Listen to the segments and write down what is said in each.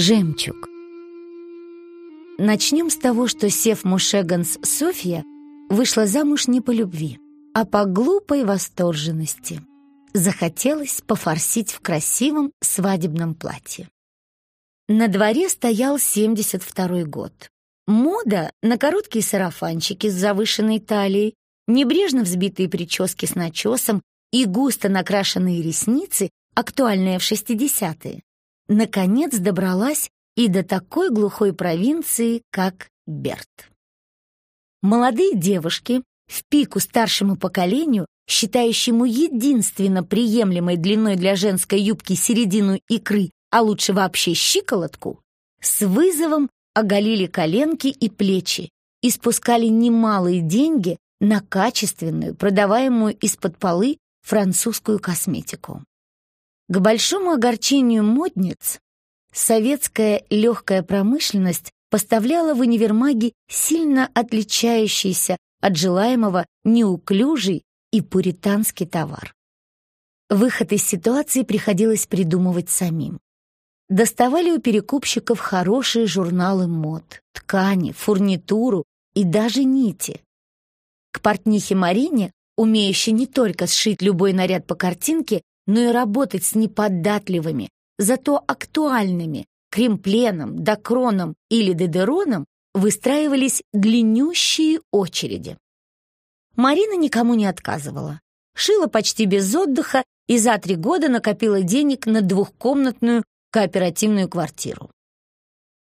Жемчуг. Начнем с того, что Сев Мушеганс Софья вышла замуж не по любви, а по глупой восторженности. Захотелось пофорсить в красивом свадебном платье. На дворе стоял 72-й год. Мода на короткие сарафанчики с завышенной талией, небрежно взбитые прически с начесом и густо накрашенные ресницы, актуальные в 60-е наконец добралась и до такой глухой провинции, как Берт. Молодые девушки, в пику старшему поколению, считающему единственно приемлемой длиной для женской юбки середину икры, а лучше вообще щиколотку, с вызовом оголили коленки и плечи и спускали немалые деньги на качественную, продаваемую из-под полы французскую косметику. К большому огорчению модниц советская легкая промышленность поставляла в универмаги сильно отличающийся от желаемого неуклюжий и пуританский товар. Выход из ситуации приходилось придумывать самим. Доставали у перекупщиков хорошие журналы мод, ткани, фурнитуру и даже нити. К портнихе Марине, умеющей не только сшить любой наряд по картинке, но и работать с неподатливыми, зато актуальными кремпленом, докроном или дедероном выстраивались длиннющие очереди. Марина никому не отказывала. Шила почти без отдыха и за три года накопила денег на двухкомнатную кооперативную квартиру.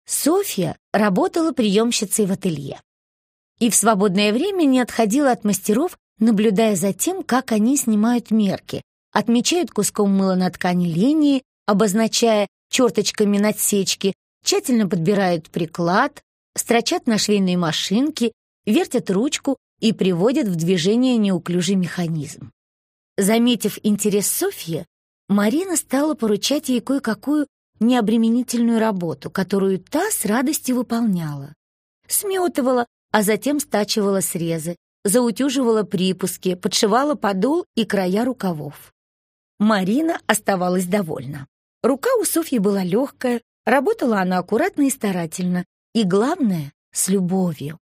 Софья работала приемщицей в ателье. И в свободное время не отходила от мастеров, наблюдая за тем, как они снимают мерки, отмечают куском мыла на ткани линии, обозначая черточками надсечки, тщательно подбирают приклад, строчат на швейной машинке, вертят ручку и приводят в движение неуклюжий механизм. Заметив интерес Софьи, Марина стала поручать ей кое-какую необременительную работу, которую та с радостью выполняла. Сметывала, а затем стачивала срезы, заутюживала припуски, подшивала подол и края рукавов. Марина оставалась довольна. Рука у Софьи была легкая, работала она аккуратно и старательно, и, главное, с любовью.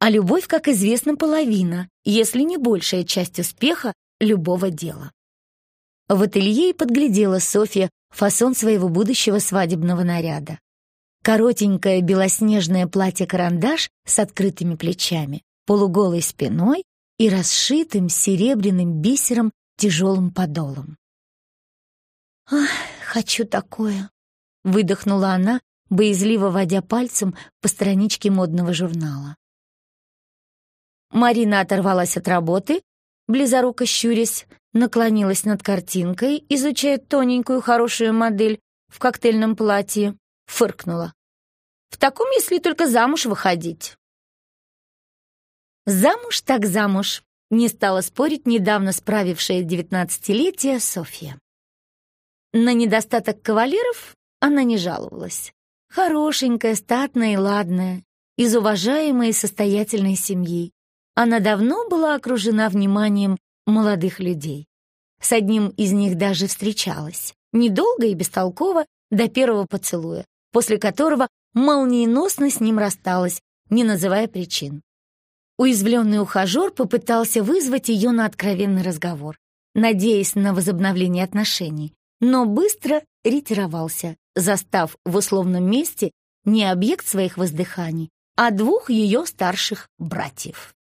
А любовь, как известно, половина, если не большая часть успеха любого дела. В ателье и подглядела Софья фасон своего будущего свадебного наряда. Коротенькое белоснежное платье-карандаш с открытыми плечами, полуголой спиной и расшитым серебряным бисером тяжелым подолом. «Ах, хочу такое!» — выдохнула она, боязливо водя пальцем по страничке модного журнала. Марина оторвалась от работы, близоруко щурясь, наклонилась над картинкой, изучая тоненькую хорошую модель в коктейльном платье, фыркнула. «В таком, если только замуж выходить». «Замуж так замуж», — не стала спорить недавно справившая девятнадцатилетие Софья. На недостаток кавалеров она не жаловалась. Хорошенькая, статная и ладная, из уважаемой и состоятельной семьи. Она давно была окружена вниманием молодых людей. С одним из них даже встречалась. Недолго и бестолково до первого поцелуя, после которого молниеносно с ним рассталась, не называя причин. Уязвленный ухажер попытался вызвать ее на откровенный разговор, надеясь на возобновление отношений но быстро ретировался, застав в условном месте не объект своих воздыханий, а двух ее старших братьев.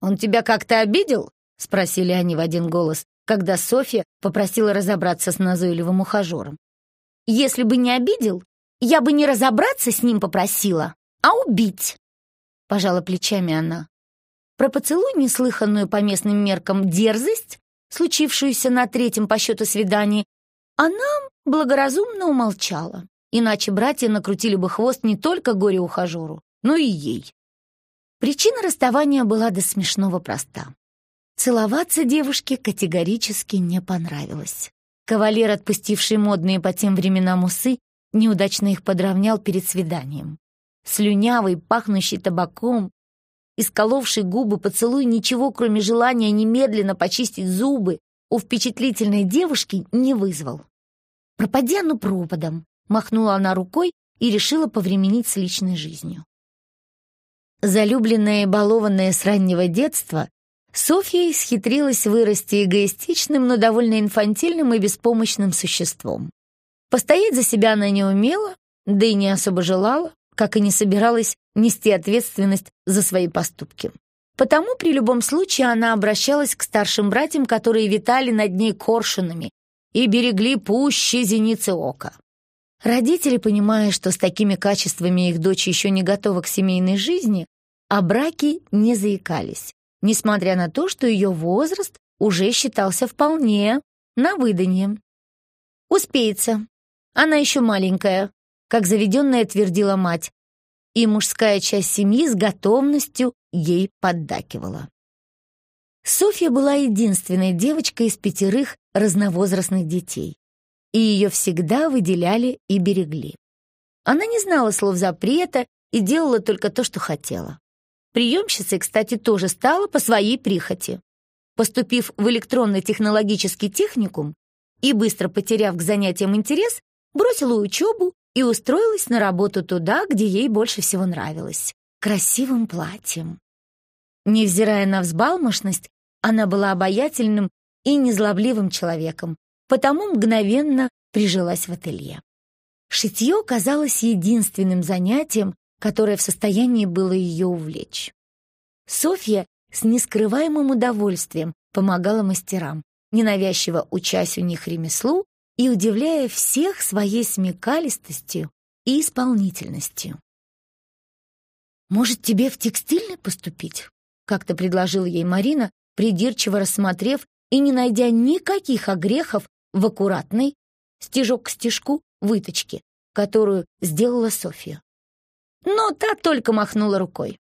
«Он тебя как-то обидел?» — спросили они в один голос, когда Софья попросила разобраться с назойливым ухажером. «Если бы не обидел, я бы не разобраться с ним попросила, а убить!» — пожала плечами она. Про поцелуй, неслыханную по местным меркам дерзость, случившуюся на третьем по счету свидании, она благоразумно умолчала, иначе братья накрутили бы хвост не только горе-ухажеру, но и ей. Причина расставания была до смешного проста. Целоваться девушке категорически не понравилось. Кавалер, отпустивший модные по тем временам усы, неудачно их подровнял перед свиданием. Слюнявый, пахнущий табаком, Исколовший губы поцелуй ничего, кроме желания немедленно почистить зубы, у впечатлительной девушки не вызвал. Пропадя ну пропадом, махнула она рукой и решила повременить с личной жизнью. Залюбленная и балованная с раннего детства, Софья исхитрилась вырасти эгоистичным, но довольно инфантильным и беспомощным существом. Постоять за себя она не умела, да и не особо желала, как и не собиралась нести ответственность за свои поступки. Потому при любом случае она обращалась к старшим братьям, которые витали над ней коршунами и берегли пуще зеницы ока. Родители, понимая, что с такими качествами их дочь еще не готова к семейной жизни, о браке не заикались, несмотря на то, что ее возраст уже считался вполне на выданье. «Успеется. Она еще маленькая», как заведенная твердила мать, и мужская часть семьи с готовностью ей поддакивала. Софья была единственной девочкой из пятерых разновозрастных детей, и ее всегда выделяли и берегли. Она не знала слов запрета и делала только то, что хотела. Приемщицей, кстати, тоже стала по своей прихоти. Поступив в электронно-технологический техникум и быстро потеряв к занятиям интерес, бросила учебу и устроилась на работу туда, где ей больше всего нравилось — красивым платьем. Невзирая на взбалмошность, она была обаятельным и незлобливым человеком, потому мгновенно прижилась в ателье. Шитье казалось единственным занятием, которое в состоянии было ее увлечь. Софья с нескрываемым удовольствием помогала мастерам, ненавязчиво учась у них ремеслу и удивляя всех своей смекалистостью и исполнительностью. «Может, тебе в текстильный поступить?» — как-то предложила ей Марина, придирчиво рассмотрев и не найдя никаких огрехов в аккуратной, стежок к стежку, выточке, которую сделала Софья. Но та только махнула рукой.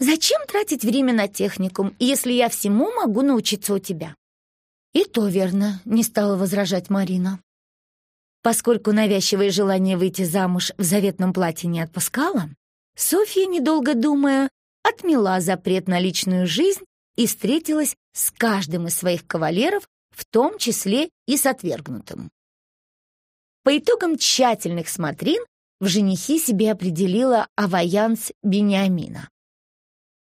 «Зачем тратить время на техникум, если я всему могу научиться у тебя? «И то верно», — не стала возражать Марина. Поскольку навязчивое желание выйти замуж в заветном платье не отпускало, Софья, недолго думая, отмела запрет на личную жизнь и встретилась с каждым из своих кавалеров, в том числе и с отвергнутым. По итогам тщательных смотрин в женихи себе определила аваянс Бениамина.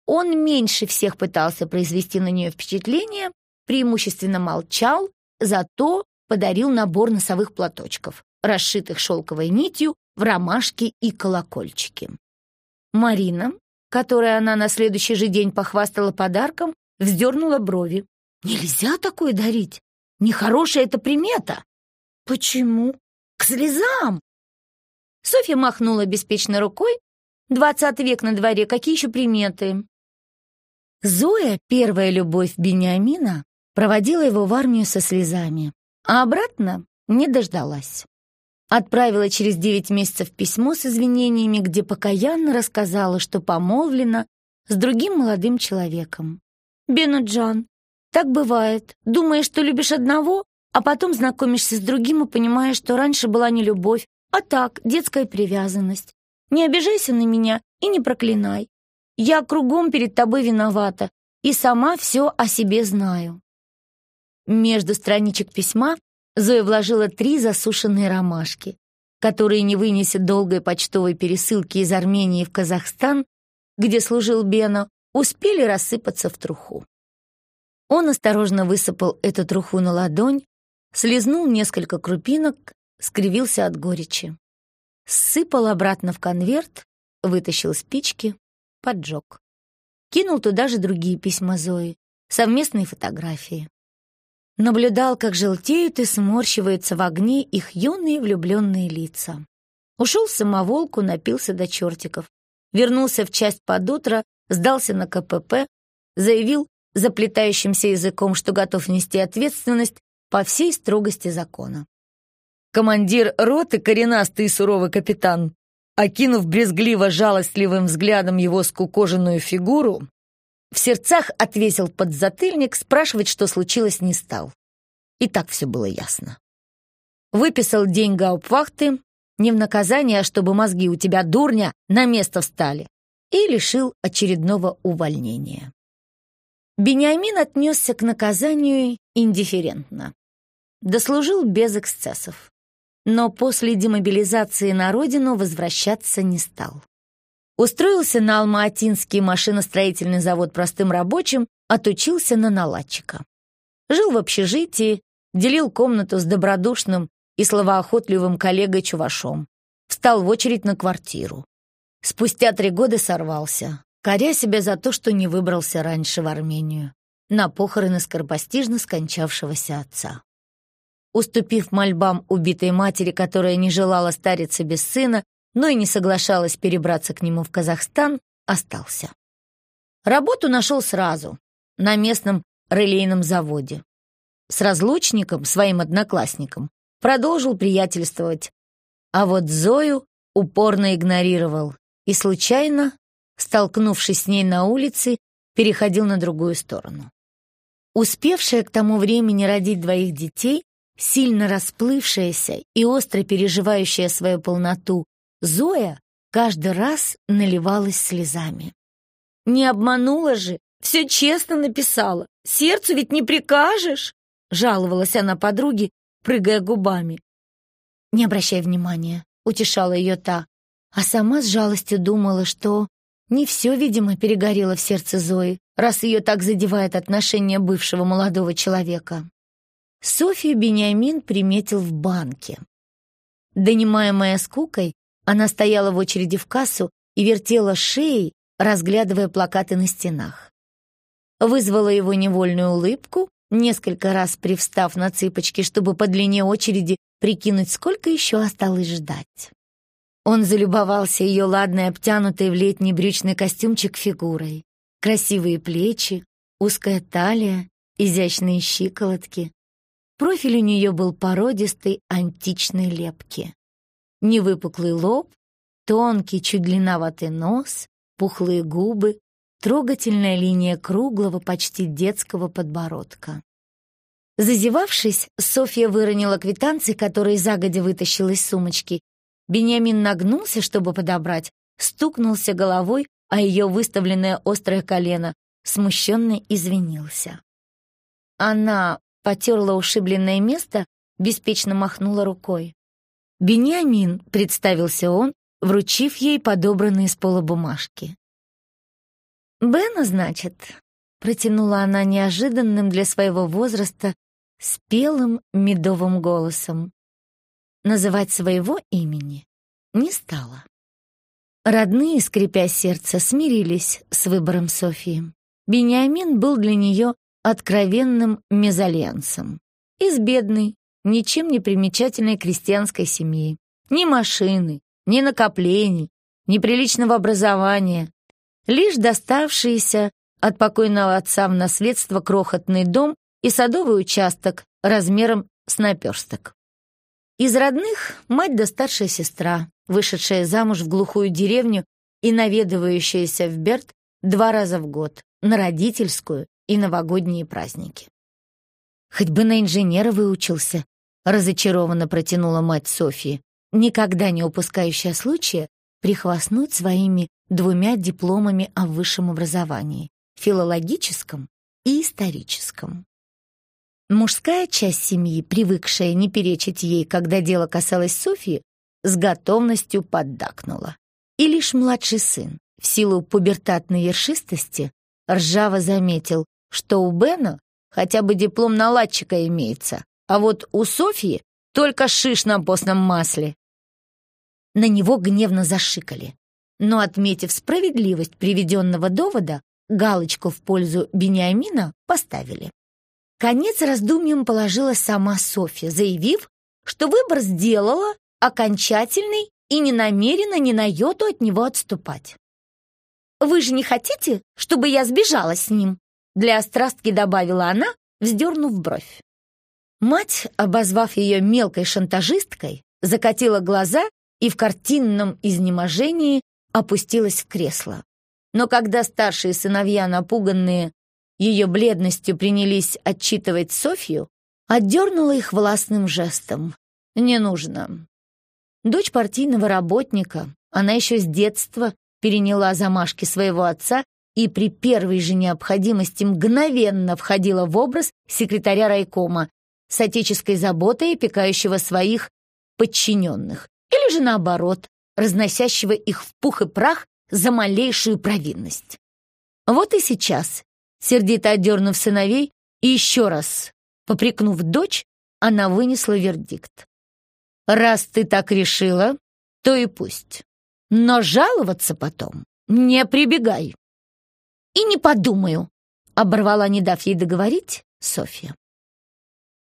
Он меньше всех пытался произвести на нее впечатление преимущественно молчал, зато подарил набор носовых платочков, расшитых шелковой нитью в ромашке и колокольчики. Марина, которой она на следующий же день похвастала подарком, вздернула брови. «Нельзя такое дарить! Нехорошая это примета!» «Почему? К слезам!» Софья махнула беспечно рукой. «Двадцатый век на дворе, какие еще приметы?» Зоя, первая любовь Бениамина, Проводила его в армию со слезами, а обратно не дождалась. Отправила через девять месяцев письмо с извинениями, где покаянно рассказала, что помолвлена с другим молодым человеком. «Бенуджан, так бывает. Думаешь, что любишь одного, а потом знакомишься с другим и понимаешь, что раньше была не любовь, а так, детская привязанность. Не обижайся на меня и не проклинай. Я кругом перед тобой виновата и сама все о себе знаю. Между страничек письма Зоя вложила три засушенные ромашки, которые, не вынесет долгой почтовой пересылки из Армении в Казахстан, где служил Бено, успели рассыпаться в труху. Он осторожно высыпал эту труху на ладонь, слезнул несколько крупинок, скривился от горечи. Сыпал обратно в конверт, вытащил спички, поджег. Кинул туда же другие письма Зои, совместные фотографии наблюдал, как желтеют и сморщиваются в огне их юные влюбленные лица. Ушел в самоволку, напился до чертиков. Вернулся в часть под утро, сдался на КПП, заявил заплетающимся языком, что готов нести ответственность по всей строгости закона. Командир роты, коренастый и суровый капитан, окинув брезгливо жалостливым взглядом его скукоженную фигуру, в сердцах отвесил подзатыльник, спрашивать, что случилось, не стал. И так все было ясно. Выписал день гауптвахты, не в наказание, а чтобы мозги у тебя, дурня, на место встали, и лишил очередного увольнения. Бениамин отнесся к наказанию индифферентно. Дослужил без эксцессов. но после демобилизации на родину возвращаться не стал. Устроился на Алма-Атинский машиностроительный завод простым рабочим, отучился на наладчика. Жил в общежитии, делил комнату с добродушным и словоохотливым коллегой Чувашом. Встал в очередь на квартиру. Спустя три года сорвался, коря себя за то, что не выбрался раньше в Армению, на похороны скоропостижно скончавшегося отца. Уступив мольбам убитой матери, которая не желала стариться без сына, но и не соглашалась перебраться к нему в Казахстан, остался. Работу нашел сразу, на местном релейном заводе. С разлучником, своим одноклассником, продолжил приятельствовать, а вот Зою упорно игнорировал и случайно, столкнувшись с ней на улице, переходил на другую сторону. Успевшая к тому времени родить двоих детей, сильно расплывшаяся и остро переживающая свою полноту, Зоя каждый раз наливалась слезами. «Не обманула же, все честно написала, сердцу ведь не прикажешь!» жаловалась она подруге, прыгая губами. «Не обращай внимания», — утешала ее та, а сама с жалостью думала, что не все, видимо, перегорело в сердце Зои, раз ее так задевает отношение бывшего молодого человека. Софию Бениамин приметил в банке. Донимаемая скукой, она стояла в очереди в кассу и вертела шеей, разглядывая плакаты на стенах. Вызвала его невольную улыбку, несколько раз привстав на цыпочки, чтобы по длине очереди прикинуть, сколько еще осталось ждать. Он залюбовался ее ладной, обтянутой в летний брючный костюмчик фигурой. Красивые плечи, узкая талия, изящные щиколотки. Профиль у нее был породистой античной лепки. Невыпуклый лоб, тонкий, чуть длинноватый нос, пухлые губы, трогательная линия круглого, почти детского подбородка. Зазевавшись, Софья выронила квитанции, которые загодя вытащила из сумочки. Бениамин нагнулся, чтобы подобрать, стукнулся головой, а ее выставленное острое колено, смущенно извинился. Она потерла ушибленное место, беспечно махнула рукой. «Бениамин», — представился он, вручив ей подобранные с пола бумажки. «Бена, значит?» — протянула она неожиданным для своего возраста спелым медовым голосом. Называть своего имени не стала. Родные, скрипя сердце, смирились с выбором Софии. Бениамин был для нее откровенным мезальянсом. Из бедной, ничем не примечательной крестьянской семьи. Ни машины, ни накоплений, ни приличного образования, лишь доставшиеся от покойного отца в наследство крохотный дом и садовый участок размером с наперсток. Из родных мать да старшая сестра, вышедшая замуж в глухую деревню и наведывающаяся в Берт два раза в год на родительскую и новогодние праздники. «Хоть бы на инженера выучился», — разочарованно протянула мать Софии, никогда не упускающая случая прихвастнуть своими двумя дипломами о высшем образовании — филологическом и историческом. Мужская часть семьи, привыкшая не перечить ей, когда дело касалось Софии, с готовностью поддакнула. И лишь младший сын, в силу пубертатной ершистости, ржаво заметил, что у Бена хотя бы диплом наладчика имеется, а вот у Софьи только шиш на постном масле. На него гневно зашикали но, отметив справедливость приведенного довода, галочку в пользу Бениамина поставили. Конец раздумьям положила сама Софья, заявив, что выбор сделала окончательный и не намерена ни на йоту от него отступать. «Вы же не хотите, чтобы я сбежала с ним?» Для острастки добавила она, вздернув бровь. Мать, обозвав ее мелкой шантажисткой, закатила глаза и в картинном изнеможении опустилась в кресло. Но когда старшие сыновья, напуганные ее бледностью, принялись отчитывать Софью, отдернула их властным жестом. «Не нужно». Дочь партийного работника, она еще с детства переняла замашки своего отца и при первой же необходимости мгновенно входила в образ секретаря райкома с отеческой заботой, опекающего своих подчиненных, или же наоборот, разносящего их в пух и прах за малейшую провинность. Вот и сейчас, сердито отдернув сыновей и еще раз попрекнув дочь, она вынесла вердикт. «Раз ты так решила, то и пусть. Но жаловаться потом не прибегай». «И не подумаю», — оборвала, не дав ей договорить, Софья.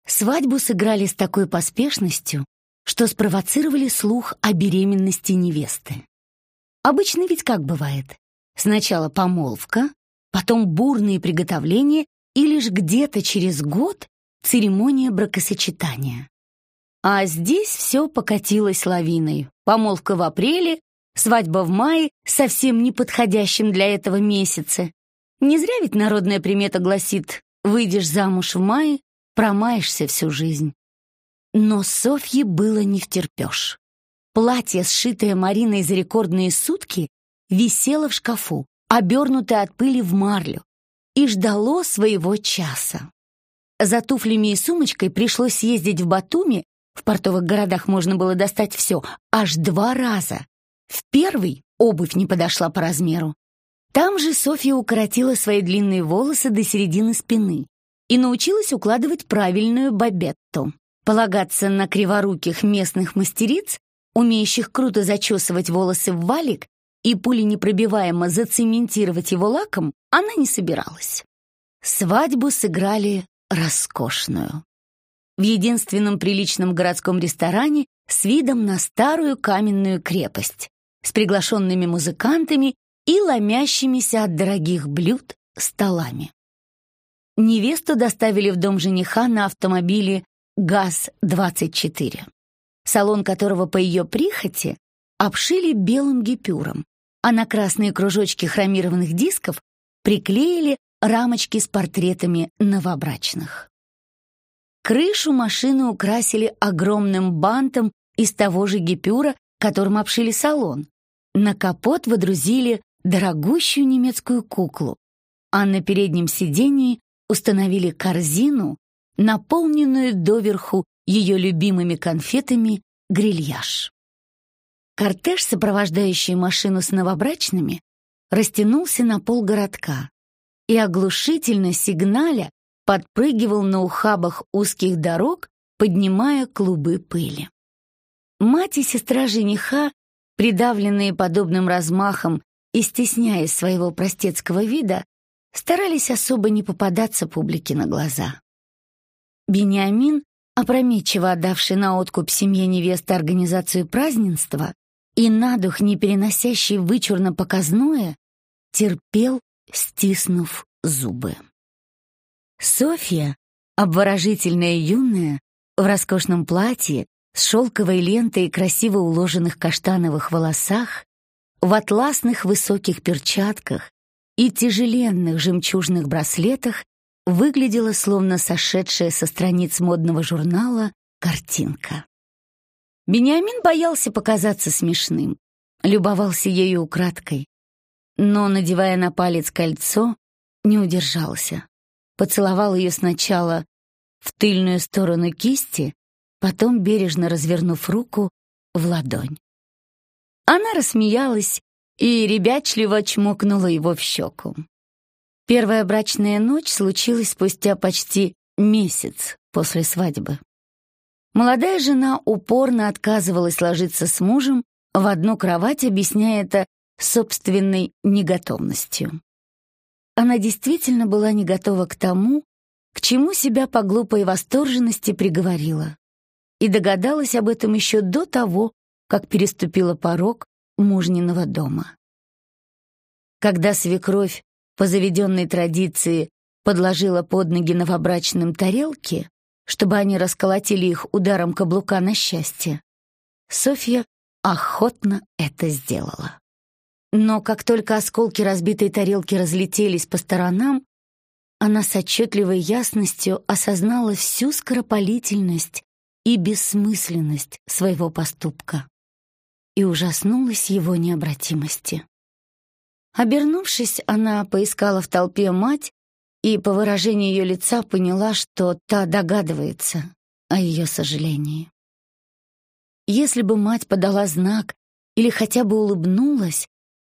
Свадьбу сыграли с такой поспешностью, что спровоцировали слух о беременности невесты. Обычно ведь как бывает? Сначала помолвка, потом бурные приготовления и лишь где-то через год церемония бракосочетания. А здесь все покатилось лавиной. Помолвка в апреле, свадьба в мае, совсем не подходящем для этого месяце. Не зря ведь народная примета гласит «выйдешь замуж в мае, промаешься всю жизнь». Но Софье было не втерпешь. Платье, сшитое Мариной за рекордные сутки, висело в шкафу, обернутое от пыли в марлю, и ждало своего часа. За туфлями и сумочкой пришлось ездить в Батуми, в портовых городах можно было достать все, аж два раза. В первый обувь не подошла по размеру. Там же Софья укоротила свои длинные волосы до середины спины и научилась укладывать правильную бабетту. Полагаться на криворуких местных мастериц, умеющих круто зачесывать волосы в валик и пуленепробиваемо зацементировать его лаком, она не собиралась. Свадьбу сыграли роскошную. В единственном приличном городском ресторане с видом на старую каменную крепость, с приглашенными музыкантами и ломящимися от дорогих блюд столами. Невесту доставили в дом жениха на автомобиле ГАЗ-24, салон которого по ее прихоти обшили белым гипюром, а на красные кружочки хромированных дисков приклеили рамочки с портретами новобрачных. Крышу машины украсили огромным бантом из того же гипюра, которым обшили салон. На капот водрузили дорогущую немецкую куклу, а на переднем сидении установили корзину наполненную доверху ее любимыми конфетами грильяж. Кортеж, сопровождающий машину с новобрачными, растянулся на полгородка и оглушительно сигналя подпрыгивал на ухабах узких дорог, поднимая клубы пыли. Мать и сестра жениха, придавленные подобным размахом и стесняясь своего простецкого вида, старались особо не попадаться публике на глаза. Бениамин, опрометчиво отдавший на откуп семье невесты организацию празднества и на дух не переносящий вычурно-показное, терпел, стиснув зубы. Софья, обворожительная юная, в роскошном платье, с шелковой лентой и красиво уложенных каштановых волосах, в атласных высоких перчатках и тяжеленных жемчужных браслетах выглядела словно сошедшая со страниц модного журнала картинка. Бениамин боялся показаться смешным, любовался ею украдкой, но, надевая на палец кольцо, не удержался. Поцеловал ее сначала в тыльную сторону кисти, потом, бережно развернув руку, в ладонь. Она рассмеялась и ребячливо чмокнула его в щеку. Первая брачная ночь случилась спустя почти месяц после свадьбы. Молодая жена упорно отказывалась ложиться с мужем в одну кровать, объясняя это собственной неготовностью. Она действительно была не готова к тому, к чему себя по глупой восторженности приговорила, и догадалась об этом еще до того, как переступила порог мужниного дома. Когда свекровь по заведенной традиции подложила под ноги новобрачным тарелки, чтобы они расколотили их ударом каблука на счастье. Софья охотно это сделала. Но как только осколки разбитой тарелки разлетелись по сторонам, она с отчетливой ясностью осознала всю скоропалительность и бессмысленность своего поступка и ужаснулась его необратимости. Обернувшись, она поискала в толпе мать и по выражению ее лица поняла, что та догадывается о ее сожалении. Если бы мать подала знак или хотя бы улыбнулась,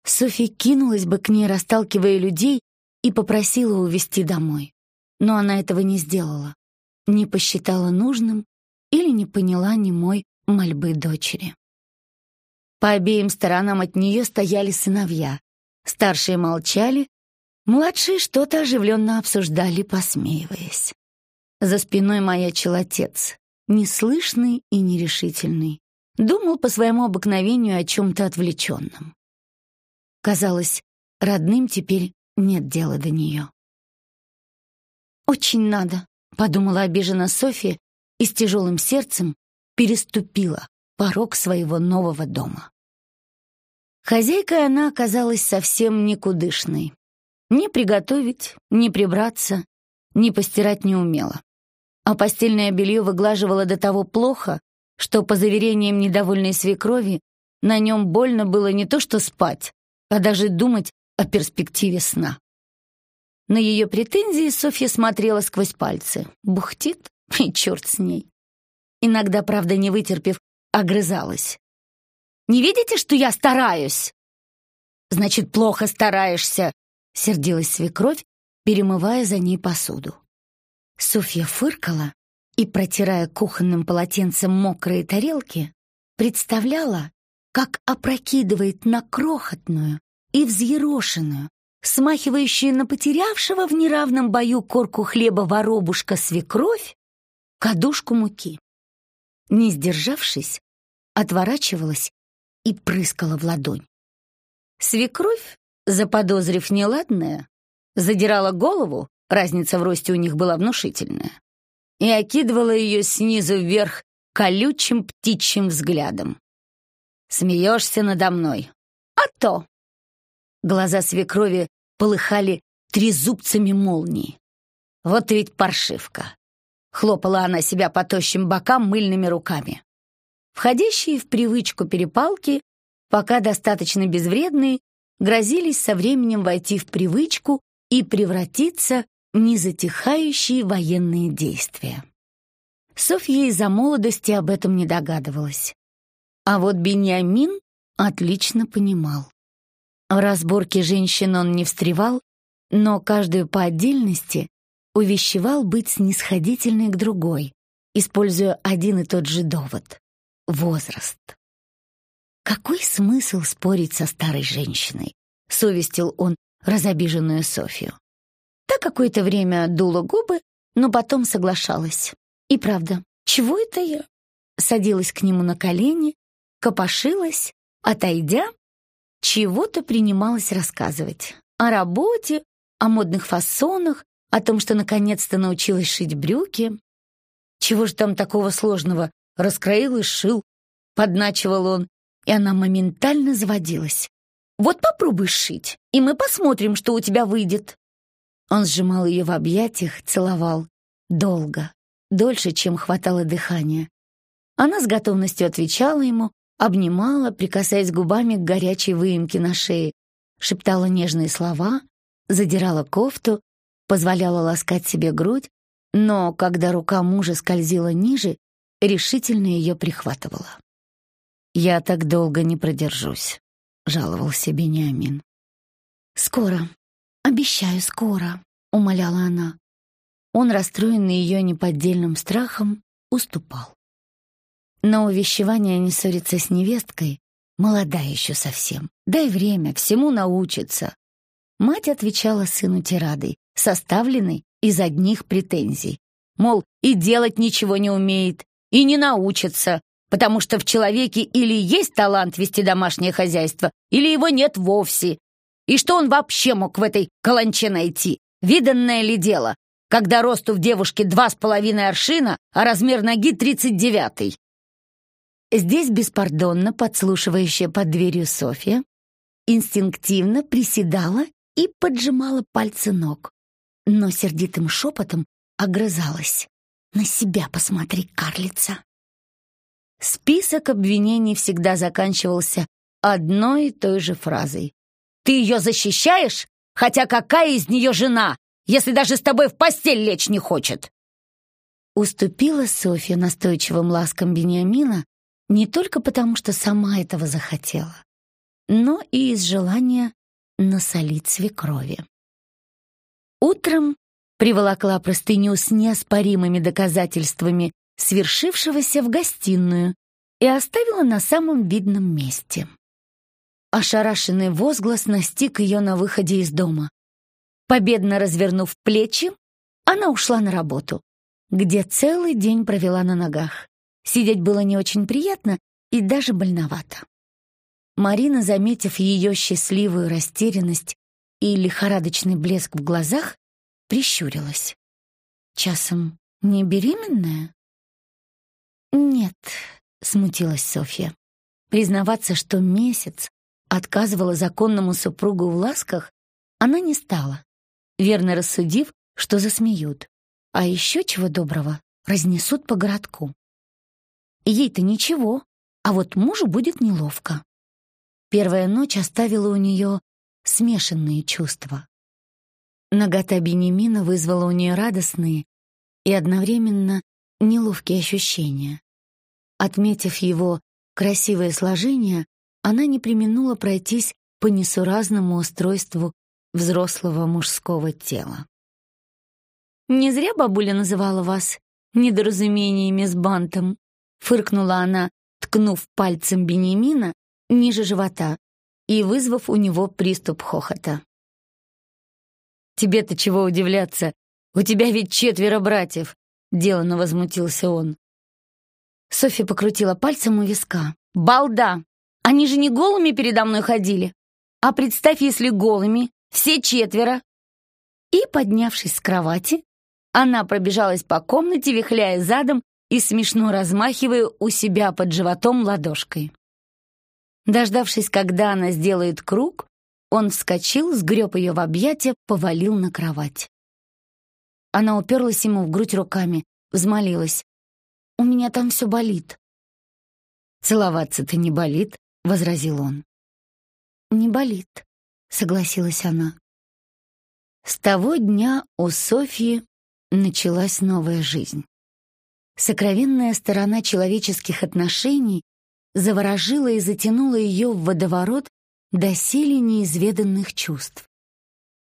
Софья кинулась бы к ней, расталкивая людей, и попросила увезти домой. Но она этого не сделала, не посчитала нужным или не поняла немой мольбы дочери. По обеим сторонам от нее стояли сыновья. Старшие молчали, младшие что-то оживленно обсуждали, посмеиваясь. За спиной маячил отец, неслышный и нерешительный. Думал по своему обыкновению о чем-то отвлеченном. Казалось, родным теперь нет дела до нее. «Очень надо», — подумала обижена Софья и с тяжелым сердцем переступила порог своего нового дома. Хозяйкой она оказалась совсем никудышной. Ни приготовить, ни прибраться, ни постирать не умела. А постельное белье выглаживала до того плохо, что, по заверениям недовольной свекрови, на нем больно было не то что спать, а даже думать о перспективе сна. На ее претензии Софья смотрела сквозь пальцы. Бухтит, и черт с ней. Иногда, правда, не вытерпев, огрызалась. «Не видите, что я стараюсь?» «Значит, плохо стараешься», — сердилась свекровь, перемывая за ней посуду. Софья фыркала и, протирая кухонным полотенцем мокрые тарелки, представляла, как опрокидывает на крохотную и взъерошенную, смахивающую на потерявшего в неравном бою корку хлеба воробушка свекровь, кадушку муки. Не сдержавшись, отворачивалась и прыскала в ладонь. Свекровь, заподозрив неладное, задирала голову, разница в росте у них была внушительная, и окидывала ее снизу вверх колючим птичьим взглядом. «Смеешься надо мной?» «А то!» Глаза свекрови полыхали трезубцами молнии. «Вот ведь паршивка!» Хлопала она себя по тощим бокам мыльными руками. Входящие в привычку перепалки, пока достаточно безвредные, грозились со временем войти в привычку и превратиться в незатихающие военные действия. Софья из-за молодости об этом не догадывалась. А вот Беньямин отлично понимал. В разборке женщин он не встревал, но каждую по отдельности увещевал быть снисходительной к другой, используя один и тот же довод — возраст. Какой смысл спорить со старой женщиной? Совестил он разобиженную Софию. Та какое-то время дула губы, но потом соглашалась. И правда, чего это я? Садилась к нему на колени, копошилась, отойдя, чего-то принималась рассказывать. О работе, о модных фасонах, о том, что наконец-то научилась шить брюки. Чего же там такого сложного? Раскроил и сшил. Подначивал он, и она моментально заводилась. «Вот попробуй шить, и мы посмотрим, что у тебя выйдет». Он сжимал ее в объятиях, целовал. Долго, дольше, чем хватало дыхания. Она с готовностью отвечала ему, обнимала, прикасаясь губами к горячей выемке на шее, шептала нежные слова, задирала кофту, позволяла ласкать себе грудь, но, когда рука мужа скользила ниже, решительно ее прихватывала. «Я так долго не продержусь», — жаловался Бениамин. «Скоро, обещаю, скоро», — умоляла она. Он, расстроенный ее неподдельным страхом, уступал. Но увещевание не ссориться с невесткой, молода еще совсем. Дай время, всему научится. Мать отвечала сыну тирадой, составленной из одних претензий. Мол, и делать ничего не умеет, и не научится, потому что в человеке или есть талант вести домашнее хозяйство, или его нет вовсе. И что он вообще мог в этой каланче найти? Виданное ли дело, когда росту в девушке два с половиной аршина, а размер ноги тридцать девятый? Здесь беспардонно подслушивающая под дверью Софья инстинктивно приседала и поджимала пальцы ног, но сердитым шепотом огрызалась. «На себя посмотри, карлица!» Список обвинений всегда заканчивался одной и той же фразой. «Ты ее защищаешь? Хотя какая из нее жена, если даже с тобой в постель лечь не хочет?» Уступила Софья настойчивым ласкам Бениамина, Не только потому, что сама этого захотела, но и из желания насолить свекрови. Утром приволокла простыню с неоспоримыми доказательствами свершившегося в гостиную и оставила на самом видном месте. Ошарашенный возглас настиг ее на выходе из дома. Победно развернув плечи, она ушла на работу, где целый день провела на ногах. Сидеть было не очень приятно и даже больновато. Марина, заметив ее счастливую растерянность и лихорадочный блеск в глазах, прищурилась. «Часом не беременная?» «Нет», — смутилась Софья. Признаваться, что месяц отказывала законному супругу в ласках, она не стала, верно рассудив, что засмеют, а еще чего доброго разнесут по городку. Ей-то ничего, а вот мужу будет неловко. Первая ночь оставила у нее смешанные чувства. Нагота Бенемина вызвала у нее радостные и одновременно неловкие ощущения. Отметив его красивое сложение, она не применула пройтись по несуразному устройству взрослого мужского тела. «Не зря бабуля называла вас недоразумениями с бантом», фыркнула она, ткнув пальцем Бенемина ниже живота и вызвав у него приступ хохота. «Тебе-то чего удивляться? У тебя ведь четверо братьев!» — деланно возмутился он. Софья покрутила пальцем у виска. «Балда! Они же не голыми передо мной ходили! А представь, если голыми, все четверо!» И, поднявшись с кровати, она пробежалась по комнате, вихляя задом и смешно размахивая у себя под животом ладошкой. Дождавшись, когда она сделает круг, он вскочил, сгреб ее в объятия, повалил на кровать. Она уперлась ему в грудь руками, взмолилась. «У меня там все болит». «Целоваться-то не болит», — возразил он. «Не болит», — согласилась она. С того дня у Софьи началась новая жизнь. Сокровенная сторона человеческих отношений заворожила и затянула ее в водоворот доселе неизведанных чувств.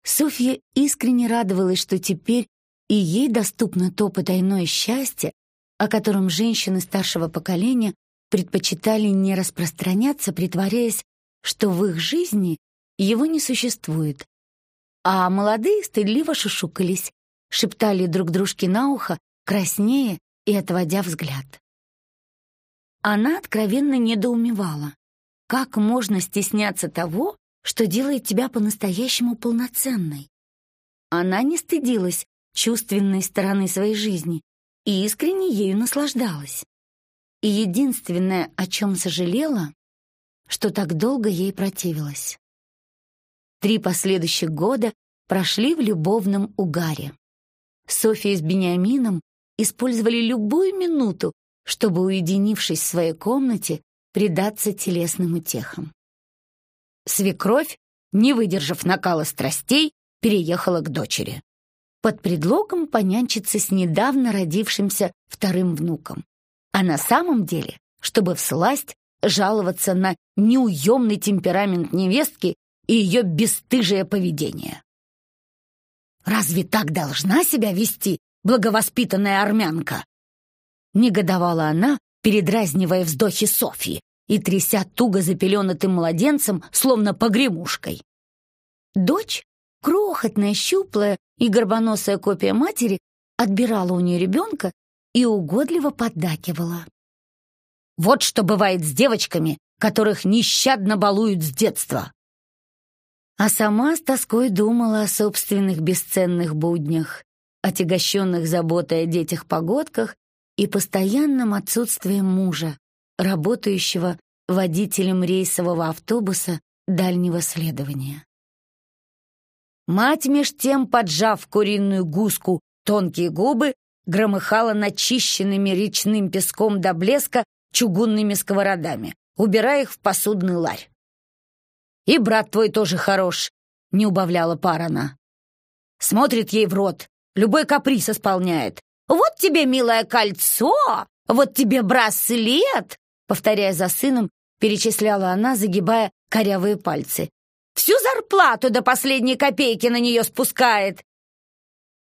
Софья искренне радовалась, что теперь и ей доступно то потайное счастье, о котором женщины старшего поколения предпочитали не распространяться, притворяясь, что в их жизни его не существует. А молодые стыдливо шушукались, шептали друг дружке на ухо, краснея и отводя взгляд. Она откровенно недоумевала. Как можно стесняться того, что делает тебя по-настоящему полноценной? Она не стыдилась чувственной стороны своей жизни и искренне ею наслаждалась. И единственное, о чем сожалела, что так долго ей противилась. Три последующих года прошли в любовном угаре. София с Бениамином использовали любую минуту, чтобы, уединившись в своей комнате, предаться телесным утехам. Свекровь, не выдержав накала страстей, переехала к дочери. Под предлогом понянчиться с недавно родившимся вторым внуком. А на самом деле, чтобы всласть жаловаться на неуемный темперамент невестки и ее бесстыжее поведение. «Разве так должна себя вести благовоспитанная армянка?» Негодовала она, передразнивая вздохи Софьи и тряся туго запеленатым младенцем, словно погремушкой. Дочь, крохотная, щуплая и горбоносая копия матери, отбирала у нее ребенка и угодливо поддакивала. Вот что бывает с девочками, которых нещадно балуют с детства. А сама с тоской думала о собственных бесценных буднях, отягощенных заботой о детях-погодках и постоянном отсутствии мужа, работающего водителем рейсового автобуса дальнего следования. Мать меж тем, поджав куриную гуску тонкие губы, громыхала начищенными речным песком до блеска чугунными сковородами, убирая их в посудный ларь. «И брат твой тоже хорош», — не убавляла Парана. Смотрит ей в рот, любой каприз исполняет, вот тебе, милое, кольцо, вот тебе браслет, повторяя за сыном, перечисляла она, загибая корявые пальцы. «Всю зарплату до последней копейки на нее спускает.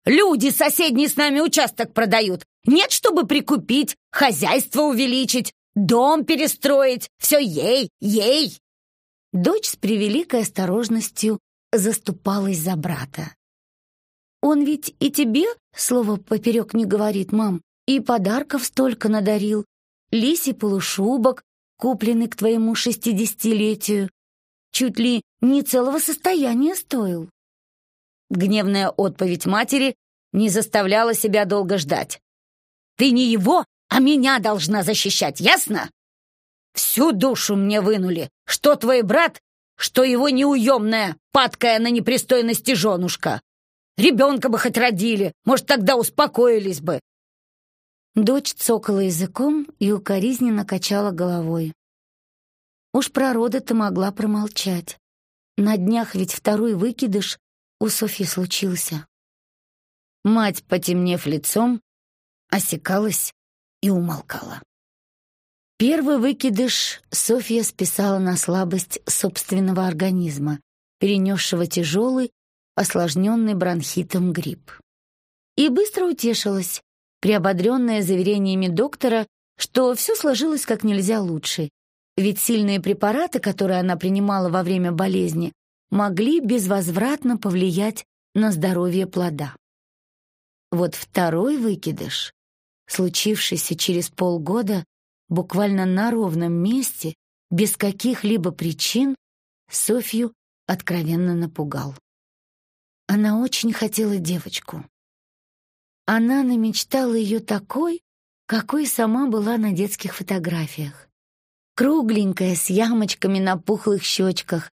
Люди соседний с нами участок продают. Нет, чтобы прикупить, хозяйство увеличить, дом перестроить. Все ей, ей!» Дочь с превеликой осторожностью заступалась за брата. «Он ведь и тебе слово поперек не говорит, мам, и подарков столько надарил. Лисе полушубок, купленный к твоему шестидесятилетию, чуть ли не целого состояния стоил». Гневная отповедь матери не заставляла себя долго ждать. «Ты не его, а меня должна защищать, ясно? Всю душу мне вынули, что твой брат, что его неуемная, падкая на непристойности женушка. Ребенка бы хоть родили, может, тогда успокоились бы». Дочь цокала языком и укоризненно качала головой. Уж про роды-то могла промолчать. На днях ведь второй выкидыш у Софьи случился. Мать, потемнев лицом, осекалась и умолкала. Первый выкидыш Софья списала на слабость собственного организма, перенесшего тяжелый, осложненный бронхитом грипп. И быстро утешилась, приободренная заверениями доктора, что все сложилось как нельзя лучше, ведь сильные препараты, которые она принимала во время болезни, могли безвозвратно повлиять на здоровье плода. Вот второй выкидыш, случившийся через полгода, буквально на ровном месте, без каких-либо причин, Софью откровенно напугал. Она очень хотела девочку. Она намечтала ее такой, какой сама была на детских фотографиях. Кругленькая, с ямочками на пухлых щечках,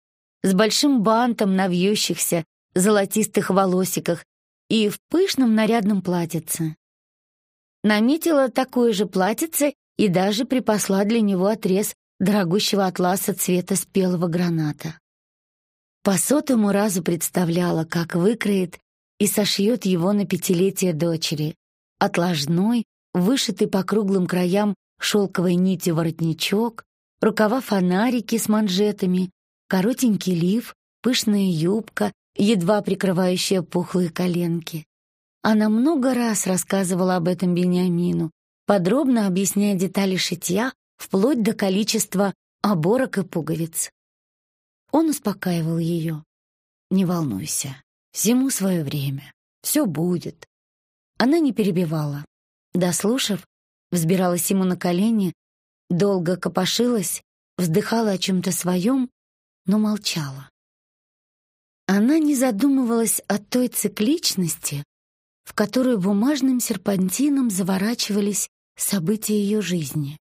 с большим бантом на вьющихся золотистых волосиках и в пышном нарядном платьице. Наметила такое же платьице и даже припасла для него отрез дорогущего атласа цвета спелого граната. По сотому разу представляла, как выкроет и сошьет его на пятилетие дочери. Отложной, вышитый по круглым краям шелковой нитью воротничок, рукава-фонарики с манжетами, коротенький лиф, пышная юбка, едва прикрывающая пухлые коленки. Она много раз рассказывала об этом Бениамину, подробно объясняя детали шитья, вплоть до количества оборок и пуговиц. Он успокаивал ее. «Не волнуйся, всему свое время, все будет». Она не перебивала. Дослушав, взбиралась ему на колени, долго копошилась, вздыхала о чем-то своем, но молчала. Она не задумывалась о той цикличности, в которую бумажным серпантином заворачивались события ее жизни.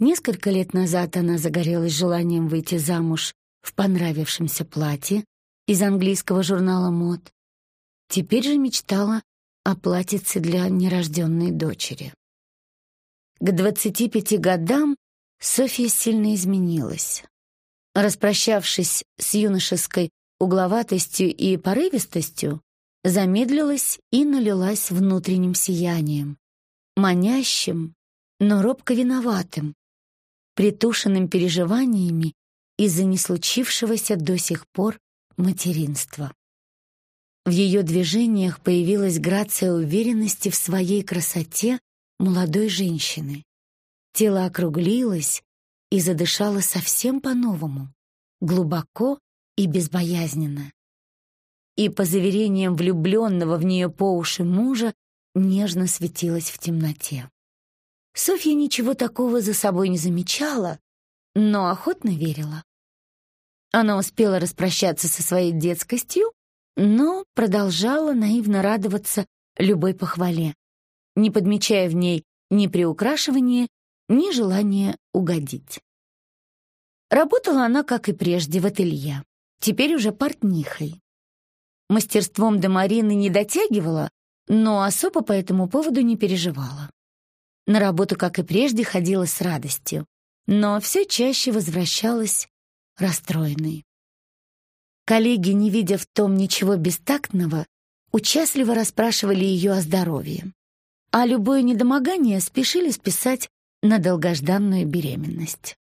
Несколько лет назад она загорелась желанием выйти замуж в понравившемся платье из английского журнала мод. Теперь же мечтала о платьице для нерожденной дочери. К 25 годам Софья сильно изменилась. Распрощавшись с юношеской угловатостью и порывистостью, замедлилась и налилась внутренним сиянием, манящим, но робко виноватым, притушенным переживаниями из-за неслучившегося до сих пор материнства. В ее движениях появилась грация уверенности в своей красоте молодой женщины. Тело округлилось и задышало совсем по-новому, глубоко и безбоязненно. И, по заверениям влюбленного в нее по уши мужа, нежно светилась в темноте. Софья ничего такого за собой не замечала, но охотно верила. Она успела распрощаться со своей детскостью, но продолжала наивно радоваться любой похвале, не подмечая в ней ни приукрашивания, ни желания угодить. Работала она, как и прежде, в ателье, теперь уже портнихой. Мастерством до Марины не дотягивала, но особо по этому поводу не переживала. На работу, как и прежде, ходила с радостью, но все чаще возвращалась расстроенной. Коллеги, не видя в том ничего бестактного, участливо расспрашивали ее о здоровье, а любое недомогание спешили списать на долгожданную беременность.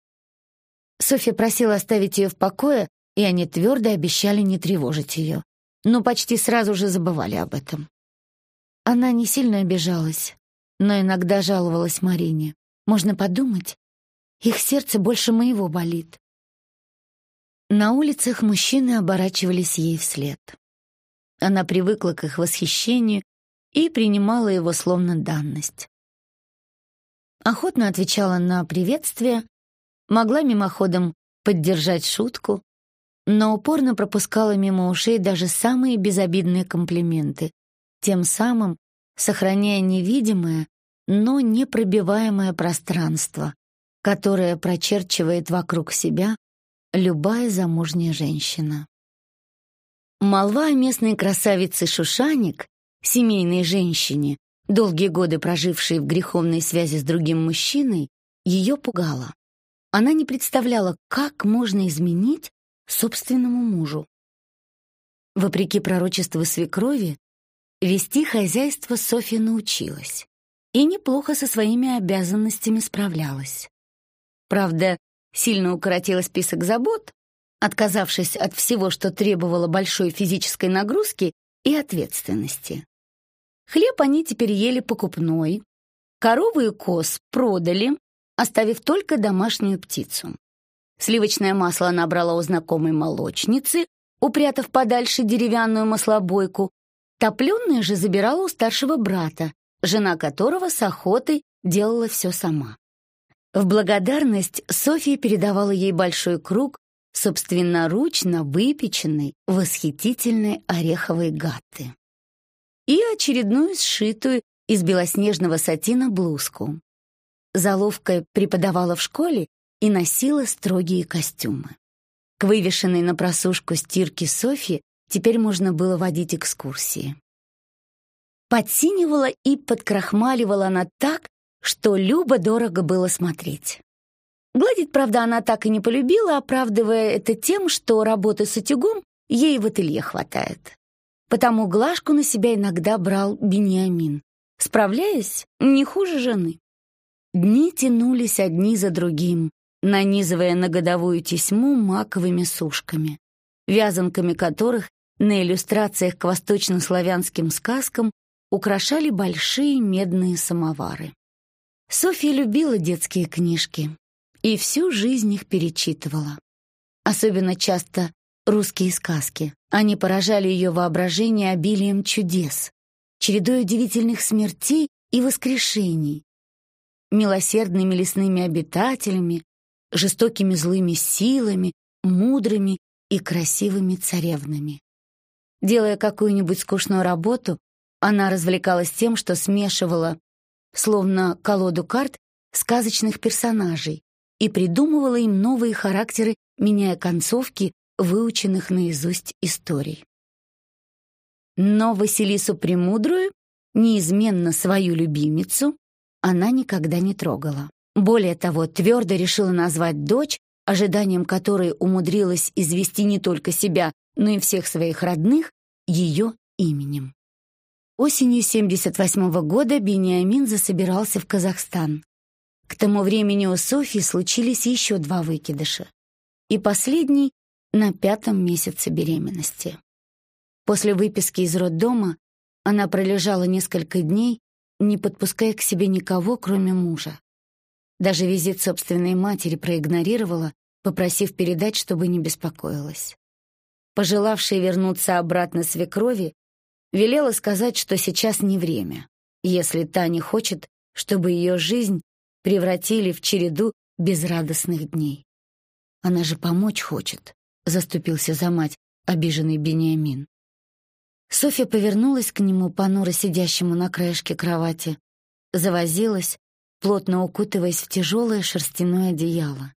Софья просила оставить ее в покое, и они твердо обещали не тревожить ее, но почти сразу же забывали об этом. Она не сильно обижалась, но иногда жаловалась Марине. Можно подумать, их сердце больше моего болит. На улицах мужчины оборачивались ей вслед. Она привыкла к их восхищению и принимала его словно данность. Охотно отвечала на приветствие, могла мимоходом поддержать шутку, но упорно пропускала мимо ушей даже самые безобидные комплименты, тем самым сохраняя невидимое, но непробиваемое пространство, которое прочерчивает вокруг себя любая замужняя женщина. Молва о местной красавице Шушаник, семейной женщине, долгие годы прожившей в греховной связи с другим мужчиной, ее пугала. Она не представляла, как можно изменить собственному мужу. Вопреки пророчеству свекрови, вести хозяйство Софья научилась и неплохо со своими обязанностями справлялась. Правда, сильно укоротила список забот, отказавшись от всего, что требовало большой физической нагрузки и ответственности. Хлеб они теперь ели покупной, корову и коз продали, оставив только домашнюю птицу. Сливочное масло она брала у знакомой молочницы, упрятав подальше деревянную маслобойку. Топленное же забирала у старшего брата, жена которого с охотой делала все сама. В благодарность Софья передавала ей большой круг собственноручно выпеченной восхитительной ореховой гатты и очередную сшитую из белоснежного сатина блузку. Заловка преподавала в школе и носила строгие костюмы. К вывешенной на просушку стирке Софьи теперь можно было водить экскурсии. Подсинивала и подкрахмаливала она так, что любо-дорого было смотреть. Гладить, правда, она так и не полюбила, оправдывая это тем, что работы с утюгом ей в ателье хватает. Потому глажку на себя иногда брал Бениамин, справляясь не хуже жены. Дни тянулись одни за другим, нанизывая на годовую тесьму маковыми сушками, вязанками которых на иллюстрациях к восточнославянским сказкам украшали большие медные самовары. Софья любила детские книжки и всю жизнь их перечитывала. Особенно часто русские сказки. Они поражали ее воображение обилием чудес, чередой удивительных смертей и воскрешений, милосердными лесными обитателями, жестокими злыми силами, мудрыми и красивыми царевнами. Делая какую-нибудь скучную работу, она развлекалась тем, что смешивала, словно колоду карт, сказочных персонажей и придумывала им новые характеры, меняя концовки выученных наизусть историй. Но Василису Премудрую, неизменно свою любимицу, она никогда не трогала. Более того, твердо решила назвать дочь, ожиданием которой умудрилась извести не только себя, но и всех своих родных, ее именем. Осенью 78 -го года Бениамин засобирался в Казахстан. К тому времени у Софьи случились еще два выкидыша. И последний на пятом месяце беременности. После выписки из роддома она пролежала несколько дней, не подпуская к себе никого, кроме мужа. Даже визит собственной матери проигнорировала, попросив передать, чтобы не беспокоилась. Пожелавшая вернуться обратно свекрови, велела сказать, что сейчас не время, если та не хочет, чтобы ее жизнь превратили в череду безрадостных дней. Она же помочь хочет, заступился за мать обиженный Бениамин. Софья повернулась к нему, понуро сидящему на краешке кровати, завозилась, плотно укутываясь в тяжелое шерстяное одеяло.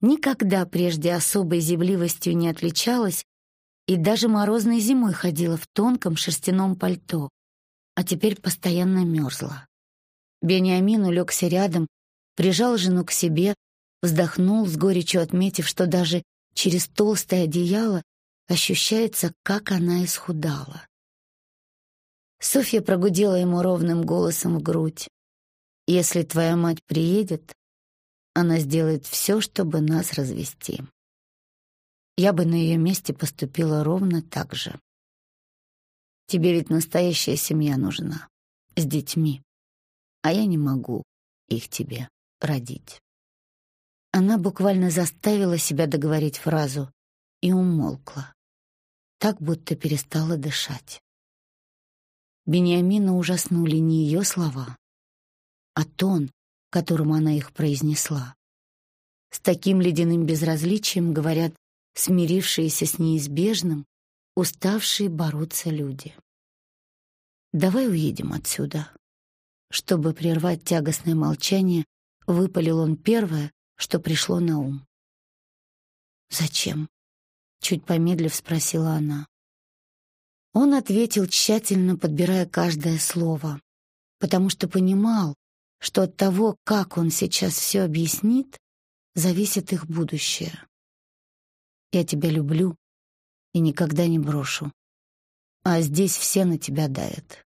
Никогда прежде особой зевливостью не отличалась и даже морозной зимой ходила в тонком шерстяном пальто, а теперь постоянно мерзла. Бениамин улегся рядом, прижал жену к себе, вздохнул с горечью, отметив, что даже через толстое одеяло ощущается, как она исхудала. Софья прогудела ему ровным голосом в грудь. Если твоя мать приедет, она сделает все, чтобы нас развести. Я бы на ее месте поступила ровно так же. Тебе ведь настоящая семья нужна, с детьми, а я не могу их тебе родить. Она буквально заставила себя договорить фразу и умолкла, так будто перестала дышать. Бениамина ужаснули не ее слова, а тон, которым она их произнесла. С таким ледяным безразличием говорят смирившиеся с неизбежным, уставшие бороться люди. «Давай уедем отсюда». Чтобы прервать тягостное молчание, выпалил он первое, что пришло на ум. «Зачем?» — чуть помедлив спросила она. Он ответил, тщательно подбирая каждое слово, потому что понимал, что от того, как он сейчас все объяснит, зависит их будущее. Я тебя люблю и никогда не брошу. А здесь все на тебя давят.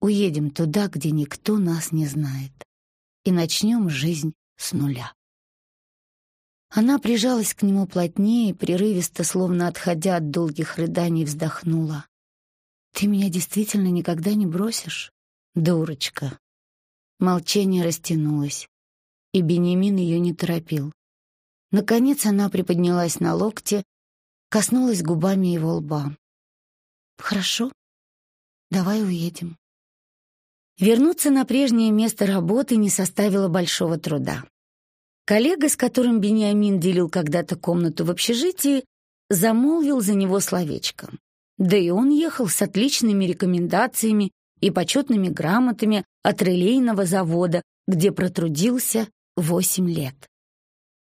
Уедем туда, где никто нас не знает, и начнем жизнь с нуля. Она прижалась к нему плотнее, прерывисто, словно отходя от долгих рыданий, вздохнула. «Ты меня действительно никогда не бросишь?» «Дурочка!» Молчание растянулось, и Бенемин ее не торопил. Наконец она приподнялась на локте, коснулась губами его лба. «Хорошо, давай уедем». Вернуться на прежнее место работы не составило большого труда. Коллега, с которым Бениамин делил когда-то комнату в общежитии, замолвил за него словечко. Да и он ехал с отличными рекомендациями и почетными грамотами от релейного завода, где протрудился восемь лет.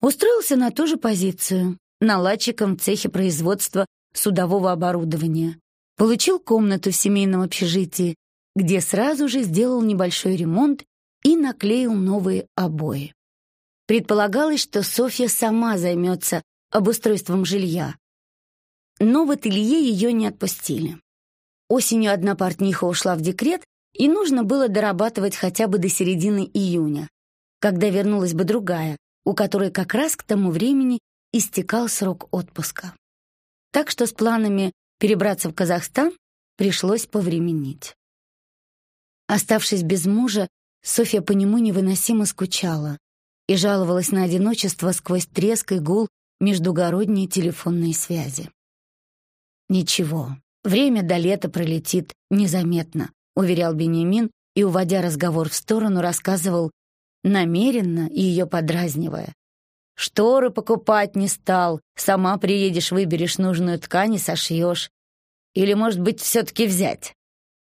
Устроился на ту же позицию, наладчиком в цехе производства судового оборудования. Получил комнату в семейном общежитии, где сразу же сделал небольшой ремонт и наклеил новые обои. Предполагалось, что Софья сама займется обустройством жилья. Но в ателье ее не отпустили. Осенью одна портниха ушла в декрет, и нужно было дорабатывать хотя бы до середины июня, когда вернулась бы другая, у которой как раз к тому времени истекал срок отпуска. Так что с планами перебраться в Казахстан пришлось повременить. Оставшись без мужа, Софья по нему невыносимо скучала и жаловалась на одиночество сквозь треск и гул междугородней телефонной связи. «Ничего, время до лета пролетит незаметно», — уверял Бенемин и, уводя разговор в сторону, рассказывал, намеренно ее подразнивая. «Шторы покупать не стал, сама приедешь, выберешь нужную ткань и сошьешь. Или, может быть, все-таки взять?»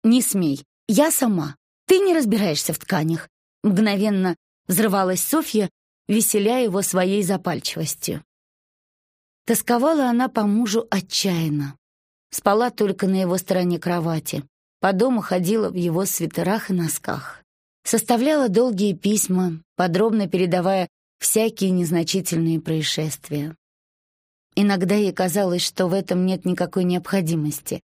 «Не смей, я сама. Ты не разбираешься в тканях». Мгновенно взрывалась Софья, веселя его своей запальчивостью. Тосковала она по мужу отчаянно. Спала только на его стороне кровати. По дому ходила в его свитерах и носках. Составляла долгие письма, подробно передавая всякие незначительные происшествия. Иногда ей казалось, что в этом нет никакой необходимости,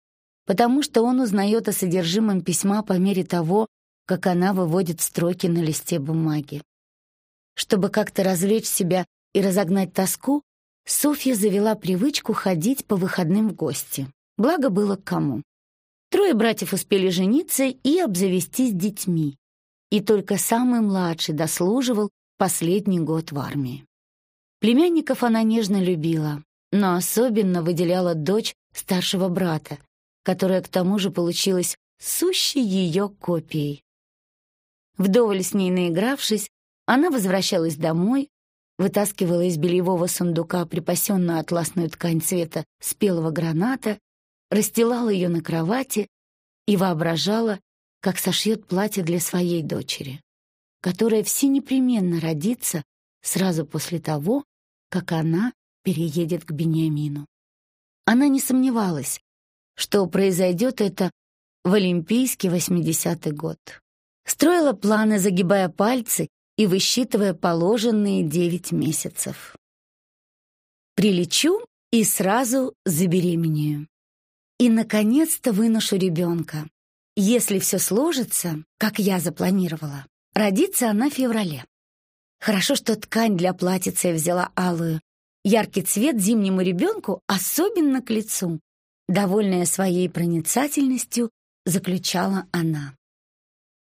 потому что он узнает о содержимом письма по мере того, как она выводит строки на листе бумаги. Чтобы как-то развлечь себя и разогнать тоску, Софья завела привычку ходить по выходным в гости. Благо было к кому. Трое братьев успели жениться и обзавестись детьми. И только самый младший дослуживал последний год в армии. Племянников она нежно любила, но особенно выделяла дочь старшего брата, которая к тому же получилась сущей ее копией. Вдоволь с ней наигравшись, она возвращалась домой, вытаскивала из бельевого сундука припасенную атласную ткань цвета спелого граната, расстилала ее на кровати и воображала, как сошьет платье для своей дочери, которая все непременно родится сразу после того, как она переедет к Бениамину. Она не сомневалась, что произойдет это в Олимпийский 80-й год. Строила планы, загибая пальцы и высчитывая положенные девять месяцев. Прилечу и сразу забеременею. И, наконец-то, выношу ребенка. Если все сложится, как я запланировала, Родится она в феврале. Хорошо, что ткань для платьица я взяла алую. Яркий цвет зимнему ребенку особенно к лицу. Довольная своей проницательностью, заключала она.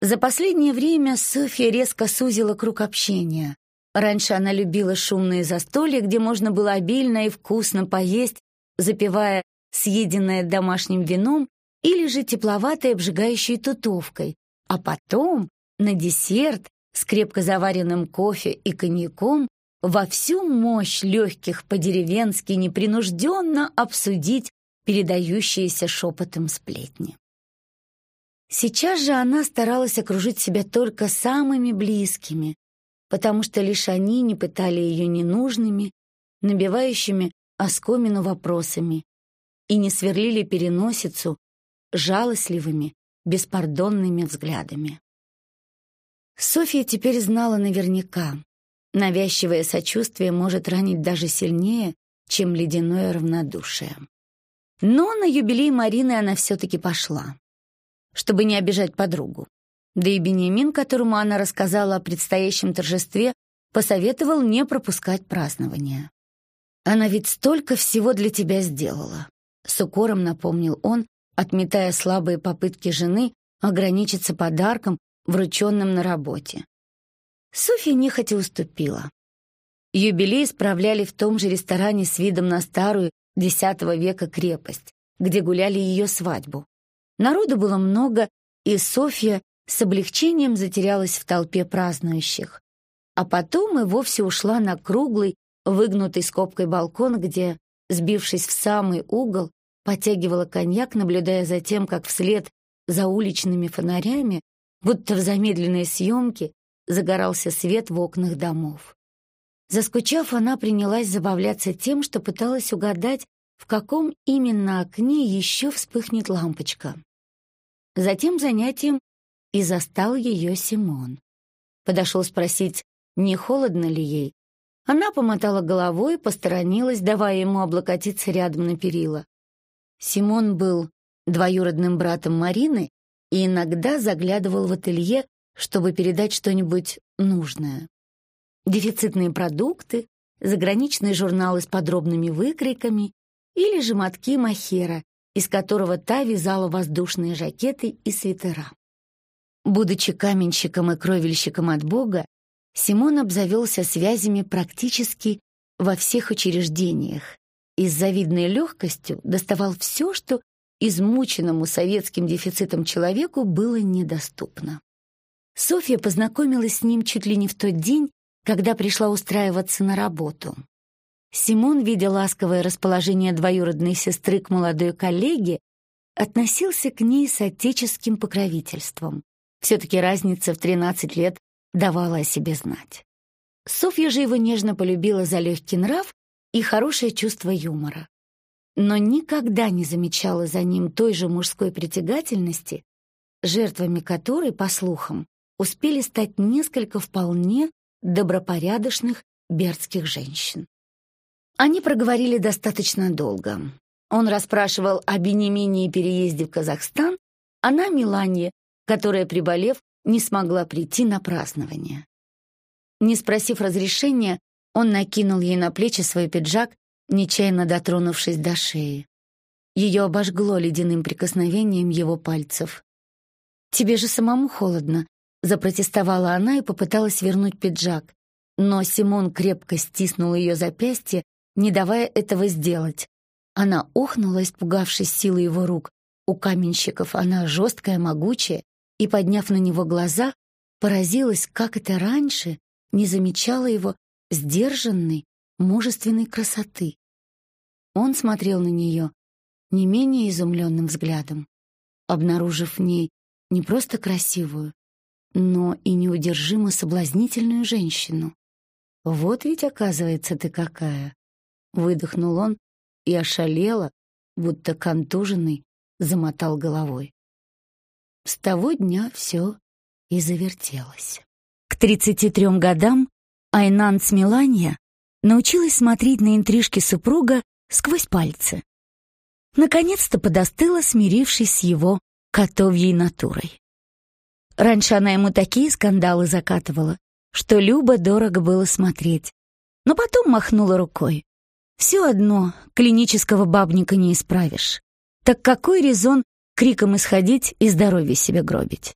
За последнее время Софья резко сузила круг общения. Раньше она любила шумные застолья, где можно было обильно и вкусно поесть, запивая съеденное домашним вином или же тепловатой обжигающей тутовкой, а потом на десерт с крепко заваренным кофе и коньяком во всю мощь легких по-деревенски непринужденно обсудить передающиеся шепотом сплетни. Сейчас же она старалась окружить себя только самыми близкими, потому что лишь они не пытали ее ненужными, набивающими оскомину вопросами и не сверлили переносицу жалостливыми, беспардонными взглядами. Софья теперь знала наверняка, навязчивое сочувствие может ранить даже сильнее, чем ледяное равнодушие. Но на юбилей Марины она все-таки пошла, чтобы не обижать подругу. Да и Бениамин, которому она рассказала о предстоящем торжестве, посоветовал не пропускать празднование. «Она ведь столько всего для тебя сделала», — с укором напомнил он, отметая слабые попытки жены ограничиться подарком, врученным на работе. Софья нехотя уступила. Юбилей справляли в том же ресторане с видом на старую X века крепость, где гуляли ее свадьбу. Народу было много, и Софья с облегчением затерялась в толпе празднующих. А потом и вовсе ушла на круглый, выгнутый скобкой балкон, где, сбившись в самый угол, потягивала коньяк, наблюдая за тем, как вслед за уличными фонарями, будто в замедленной съемке, загорался свет в окнах домов. Заскучав, она принялась забавляться тем, что пыталась угадать, в каком именно окне еще вспыхнет лампочка. Затем занятием и застал ее Симон. Подошел спросить, не холодно ли ей. Она помотала головой посторонилась, давая ему облокотиться рядом на перила. Симон был двоюродным братом Марины и иногда заглядывал в ателье, чтобы передать что-нибудь нужное. Дефицитные продукты, заграничные журналы с подробными выкройками или же мотки махера, из которого та вязала воздушные жакеты и свитера. Будучи каменщиком и кровельщиком от Бога, Симон обзавелся связями практически во всех учреждениях и с завидной легкостью доставал все, что измученному советским дефицитом человеку было недоступно. Софья познакомилась с ним чуть ли не в тот день, когда пришла устраиваться на работу. Симон, видя ласковое расположение двоюродной сестры к молодой коллеге, относился к ней с отеческим покровительством. Все-таки разница в 13 лет давала о себе знать. Софья же его нежно полюбила за легкий нрав и хорошее чувство юмора. Но никогда не замечала за ним той же мужской притягательности, жертвами которой, по слухам, успели стать несколько вполне добропорядочных бердских женщин. Они проговорили достаточно долго. Он расспрашивал о Бенемине и переезде в Казахстан, она — Милане, которая, приболев, не смогла прийти на празднование. Не спросив разрешения, он накинул ей на плечи свой пиджак, нечаянно дотронувшись до шеи. Ее обожгло ледяным прикосновением его пальцев. «Тебе же самому холодно», — запротестовала она и попыталась вернуть пиджак. Но Симон крепко стиснул ее запястье, не давая этого сделать. Она охнула, испугавшись силы его рук. У каменщиков она жесткая, могучая, и, подняв на него глаза, поразилась, как это раньше не замечала его сдержанной, мужественной красоты. Он смотрел на нее не менее изумленным взглядом, обнаружив в ней не просто красивую, но и неудержимо соблазнительную женщину. «Вот ведь, оказывается, ты какая!» — выдохнул он и ошалело, будто контуженный, замотал головой. С того дня все и завертелось. К 33 годам Айнан Смеланья научилась смотреть на интрижки супруга сквозь пальцы. Наконец-то подостыла, смирившись с его котовьей натурой. Раньше она ему такие скандалы закатывала, что Люба дорого было смотреть. Но потом махнула рукой. Все одно клинического бабника не исправишь. Так какой резон криком исходить и здоровье себе гробить?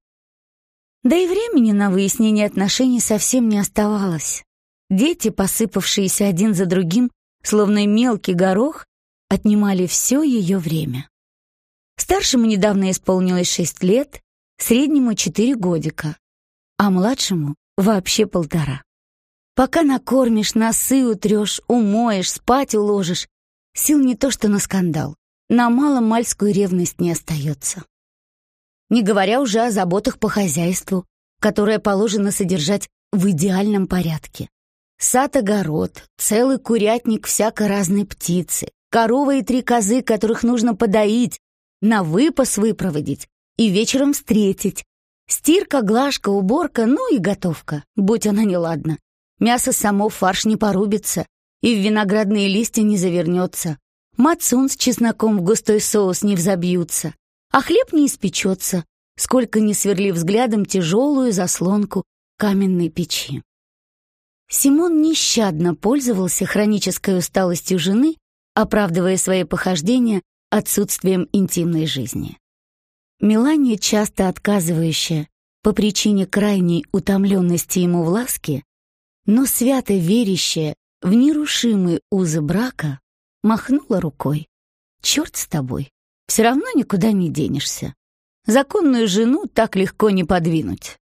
Да и времени на выяснение отношений совсем не оставалось. Дети, посыпавшиеся один за другим, словно мелкий горох, отнимали все ее время. Старшему недавно исполнилось шесть лет, среднему четыре годика, а младшему вообще полтора. Пока накормишь, носы утрешь, умоешь, спать уложишь, сил не то что на скандал, на маломальскую ревность не остается. Не говоря уже о заботах по хозяйству, которое положено содержать в идеальном порядке. Сад-огород, целый курятник всяко разной птицы, корова и три козы, которых нужно подоить, на выпас выпроводить и вечером встретить. Стирка, глажка, уборка, ну и готовка, будь она неладна. Мясо само фарш не порубится и в виноградные листья не завернется. Мацун с чесноком в густой соус не взобьются, а хлеб не испечется, сколько ни сверли взглядом тяжелую заслонку каменной печи. Симон нещадно пользовался хронической усталостью жены, оправдывая свои похождения отсутствием интимной жизни. Мелания, часто отказывающая по причине крайней утомленности ему в ласке, но свято верящая в нерушимые узы брака, махнула рукой. «Черт с тобой, все равно никуда не денешься. Законную жену так легко не подвинуть».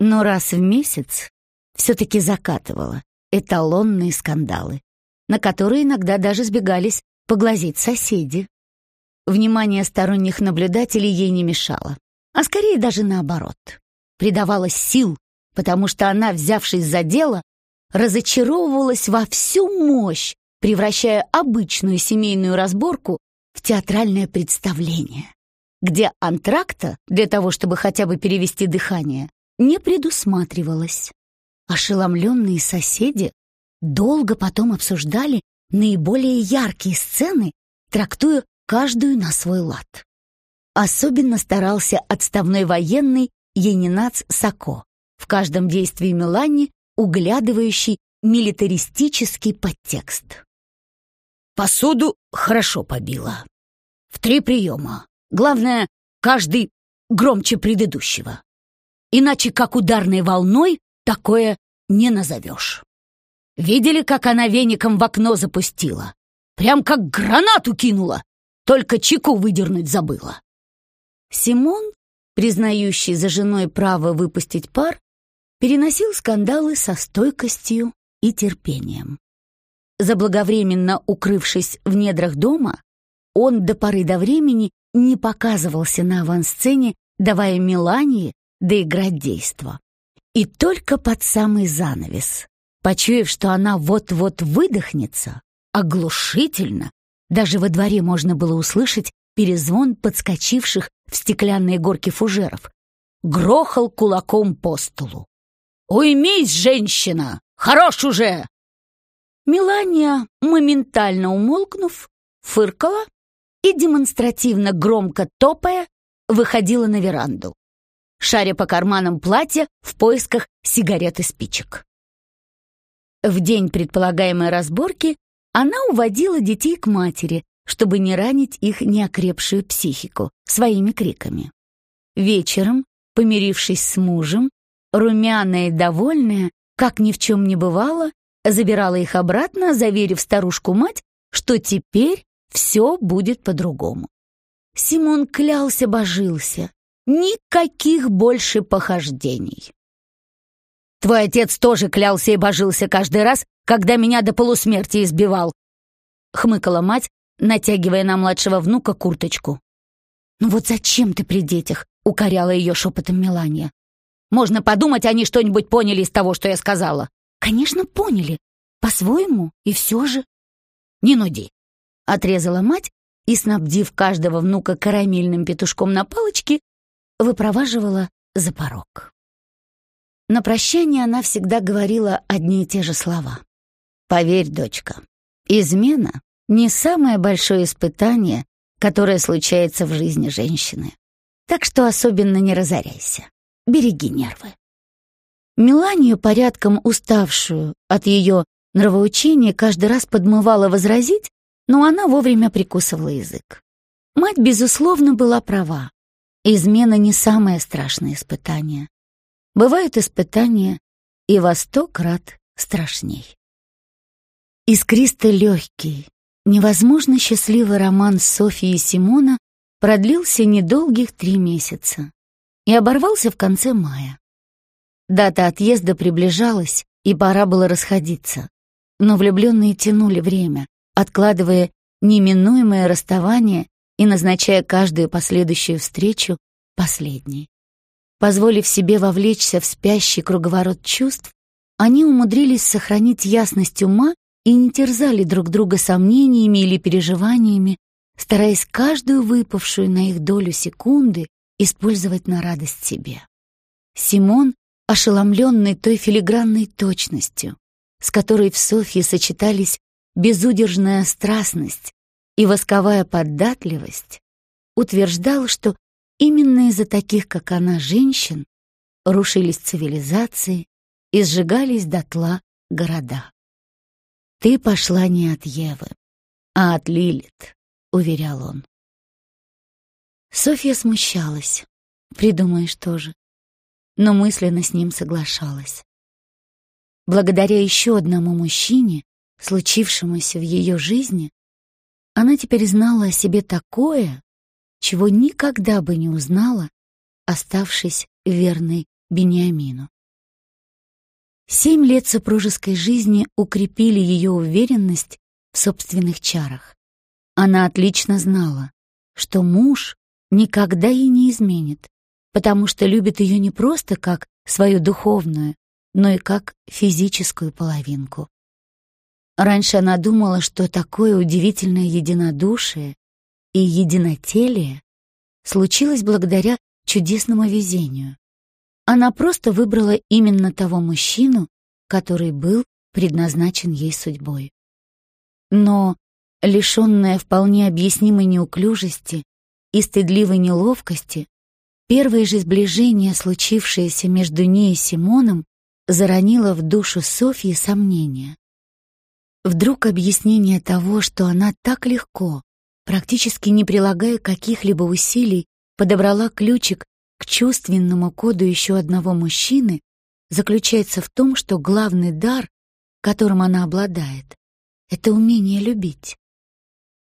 Но раз в месяц все-таки закатывала эталонные скандалы, на которые иногда даже сбегались поглазеть соседи. Внимание сторонних наблюдателей ей не мешало, а скорее даже наоборот. Придавалось сил, потому что она, взявшись за дело, разочаровывалась во всю мощь, превращая обычную семейную разборку в театральное представление, где антракта, для того чтобы хотя бы перевести дыхание, не предусматривалось. Ошеломленные соседи долго потом обсуждали наиболее яркие сцены, трактуя каждую на свой лад. Особенно старался отставной военный Енинац Сако, в каждом действии Мелани углядывающий милитаристический подтекст. Посуду хорошо побила. В три приема. Главное, каждый громче предыдущего. Иначе как ударной волной такое не назовешь. Видели, как она веником в окно запустила? Прям как гранату кинула. Только чеку выдернуть забыла. Симон, признающий за женой право выпустить пар, переносил скандалы со стойкостью и терпением. Заблаговременно укрывшись в недрах дома, он до поры до времени не показывался на авансцене, давая Мелании доиграть действо. И только под самый занавес, почуяв, что она вот-вот выдохнется, оглушительно даже во дворе можно было услышать перезвон подскочивших в стеклянные горки фужеров. Грохал кулаком по столу. «Уймись, женщина! Хорош уже!» Мелания, моментально умолкнув, фыркала и, демонстративно громко топая, выходила на веранду, шаря по карманам платья в поисках сигарет и спичек. В день предполагаемой разборки она уводила детей к матери, чтобы не ранить их неокрепшую психику своими криками. Вечером, помирившись с мужем, румяная и довольная, как ни в чем не бывало, забирала их обратно, заверив старушку-мать, что теперь все будет по-другому. Симон клялся-божился. Никаких больше похождений. Твой отец тоже клялся и божился каждый раз, когда меня до полусмерти избивал!» — хмыкала мать, натягивая на младшего внука курточку. «Ну вот зачем ты при детях?» — укоряла ее шепотом Мелания. «Можно подумать, они что-нибудь поняли из того, что я сказала». «Конечно, поняли. По-своему, и все же». «Не нуди», — отрезала мать и, снабдив каждого внука карамельным петушком на палочке, выпроваживала за порог. На прощание она всегда говорила одни и те же слова. Поверь, дочка, измена — не самое большое испытание, которое случается в жизни женщины. Так что особенно не разоряйся. береги нервы. Меланию, порядком уставшую от ее нравоучения, каждый раз подмывала возразить, но она вовремя прикусывала язык. Мать, безусловно, была права. Измена не самое страшное испытание. Бывают испытания и во сто крат страшней. Искристо легкий, невозможно счастливый роман Софии и Симона продлился недолгих три месяца и оборвался в конце мая. Дата отъезда приближалась, и пора было расходиться. Но влюбленные тянули время, откладывая неминуемое расставание и назначая каждую последующую встречу последней. Позволив себе вовлечься в спящий круговорот чувств, они умудрились сохранить ясность ума и не терзали друг друга сомнениями или переживаниями, стараясь каждую выпавшую на их долю секунды использовать на радость себе. Симон, ошеломленный той филигранной точностью, с которой в Софье сочетались безудержная страстность и восковая податливость, утверждал, что именно из-за таких, как она, женщин, рушились цивилизации и сжигались дотла города. «Ты пошла не от Евы, а от Лилит», — уверял он. Софья смущалась, придумаешь тоже, но мысленно с ним соглашалась. Благодаря еще одному мужчине, случившемуся в ее жизни, она теперь знала о себе такое, чего никогда бы не узнала, оставшись верной Бениамину. Семь лет супружеской жизни укрепили ее уверенность в собственных чарах. Она отлично знала, что муж никогда ей не изменит, потому что любит ее не просто как свою духовную, но и как физическую половинку. Раньше она думала, что такое удивительное единодушие и единотелие случилось благодаря чудесному везению. Она просто выбрала именно того мужчину, который был предназначен ей судьбой. Но, лишенная вполне объяснимой неуклюжести и стыдливой неловкости, первое же сближение, случившееся между ней и Симоном, заронило в душу Софьи сомнения. Вдруг объяснение того, что она так легко, практически не прилагая каких-либо усилий, подобрала ключик к чувственному коду еще одного мужчины, заключается в том, что главный дар, которым она обладает, это умение любить.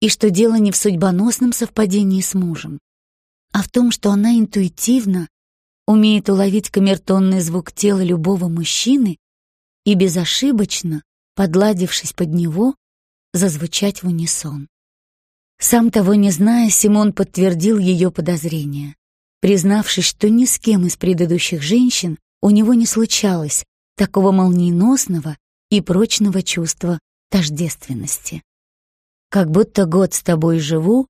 И что дело не в судьбоносном совпадении с мужем, а в том, что она интуитивно умеет уловить камертонный звук тела любого мужчины и безошибочно, подладившись под него, зазвучать в унисон. Сам того не зная, Симон подтвердил ее подозрения признавшись, что ни с кем из предыдущих женщин у него не случалось такого молниеносного и прочного чувства тождественности. Как будто год с тобой живу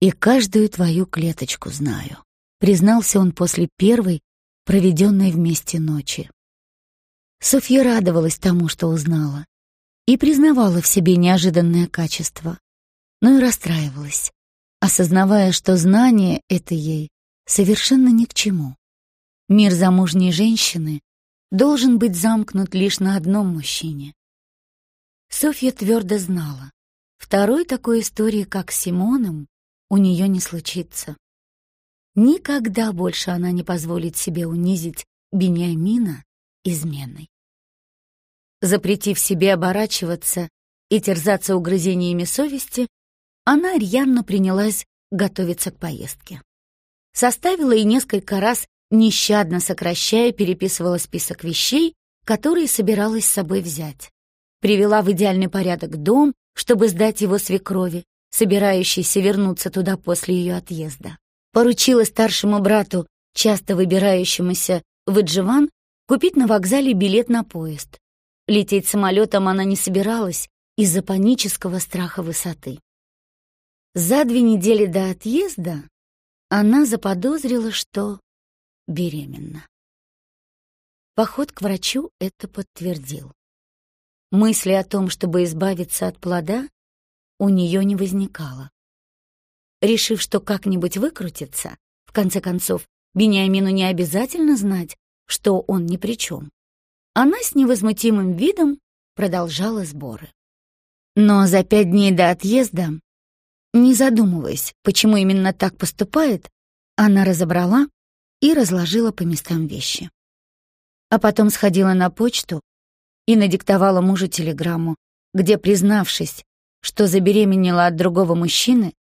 и каждую твою клеточку знаю, признался он после первой, проведенной вместе ночи. Софья радовалась тому, что узнала, и признавала в себе неожиданное качество, но и расстраивалась, осознавая, что знание это ей совершенно ни к чему. Мир замужней женщины должен быть замкнут лишь на одном мужчине. Софья твердо знала, второй такой истории, как с Симоном, у нее не случится. Никогда больше она не позволит себе унизить Бениамина изменой. Запретив себе оборачиваться и терзаться угрызениями совести, она рьяно принялась готовиться к поездке составила и несколько раз, нещадно сокращая, переписывала список вещей, которые собиралась с собой взять. Привела в идеальный порядок дом, чтобы сдать его свекрови, собирающейся вернуться туда после ее отъезда. Поручила старшему брату, часто выбирающемуся в Идживан, купить на вокзале билет на поезд. Лететь самолетом она не собиралась из-за панического страха высоты. За две недели до отъезда она заподозрила, что беременна. Поход к врачу это подтвердил. Мысли о том, чтобы избавиться от плода, у нее не возникало. Решив, что как-нибудь выкрутиться, в конце концов, Бениамину не обязательно знать, что он ни при чем. Она с невозмутимым видом продолжала сборы. Но за пять дней до отъезда, не задумываясь, почему именно так поступает, она разобрала и разложила по местам вещи. А потом сходила на почту и надиктовала мужу телеграмму, где, признавшись, что забеременела от другого мужчины,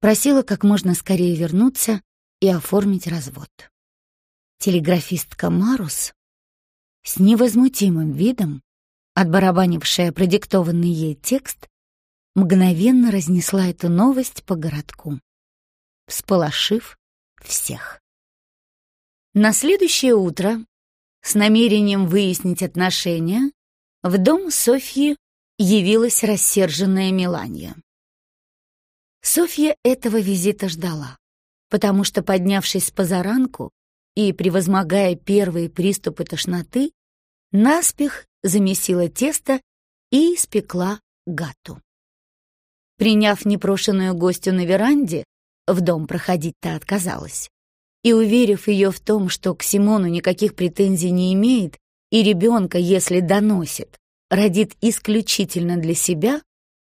просила как можно скорее вернуться и оформить развод. Телеграфистка Марус с невозмутимым видом, отбарабанившая продиктованный ей текст, мгновенно разнесла эту новость по городку, всполошив всех. На следующее утро, с намерением выяснить отношения, в дом Софьи явилась рассерженная Меланья. Софья этого визита ждала, потому что, поднявшись с позаранку и превозмогая первые приступы тошноты, наспех замесила тесто и испекла гату. Приняв непрошенную гостью на веранде, в дом проходить-то отказалась, и, уверив ее в том, что к Симону никаких претензий не имеет, и ребенка, если доносит, родит исключительно для себя,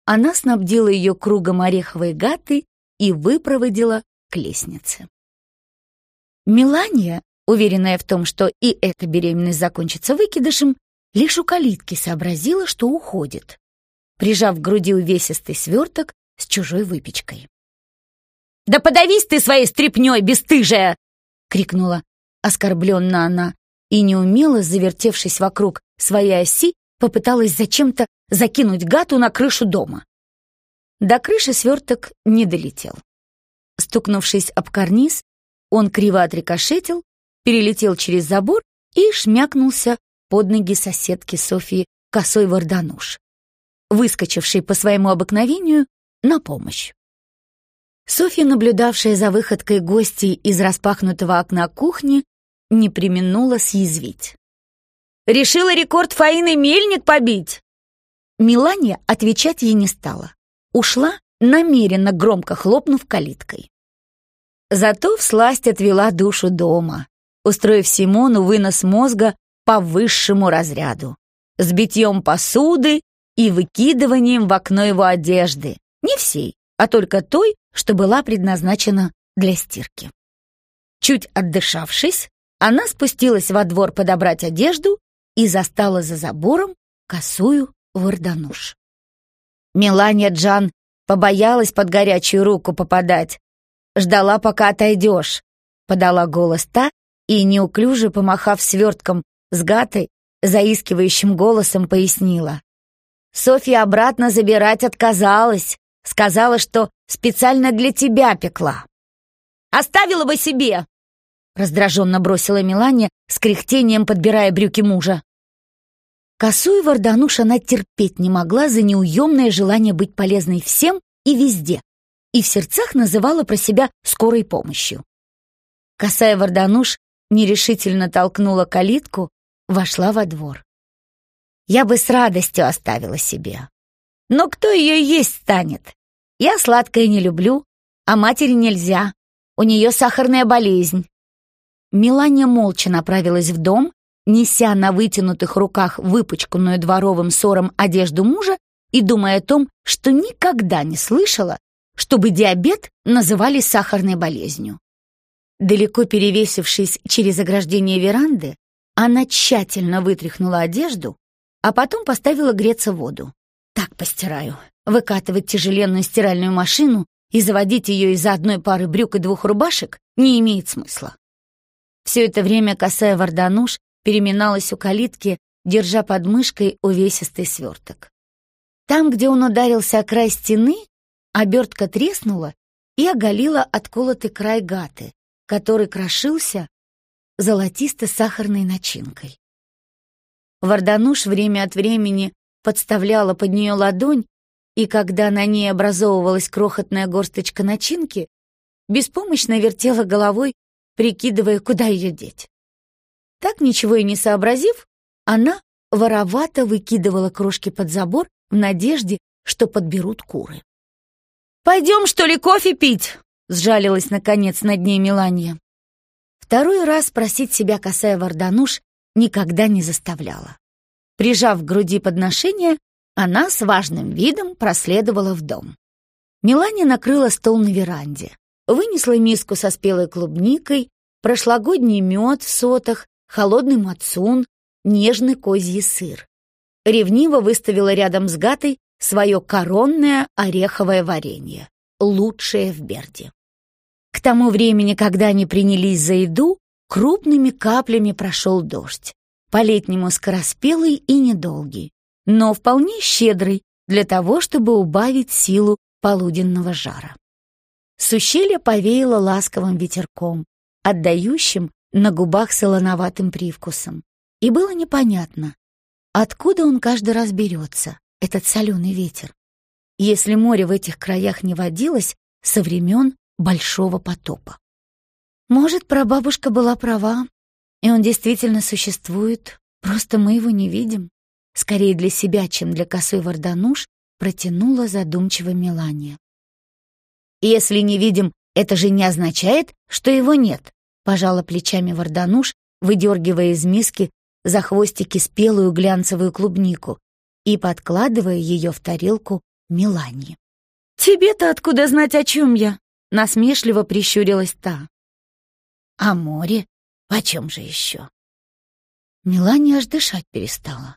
она снабдила ее кругом ореховой гаты и выпроводила к лестнице. Мелания, уверенная в том, что и эта беременность закончится выкидышем, лишь у калитки сообразила, что уходит, прижав к груди увесистый сверток с чужой выпечкой. «Да подавись ты своей стряпнёй, бесстыжая!» — крикнула оскорбленно она и, неумело завертевшись вокруг своей оси, попыталась зачем-то закинуть гату на крышу дома. До крыши сверток не долетел. Стукнувшись об карниз, он криво отрикошетил, перелетел через забор и шмякнулся под ноги соседки Софьи косой вардануш, выскочившей по своему обыкновению на помощь. Софья, наблюдавшая за выходкой гостей из распахнутого окна кухни, не применула съязвить. Решила рекорд Фаины Мельник побить!» Милания отвечать ей не стала. Ушла, намеренно громко хлопнув калиткой. Зато всласть отвела душу дома, устроив Симону вынос мозга по высшему разряду, с битьем посуды и выкидыванием в окно его одежды. Не всей, а только той, что была предназначена для стирки. Чуть отдышавшись, она спустилась во двор подобрать одежду и застала за забором косую вардануш. Мелания Джан побоялась под горячую руку попадать. Ждала, пока отойдешь, подала голос та и, неуклюже помахав свертком с гатой, заискивающим голосом пояснила. Софья обратно забирать отказалась, сказала, что специально для тебя пекла. «Оставила бы себе!» Раздраженно бросила Мелания, с кряхтением подбирая брюки мужа. Косую Вардануш она терпеть не могла за неуемное желание быть полезной всем и везде, и в сердцах называла про себя скорой помощью. Косая Вардануш нерешительно толкнула калитку, вошла во двор. Я бы с радостью оставила себе. Но кто ее есть станет? Я сладкое не люблю, а матери нельзя. У нее сахарная болезнь. Милания молча направилась в дом, неся на вытянутых руках выпачканную дворовым ссором одежду мужа и думая о том, что никогда не слышала, чтобы диабет называли сахарной болезнью. Далеко перевесившись через ограждение веранды, она тщательно вытряхнула одежду, а потом поставила греться воду. Так постираю. Выкатывать тяжеленную стиральную машину и заводить ее из-за одной пары брюк и двух рубашек не имеет смысла. Все это время косая Вардануш переминалась у калитки, держа под мышкой увесистый сверток. Там, где он ударился о край стены, обертка треснула и оголила отколотый край гаты, который крошился золотисто-сахарной начинкой. Вардануш время от времени подставляла под нее ладонь, и когда на ней образовывалась крохотная горсточка начинки, беспомощно вертела головой прикидывая, куда ее деть. Так ничего и не сообразив, она воровато выкидывала крошки под забор в надежде, что подберут куры. «Пойдем, что ли, кофе пить?» — сжалилась, наконец, над ней Мелания. В Второй раз спросить себя косая Вардануш никогда не заставляла. Прижав к груди подношение, она с важным видом проследовала в дом. Мелания накрыла стол на веранде, вынесла миску со спелой клубникой, прошлогодний мед в сотах, холодный мацун, нежный козий сыр. Ревниво выставила рядом с гатой свое коронное ореховое варенье, лучшее в Берде. К тому времени, когда они принялись за еду, крупными каплями прошел дождь, по-летнему скороспелый и недолгий, но вполне щедрый для того, чтобы убавить силу полуденного жара. С ущелья повеяло ласковым ветерком, отдающим на губах солоноватым привкусом. И было непонятно, откуда он каждый раз берется, этот соленый ветер, если море в этих краях не водилось со времен Большого потопа. Может, прабабушка была права, и он действительно существует, просто мы его не видим. Скорее для себя, чем для косой Вардануш, протянула задумчиво Мелания. «Если не видим, это же не означает, что его нет», пожала плечами Вардануш, выдергивая из миски за хвостики спелую глянцевую клубнику и подкладывая ее в тарелку Мелании. «Тебе-то откуда знать, о чем я?» насмешливо прищурилась та. «А море? Почем же еще?» Мелания аж дышать перестала.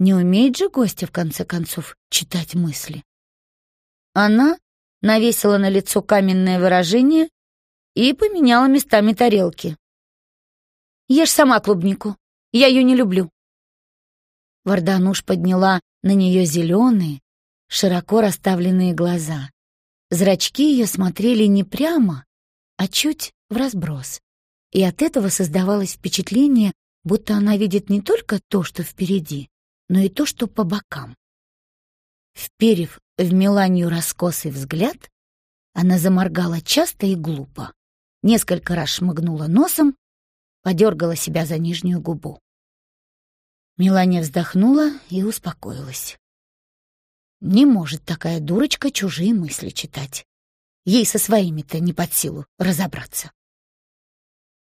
Не умеет же гостья, в конце концов, читать мысли. Она навесила на лицо каменное выражение и поменяла местами тарелки. «Ешь сама клубнику, я ее не люблю». Вардануш подняла на нее зеленые, широко расставленные глаза. Зрачки ее смотрели не прямо, а чуть в разброс. И от этого создавалось впечатление, будто она видит не только то, что впереди, но и то, что по бокам. Вперев в Меланию раскосый взгляд, она заморгала часто и глупо, несколько раз шмыгнула носом, подергала себя за нижнюю губу. Мелания вздохнула и успокоилась. Не может такая дурочка чужие мысли читать. Ей со своими-то не под силу разобраться.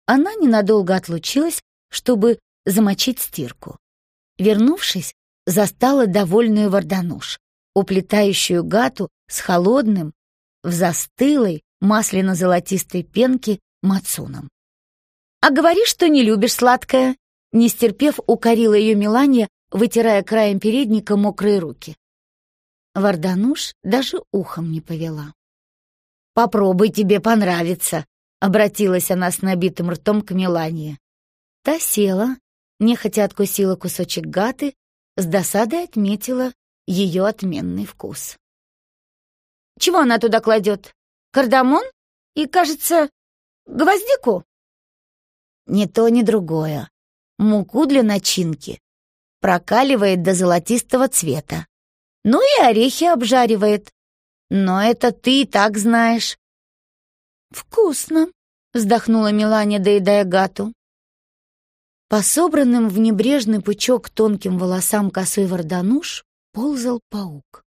Она ненадолго отлучилась, чтобы замочить стирку. Вернувшись, застала довольную Вардануш, уплетающую гату с холодным, в застылой, масляно-золотистой пенке мацуном. «А говоришь, что не любишь сладкое?» Не стерпев, укорила ее Мелания, вытирая краем передника мокрые руки. Вардануш даже ухом не повела. «Попробуй, тебе понравится», — обратилась она с набитым ртом к Мелании. Та села, нехотя откусила кусочек гаты, с досадой отметила ее отменный вкус. «Чего она туда кладет? Кардамон? И, кажется, гвоздику?» «Ни то, ни другое. Муку для начинки. Прокаливает до золотистого цвета. Ну и орехи обжаривает. Но это ты и так знаешь». «Вкусно», — вздохнула Мелания, доедая гату. По собранным в небрежный пучок тонким волосам косой вардануш ползал паук.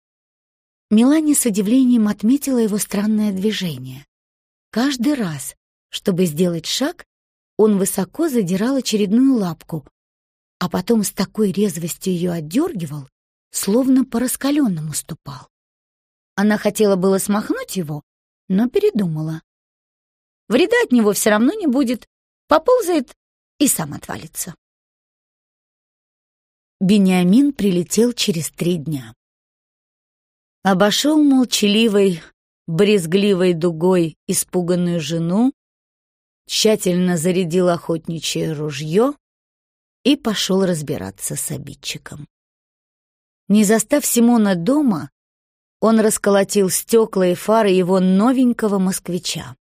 Мелани с удивлением отметила его странное движение. Каждый раз, чтобы сделать шаг, он высоко задирал очередную лапку, а потом с такой резвостью ее отдергивал, словно по раскаленному ступал. Она хотела было смахнуть его, но передумала. Вреда от него все равно не будет, поползает и сам отвалится. Бениамин прилетел через три дня. Обошел молчаливой, брезгливой дугой испуганную жену, тщательно зарядил охотничье ружье и пошел разбираться с обидчиком. Не застав Симона дома, он расколотил стекла и фары его новенького москвича,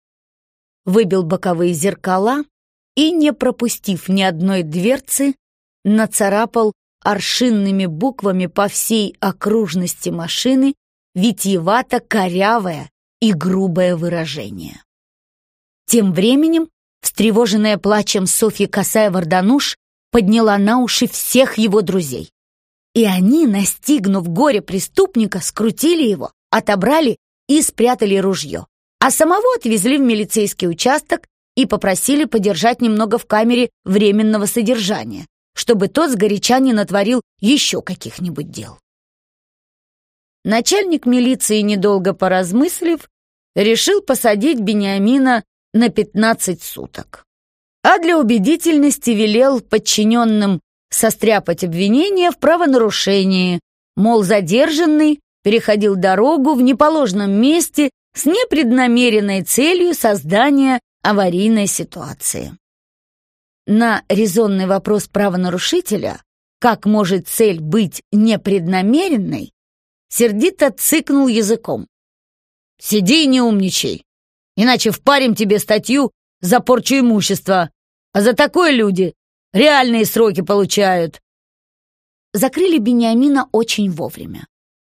выбил боковые зеркала и, не пропустив ни одной дверцы, нацарапал аршинными буквами по всей окружности машины витиевато-корявое и грубое выражение. Тем временем, встревоженная плачем Софья Косая-Вардануш подняла на уши всех его друзей. И они, настигнув горе преступника, скрутили его, отобрали и спрятали ружье, а самого отвезли в милицейский участок и попросили подержать немного в камере временного содержания, чтобы тот сгоряча не натворил еще каких-нибудь дел. Начальник милиции, недолго поразмыслив, решил посадить Бениамина на 15 суток. А для убедительности велел подчиненным состряпать обвинение в правонарушении, мол, задержанный переходил дорогу в неположенном месте с непреднамеренной целью создания аварийной ситуации. На резонный вопрос правонарушителя, как может цель быть непреднамеренной, сердито цыкнул языком. «Сиди и не умничай, иначе впарим тебе статью за порчу имущества, а за такое люди реальные сроки получают». Закрыли Бениамина очень вовремя,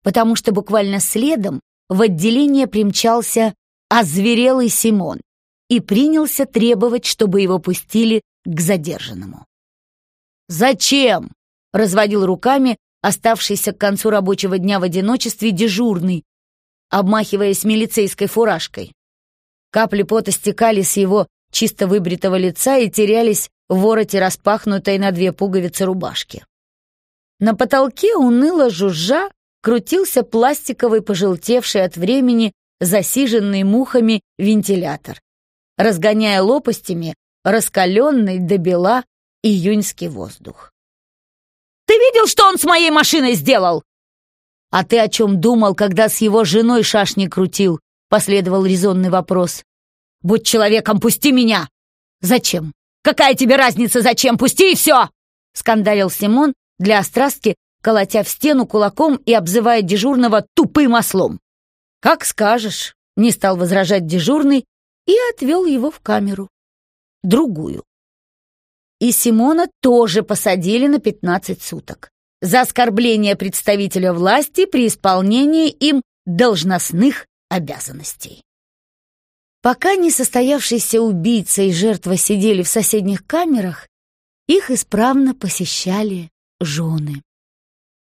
потому что буквально следом в отделение примчался озверелый Симон и принялся требовать, чтобы его пустили к задержанному. «Зачем?» — разводил руками оставшийся к концу рабочего дня в одиночестве дежурный, обмахиваясь милицейской фуражкой. Капли пота стекали с его чисто выбритого лица и терялись в вороте распахнутой на две пуговицы рубашки. На потолке уныло жужжа крутился пластиковый, пожелтевший от времени, засиженный мухами вентилятор, разгоняя лопастями раскаленный до бела июньский воздух. «Ты видел, что он с моей машиной сделал?» «А ты о чем думал, когда с его женой шашни крутил?» — последовал резонный вопрос. «Будь человеком, пусти меня!» «Зачем? Какая тебе разница, зачем? Пусти и все!» — скандалил Симон для острастки, колотя в стену кулаком и обзывая дежурного тупым ослом. «Как скажешь», — не стал возражать дежурный и отвел его в камеру. Другую. И Симона тоже посадили на 15 суток за оскорбление представителя власти при исполнении им должностных обязанностей. Пока несостоявшийся убийца и жертва сидели в соседних камерах, их исправно посещали жены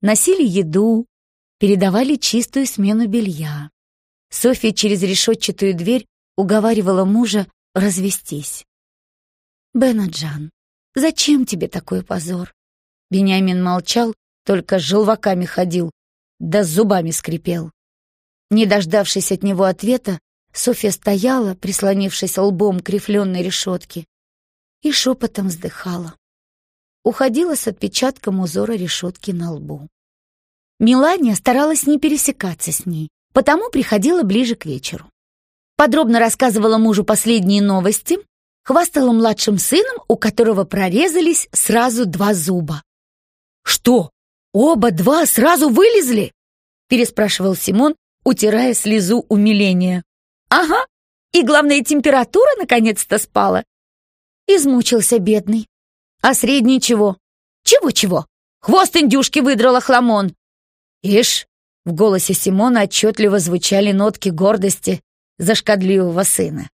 носили еду, передавали чистую смену белья. Софья через решетчатую дверь уговаривала мужа развестись. «Бенаджан, зачем тебе такой позор?» Бениамин молчал, только желваками ходил, да зубами скрипел. Не дождавшись от него ответа, Софья стояла, прислонившись лбом к рифленой решетке, и шепотом вздыхала уходила с отпечатком узора решетки на лбу. Милания старалась не пересекаться с ней, потому приходила ближе к вечеру. Подробно рассказывала мужу последние новости, хвастала младшим сыном, у которого прорезались сразу два зуба. «Что, оба два сразу вылезли?» переспрашивал Симон, утирая слезу умиления. «Ага, и главное, температура наконец-то спала». Измучился бедный. А средний чего? Чего-чего? Хвост индюшки выдрала хламон. Ишь, в голосе Симона отчетливо звучали нотки гордости за шкодливого сына.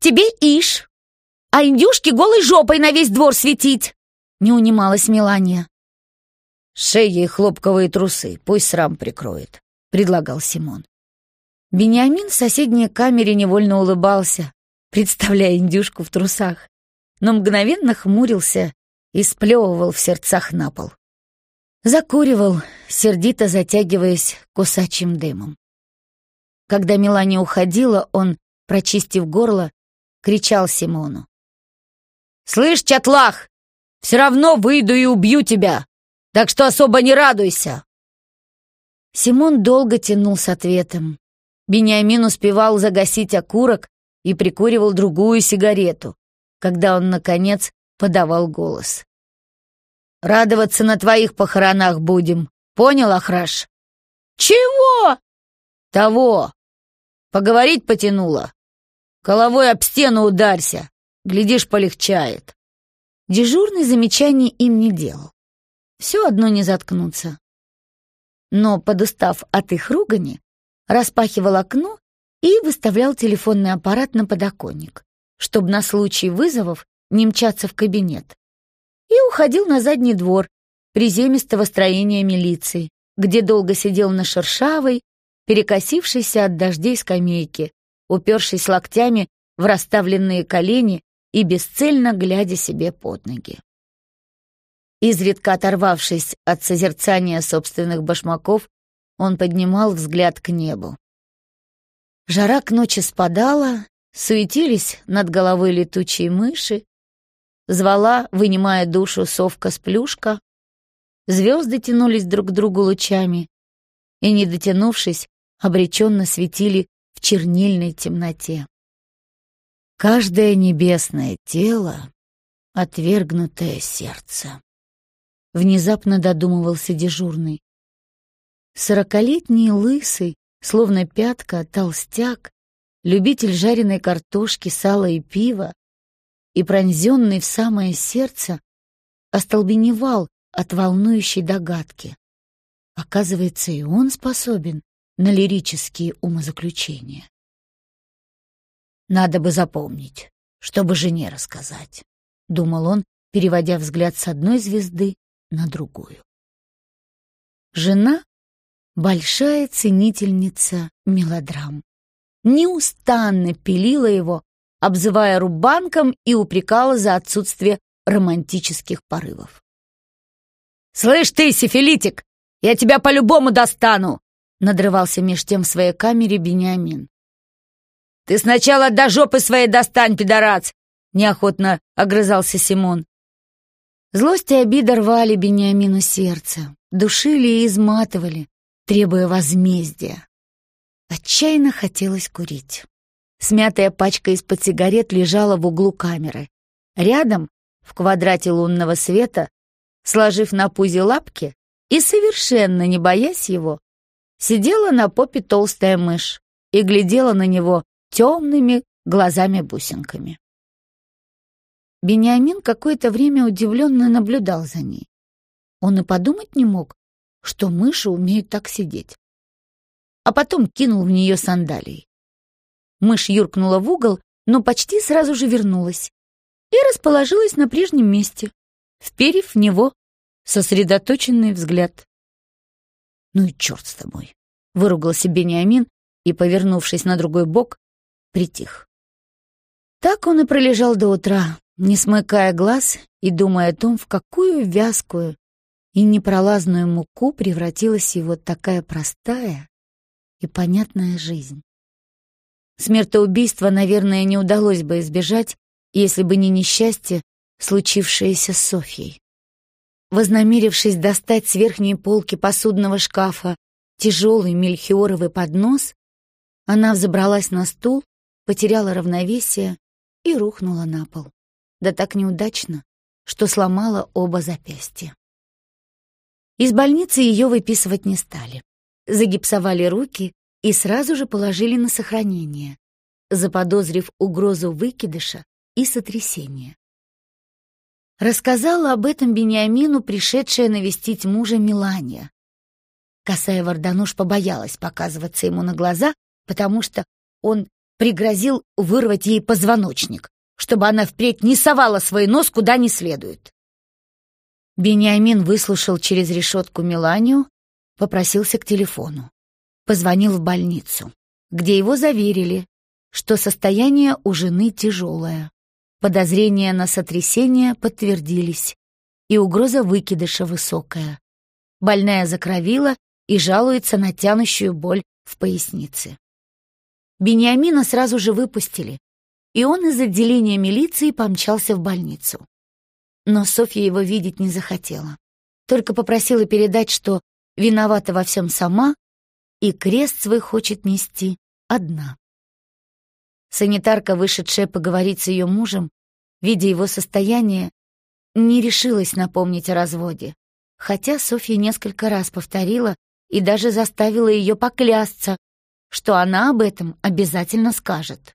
Тебе ишь, а индюшки голой жопой на весь двор светить, не унималась Мелания. Шея и хлопковые трусы, пусть срам прикроет, предлагал Симон. Бениамин в соседней камере невольно улыбался, представляя индюшку в трусах но мгновенно хмурился и сплевывал в сердцах на пол. Закуривал, сердито затягиваясь кусачим дымом. Когда Мелания уходила, он, прочистив горло, кричал Симону. «Слышь, чатлах, все равно выйду и убью тебя, так что особо не радуйся!» Симон долго тянул с ответом. Бениамин успевал загасить окурок и прикуривал другую сигарету когда он, наконец, подавал голос. «Радоваться на твоих похоронах будем. Понял, Ахраш?» «Чего?» «Того. Поговорить потянуло. Головой об стену ударься. Глядишь, полегчает». Дежурный замечаний им не делал. Все одно не заткнуться. Но, подустав от их ругани, распахивал окно и выставлял телефонный аппарат на подоконник чтобы на случай вызовов не мчаться в кабинет. И уходил на задний двор приземистого строения милиции, где долго сидел на шершавой, перекосившейся от дождей скамейке, упершись локтями в расставленные колени и бесцельно глядя себе под ноги. Изредка оторвавшись от созерцания собственных башмаков, он поднимал взгляд к небу. Жара к ночи спадала, суетились над головой летучие мыши, звала, вынимая душу совка с плюшка, звезды тянулись друг к другу лучами и, не дотянувшись, обреченно светили в чернильной темноте. Каждое небесное тело — отвергнутое сердце. Внезапно додумывался дежурный. Сорокалетний лысый, словно пятка, толстяк, любитель жареной картошки, сала и пива, и пронзенный в самое сердце, остолбеневал от волнующей догадки. Оказывается, и он способен на лирические умозаключения. Надо бы запомнить, чтобы жене рассказать, — думал он, переводя взгляд с одной звезды на другую. Жена — большая ценительница мелодрам. Неустанно пилила его, обзывая рубанком и упрекала за отсутствие романтических порывов. «Слышь ты, сифилитик, я тебя по-любому достану!» надрывался меж тем в своей камере Бениамин. «Ты сначала до жопы своей достань, пидорац!» — неохотно огрызался Симон. Злость и обида рвали Бениамину сердце, душили и изматывали, требуя возмездия. Отчаянно хотелось курить. Смятая пачка из-под сигарет лежала в углу камеры. Рядом, в квадрате лунного света, сложив на пузе лапки и совершенно не боясь его, сидела на попе толстая мышь и глядела на него темными глазами-бусинками. Бениамин какое-то время удивленно наблюдал за ней. Он и подумать не мог, что мыши умеют так сидеть. А потом кинул в нее сандалии. Мышь юркнула в угол, но почти сразу же вернулась и расположилась на прежнем месте, вперев в него сосредоточенный взгляд. «Ну и черт с тобой!» — выругался Бениамин и, повернувшись на другой бок, притих. Так он и пролежал до утра, не смыкая глаз и думая о том, в какую вязкую и непролазную муку превратилась его такая простая и понятная жизнь. Смертоубийства, наверное, не удалось бы избежать, если бы не несчастье, случившееся с Софьей. Вознамерившись достать с верхней полки посудного шкафа тяжелый мельхиоровый поднос, она взобралась на стул потеряла равновесие и рухнула на пол. Да так неудачно, что сломала оба запястья. Из больницы ее выписывать не стали. Загипсовали руки и сразу же положили на сохранение, заподозрив угрозу выкидыша и сотрясения. Рассказала об этом Бениамину пришедшая навестить мужа Милания. Косая Вардануш побоялась показываться ему на глаза, потому что он пригрозил вырвать ей позвоночник, чтобы она впредь не совала свой нос куда не следует. Бениамин выслушал через решетку Миланию, попросился к телефону. Позвонил в больницу, где его заверили, что состояние у жены тяжелое. Подозрения на сотрясение подтвердились, и угроза выкидыша высокая. Больная закровила и жалуется на тянущую боль в пояснице. Бениамина сразу же выпустили, и он из отделения милиции помчался в больницу. Но Софья его видеть не захотела, только попросила передать, что виновата во всем сама и крест свой хочет нести одна. Санитарка, вышедшая поговорить с ее мужем, видя его состояние, не решилась напомнить о разводе, хотя Софья несколько раз повторила и даже заставила ее поклясться, что она об этом обязательно скажет.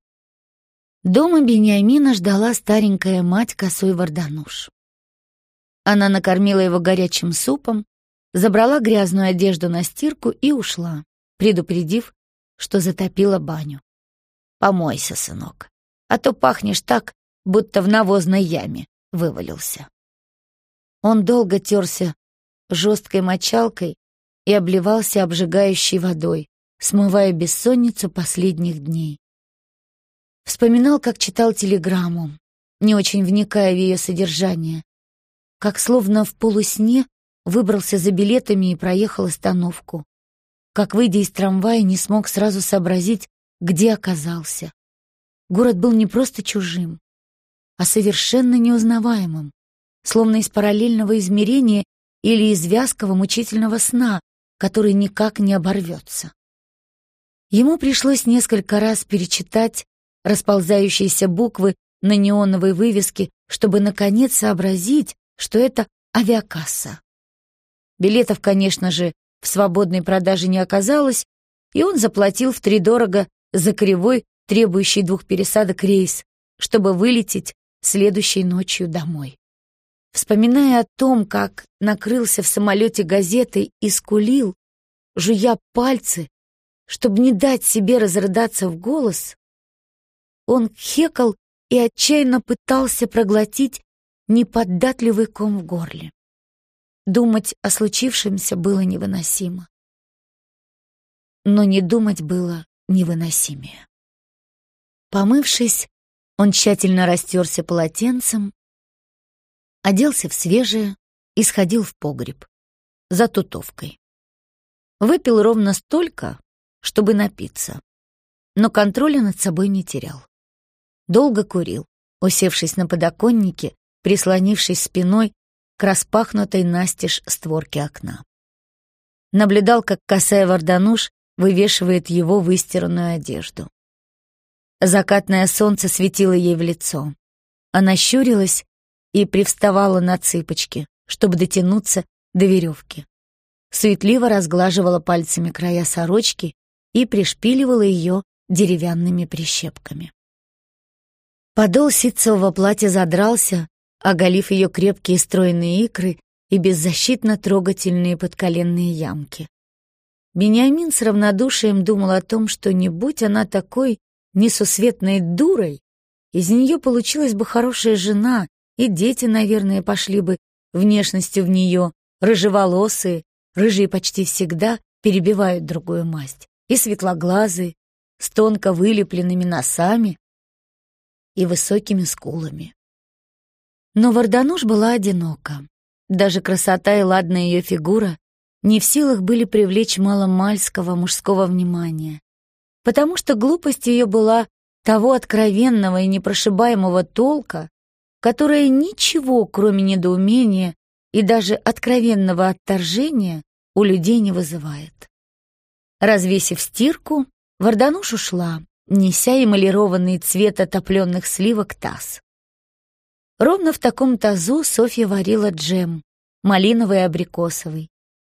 Дома Бениамина ждала старенькая мать косой Вардануш. Она накормила его горячим супом, забрала грязную одежду на стирку и ушла, предупредив, что затопила баню. «Помойся, сынок, а то пахнешь так, будто в навозной яме вывалился». Он долго терся жесткой мочалкой и обливался обжигающей водой, смывая бессонницу последних дней. Вспоминал, как читал телеграмму, не очень вникая в ее содержание, как словно в полусне выбрался за билетами и проехал остановку, как, выйдя из трамвая, не смог сразу сообразить, где оказался. Город был не просто чужим, а совершенно неузнаваемым, словно из параллельного измерения или из вязкого мучительного сна, который никак не оборвется. Ему пришлось несколько раз перечитать расползающиеся буквы на неоновой вывеске, чтобы наконец сообразить, что это авиакасса. Билетов, конечно же, в свободной продаже не оказалось, и он заплатил втридорого за кривой, требующий двух пересадок рейс, чтобы вылететь следующей ночью домой. Вспоминая о том, как накрылся в самолете газетой и скулил, жуя пальцы, чтобы не дать себе разрыдаться в голос, он хекал и отчаянно пытался проглотить неподатливый ком в горле. Думать о случившемся было невыносимо. Но не думать было невыносимее. Помывшись, он тщательно растерся полотенцем, оделся в свежее и сходил в погреб за тутовкой. Выпил ровно столько, чтобы напиться, но контроля над собой не терял. Долго курил, усевшись на подоконнике, прислонившись спиной к распахнутой настежь створке окна. Наблюдал, как косая Вардануш вывешивает его выстиранную одежду. Закатное солнце светило ей в лицо. Она щурилась и привставала на цыпочки, чтобы дотянуться до веревки. Суетливо разглаживала пальцами края сорочки и пришпиливала ее деревянными прищепками. Подол ситцевого платья задрался, оголив ее крепкие стройные икры и беззащитно трогательные подколенные ямки. Бениамин с равнодушием думал о том, что не будь она такой несусветной дурой, из нее получилась бы хорошая жена, и дети, наверное, пошли бы внешностью в нее, рыжеволосые, рыжие почти всегда перебивают другую масть, и светлоглазые, с тонко вылепленными носами и высокими скулами. Но Вардануш была одинока. Даже красота и ладная ее фигура не в силах были привлечь маломальского мужского внимания, потому что глупость ее была того откровенного и непрошибаемого толка, которое ничего, кроме недоумения и даже откровенного отторжения, у людей не вызывает. Развесив стирку, Вардануш ушла, неся эмалированный цвет отопленных сливок таз. Ровно в таком тазу Софья варила джем, малиновый и абрикосовый,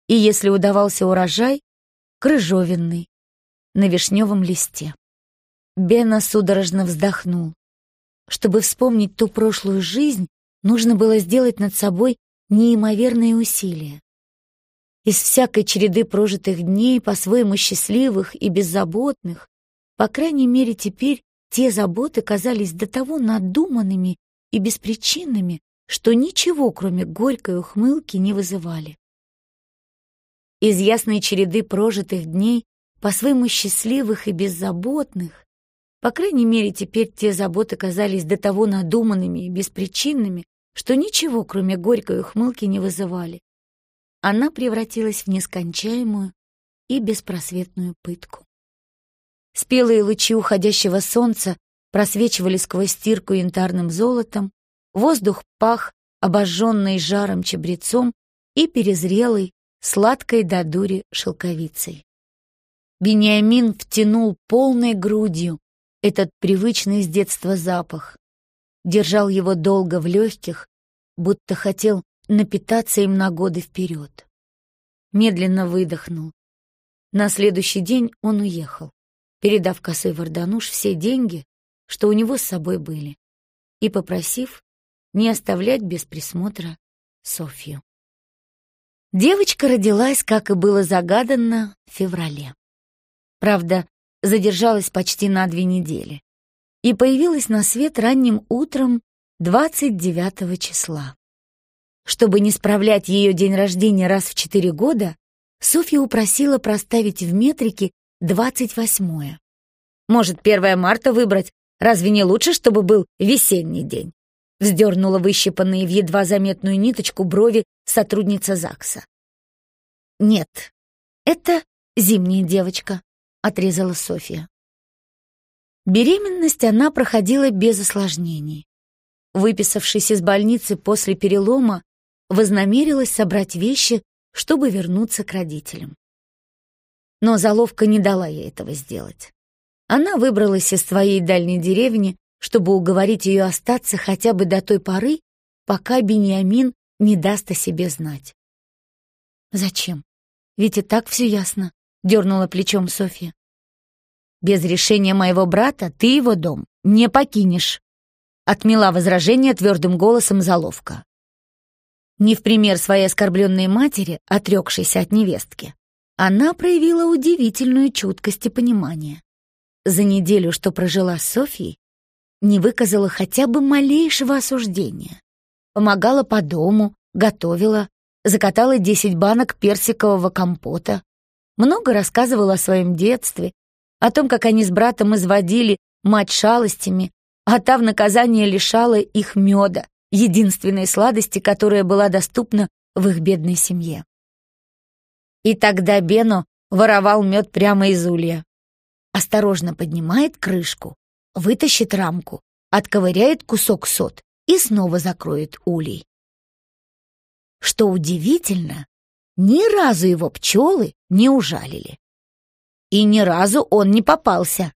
и, если удавался урожай, крыжовенный, на вишневом листе. Бена судорожно вздохнул. Чтобы вспомнить ту прошлую жизнь, нужно было сделать над собой неимоверные усилия. Из всякой череды прожитых дней, по-своему счастливых и беззаботных, по крайней мере, теперь те заботы казались до того надуманными и беспричинными, что ничего, кроме горькой ухмылки, не вызывали. Из ясной череды прожитых дней, по-своему счастливых и беззаботных, по крайней мере, теперь те заботы казались до того надуманными и беспричинными, что ничего, кроме горькой ухмылки, не вызывали. Она превратилась в нескончаемую и беспросветную пытку. Спелые лучи уходящего солнца просвечивали сквозь стирку янтарным золотом, воздух пах обожженный жаром чабрецом и перезрелой, сладкой до дури шелковицей. Бениамин втянул полной грудью этот привычный с детства запах, держал его долго в легких, будто хотел напитаться им на годы вперед. Медленно выдохнул. На следующий день он уехал, передав косой Вардануш все деньги, что у него с собой были, и попросив не оставлять без присмотра Софью. Девочка родилась, как и было загадано, в феврале. Правда, задержалась почти на две недели и появилась на свет ранним утром 29 числа. Чтобы не справлять ее день рождения раз в четыре года, Софья упросила проставить в метрике 28-е. Может, 1 марта выбрать, Разве не лучше, чтобы был весенний день?» Вздернула выщипанные в едва заметную ниточку брови сотрудница ЗАГСа. «Нет, это зимняя девочка», — отрезала Софья. Беременность она проходила без осложнений. Выписавшись из больницы после перелома, вознамерилась собрать вещи, чтобы вернуться к родителям. Но заловка не дала ей этого сделать. Она выбралась из своей дальней деревни, чтобы уговорить ее остаться хотя бы до той поры, пока Бениамин не даст о себе знать. «Зачем? Ведь и так все ясно», — дернула плечом Софья. Без решения моего брата ты его дом не покинешь», — отмела возражение твердым голосом заловка. Не в пример своей оскорбленной матери, отрекшейся от невестки, она проявила удивительную чуткость и понимание. За неделю, что прожила с Софьей, не выказала хотя бы малейшего осуждения. Помогала по дому, готовила, закатала десять банок персикового компота, много рассказывала о своем детстве о том, как они с братом изводили мать шалостями, а та в наказание лишала их меда, единственной сладости, которая была доступна в их бедной семье. И тогда Бено воровал мед прямо из улья. Осторожно поднимает крышку, вытащит рамку, отковыряет кусок сот и снова закроет улей. Что удивительно, ни разу его пчелы не ужалили и ни разу он не попался.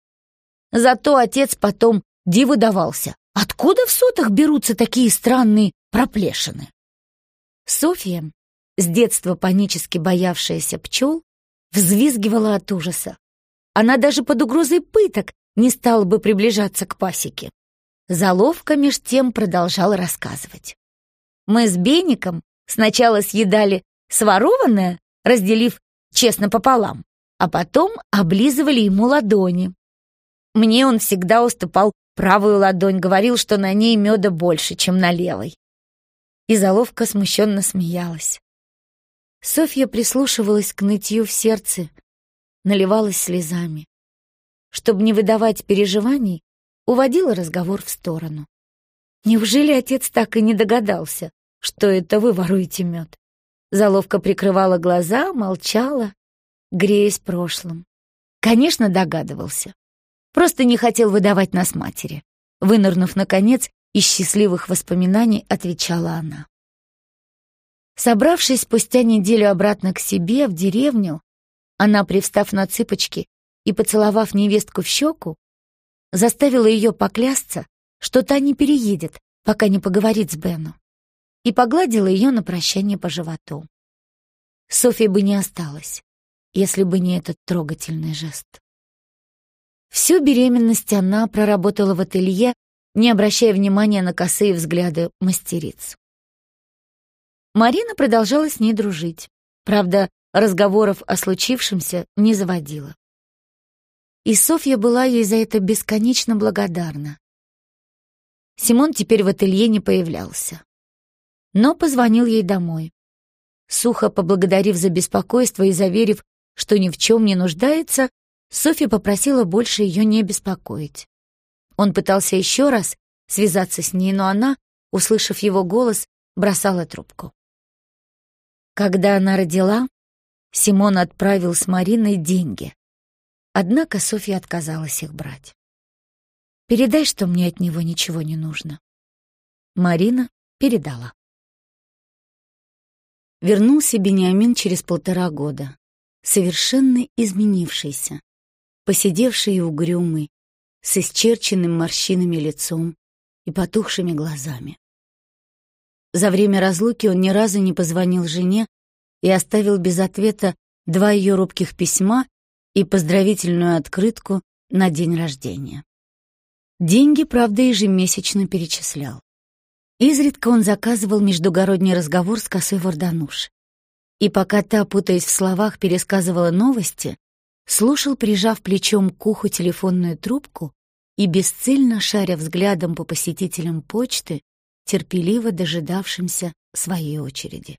Зато отец потом диву давался. Откуда в сотах берутся такие странные проплешины? Софья, с детства панически боявшаяся пчел, взвизгивала от ужаса. Она даже под угрозой пыток не стала бы приближаться к пасеке. Заловка меж тем продолжала рассказывать. Мы с Беником сначала съедали сворованное, разделив честно пополам, а потом облизывали ему ладони. Мне он всегда уступал правую ладонь, говорил, что на ней меда больше, чем на левой. И заловка смущенно смеялась. Софья прислушивалась к нытью в сердце, наливалась слезами. Чтобы не выдавать переживаний, уводила разговор в сторону. Неужели отец так и не догадался, что это вы воруете мед? Заловка прикрывала глаза, молчала, греясь прошлым. Конечно, догадывался. Просто не хотел выдавать нас матери. Вынырнув, наконец, из счастливых воспоминаний, отвечала она. Собравшись спустя неделю обратно к себе, в деревню, она, привстав на цыпочки и поцеловав невестку в щеку, заставила ее поклясться, что та не переедет, пока не поговорит с Бену, и погладила ее на прощание по животу. Софья бы не осталась если бы не этот трогательный жест. Всю беременность она проработала в ателье, не обращая внимания на косые взгляды мастериц. Марина продолжала с ней дружить. Правда, разговоров о случившемся не заводила. И Софья была ей за это бесконечно благодарна. Симон теперь в ателье не появлялся. Но позвонил ей домой. Сухо поблагодарив за беспокойство и заверив, что ни в чем не нуждается, Софья попросила больше ее не беспокоить. Он пытался еще раз связаться с ней, но она, услышав его голос, бросала трубку. Когда она родила, Симон отправил с Мариной деньги. Однако Софья отказалась их брать. «Передай, что мне от него ничего не нужно». Марина передала. Вернулся Бениамин через полтора года совершенно изменившийся, посидевший и угрюмый, с исчерченным морщинами лицом и потухшими глазами. За время разлуки он ни разу не позвонил жене и оставил без ответа два ее робких письма и поздравительную открытку на день рождения. Деньги, правда, ежемесячно перечислял. Изредка он заказывал междугородний разговор с косой Вардануш и пока та, путаясь в словах, пересказывала новости, слушал, прижав плечом к уху телефонную трубку и, бесцельно шаря взглядом по посетителям почты, терпеливо дожидавшимся своей очереди.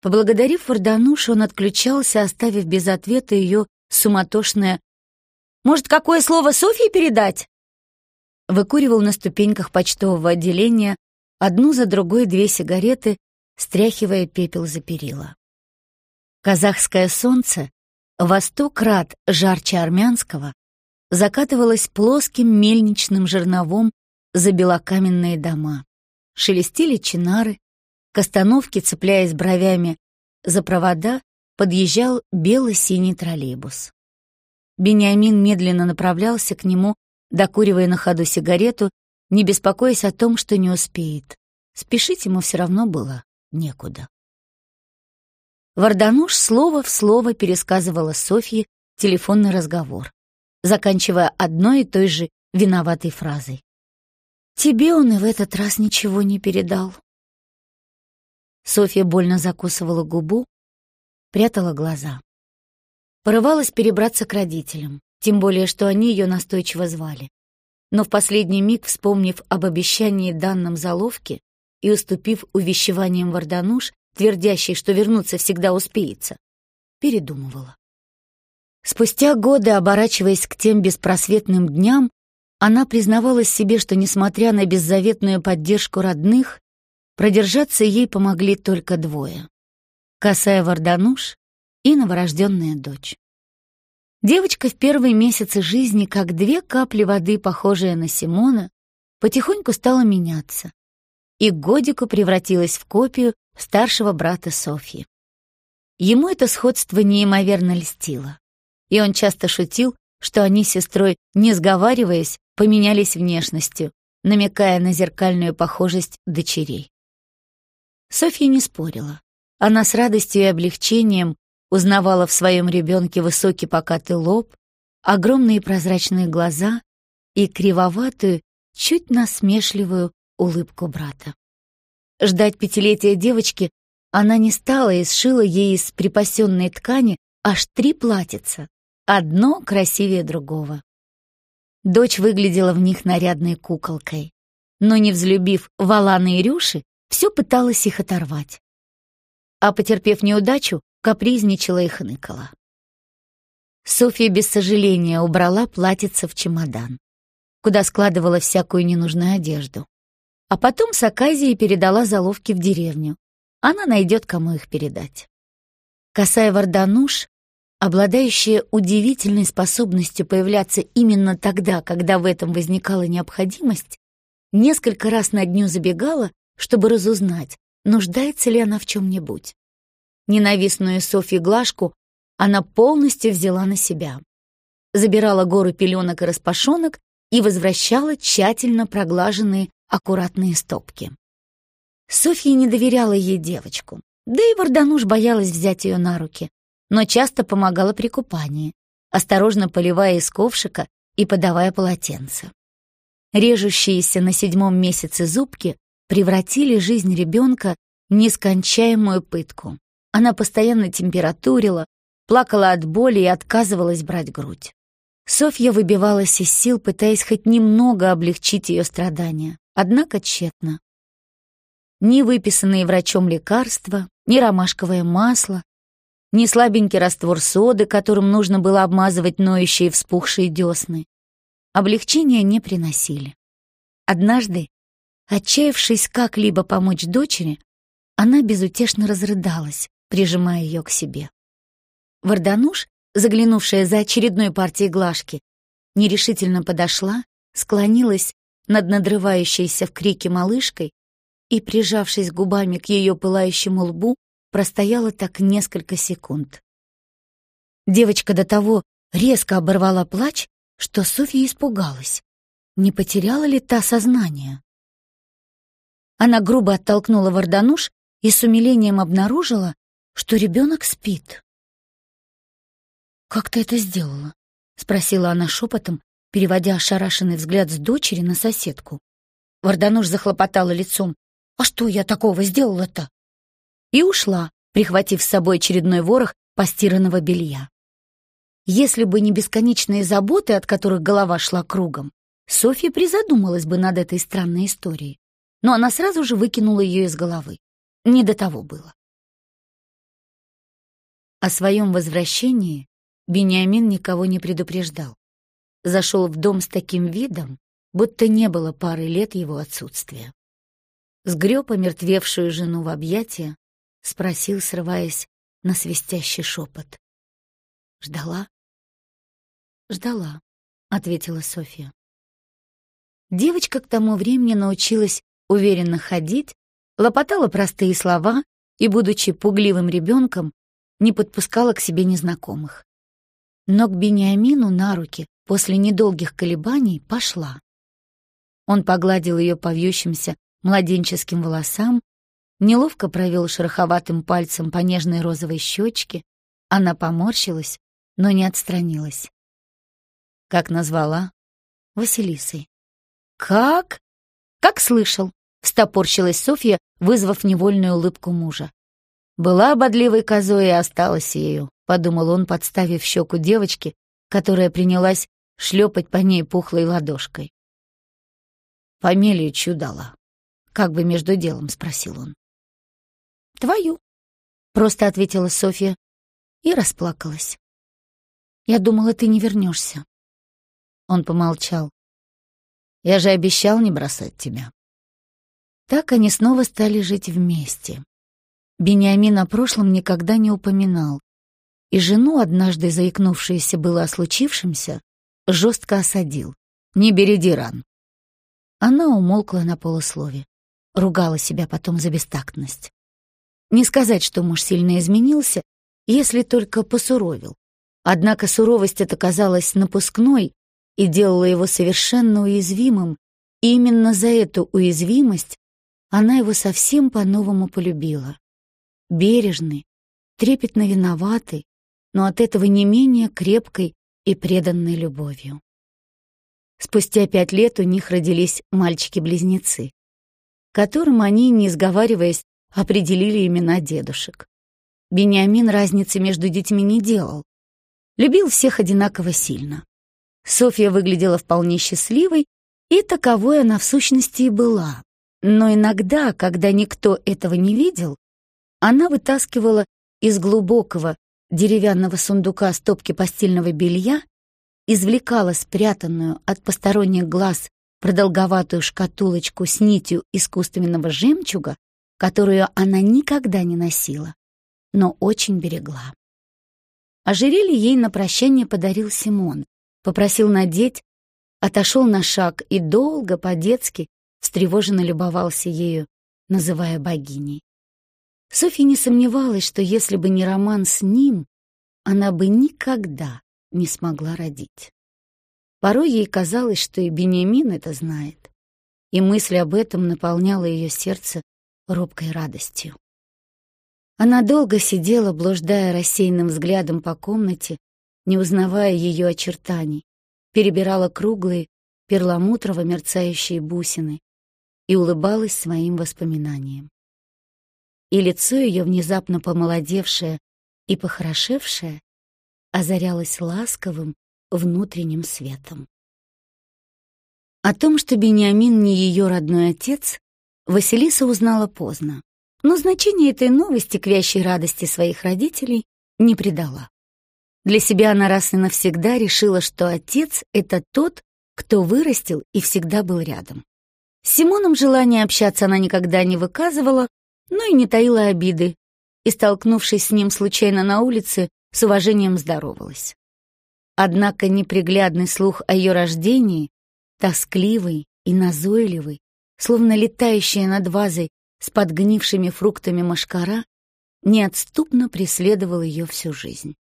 Поблагодарив Вардануш, он отключался, оставив без ответа ее суматошное «Может, какое слово Софье передать?» выкуривал на ступеньках почтового отделения одну за другой две сигареты, стряхивая пепел за перила. Казахское солнце, во сто крат жарче армянского, закатывалось плоским мельничным жерновом за белокаменные дома. Шелестели чинары, к остановке, цепляясь бровями за провода, подъезжал бело-синий троллейбус. Бениамин медленно направлялся к нему, докуривая на ходу сигарету, не беспокоясь о том, что не успеет. Спешить ему все равно было некуда. Вардануш слово в слово пересказывала Софье телефонный разговор, заканчивая одной и той же виноватой фразой. «Тебе он и в этот раз ничего не передал». Софья больно закусывала губу, прятала глаза. Порывалась перебраться к родителям, тем более, что они ее настойчиво звали. Но в последний миг, вспомнив об обещании данном заловке и уступив увещеваниям Вардануш, твердящей, что вернуться всегда успеется, передумывала. Спустя годы, оборачиваясь к тем беспросветным дням, она признавалась себе, что, несмотря на беззаветную поддержку родных, продержаться ей помогли только двое — Касая Вардануш и новорожденная дочь. Девочка в первые месяцы жизни, как две капли воды, похожая на Симона, потихоньку стала меняться и годику превратилась в копию старшего брата Софьи. Ему это сходство неимоверно льстило, и он часто шутил, что они с сестрой, не сговариваясь, поменялись внешностью, намекая на зеркальную похожесть дочерей. Софья не спорила. Она с радостью и облегчением узнавала в своем ребенке высокий покатый лоб, огромные прозрачные глаза и кривоватую, чуть насмешливую улыбку брата. Ждать пятилетия девочки она не стала и сшила ей из припасенной ткани аж три платьица, одно красивее другого. Дочь выглядела в них нарядной куколкой, но, не взлюбив Валана и Рюши, все пыталась их оторвать. А потерпев неудачу, капризничала и хныкала. Софья без сожаления убрала платьице в чемодан, куда складывала всякую ненужную одежду. А потом с Аказией передала заловки в деревню. Она найдет, кому их передать. Косая Вардануш, обладающая удивительной способностью появляться именно тогда, когда в этом возникала необходимость, несколько раз на дню забегала, чтобы разузнать, нуждается ли она в чем-нибудь. Ненавистную Софью Глажку она полностью взяла на себя. Забирала гору пеленок и распашонок и возвращала тщательно проглаженные аккуратные стопки. Софья не доверяла ей девочку, да и Вардануш боялась взять ее на руки, но часто помогала при купании, осторожно поливая из ковшика и подавая полотенце. Режущиеся на седьмом месяце зубки превратили жизнь ребенка в нескончаемую пытку. Она постоянно температурила, плакала от боли и отказывалась брать грудь. Софья выбивалась из сил, пытаясь хоть немного облегчить ее страдания, однако тщетно. Ни выписанные врачом лекарства, ни ромашковое масло, ни слабенький раствор соды, которым нужно было обмазывать ноющие вспухшие десны, облегчения не приносили. Однажды, отчаявшись как-либо помочь дочери, она безутешно разрыдалась, прижимая ее к себе. Вардануш, заглянувшая за очередной партией глажки, нерешительно подошла, склонилась над надрывающейся в крике малышкой и, прижавшись губами к ее пылающему лбу, простояла так несколько секунд. Девочка до того резко оборвала плач, что Софья испугалась. Не потеряла ли та сознание? Она грубо оттолкнула Вардануш и с умилением обнаружила, что ребенок спит. «Как ты это сделала?» — спросила она шепотом, переводя ошарашенный взгляд с дочери на соседку. Вардануш захлопотала лицом. «А что я такого сделала-то?» И ушла, прихватив с собой очередной ворох постиранного белья. Если бы не бесконечные заботы, от которых голова шла кругом, Софья призадумалась бы над этой странной историей. Но она сразу же выкинула ее из головы. Не до того было. О своем возвращении Бениамин никого не предупреждал. Зашел в дом с таким видом, будто не было пары лет его отсутствия. Сгреб омертвевшую жену в объятия, спросил, срываясь на свистящий шепот. «Ждала?» «Ждала», — ответила Софья. Девочка к тому времени научилась уверенно ходить, лопотала простые слова и, будучи пугливым ребенком, не подпускала к себе незнакомых. Но к Бениамину на руки после недолгих колебаний пошла. Он погладил ее по вьющимся младенческим волосам, неловко провел шероховатым пальцем по нежной розовой щечке, она поморщилась, но не отстранилась. Как назвала? Василисой. «Как?» «Как слышал», — стопорщилась Софья, вызвав невольную улыбку мужа. «Была бодливой козой и осталась ею», — подумал он, подставив щеку девочки, которая принялась шлепать по ней пухлой ладошкой. «Фамилию чью дала?» — как бы между делом спросил он. «Твою», — просто ответила Софья и расплакалась. «Я думала, ты не вернешься. Он помолчал. Я же обещал не бросать тебя. Так они снова стали жить вместе. Бениамин о прошлом никогда не упоминал, и жену, однажды заикнувшуюся было о случившемся, жестко осадил. «Не береди ран». Она умолкла на полуслове, ругала себя потом за бестактность. Не сказать, что муж сильно изменился, если только посуровил. Однако суровость эта казалась напускной и делала его совершенно уязвимым, и именно за эту уязвимость она его совсем по-новому полюбила. Бережный, трепетно виноватый, но от этого не менее крепкой и преданной любовью. Спустя пять лет у них родились мальчики-близнецы, которым они, не сговариваясь, определили имена дедушек. Бениамин разницы между детьми не делал. Любил всех одинаково сильно. Софья выглядела вполне счастливой, и таковой она в сущности и была. Но иногда, когда никто этого не видел, она вытаскивала из глубокого деревянного сундука стопки постельного белья, извлекала спрятанную от посторонних глаз продолговатую шкатулочку с нитью искусственного жемчуга, которую она никогда не носила, но очень берегла. Ожерелье ей на прощание подарил Симон, попросил надеть, отошел на шаг и долго, по-детски, встревоженно любовался ею, называя богиней. Софья не сомневалась, что если бы не роман с ним, она бы никогда не смогла родить. Порой ей казалось, что и Бениамин это знает, и мысль об этом наполняла ее сердце робкой радостью. Она долго сидела, блуждая рассеянным взглядом по комнате, не узнавая ее очертаний, перебирала круглые, перламутрово мерцающие бусины и улыбалась своим воспоминаниям. И лицо ее, внезапно помолодевшее и похорошевшее, озарялось ласковым внутренним светом. О том, что Бениамин не ее родной отец, Василиса узнала поздно, но значение этой новости к вящей радости своих родителей не придала. Для себя она раз и навсегда решила, что отец — это тот, кто вырастил и всегда был рядом. С Симоном желание общаться она никогда не выказывала, но и не таила обиды, и, столкнувшись с ним случайно на улице, с уважением здоровалась. Однако неприглядный слух о ее рождении, тоскливый и назойливый, словно летающая над вазой с подгнившими фруктами машкара, неотступно преследовал ее всю жизнь.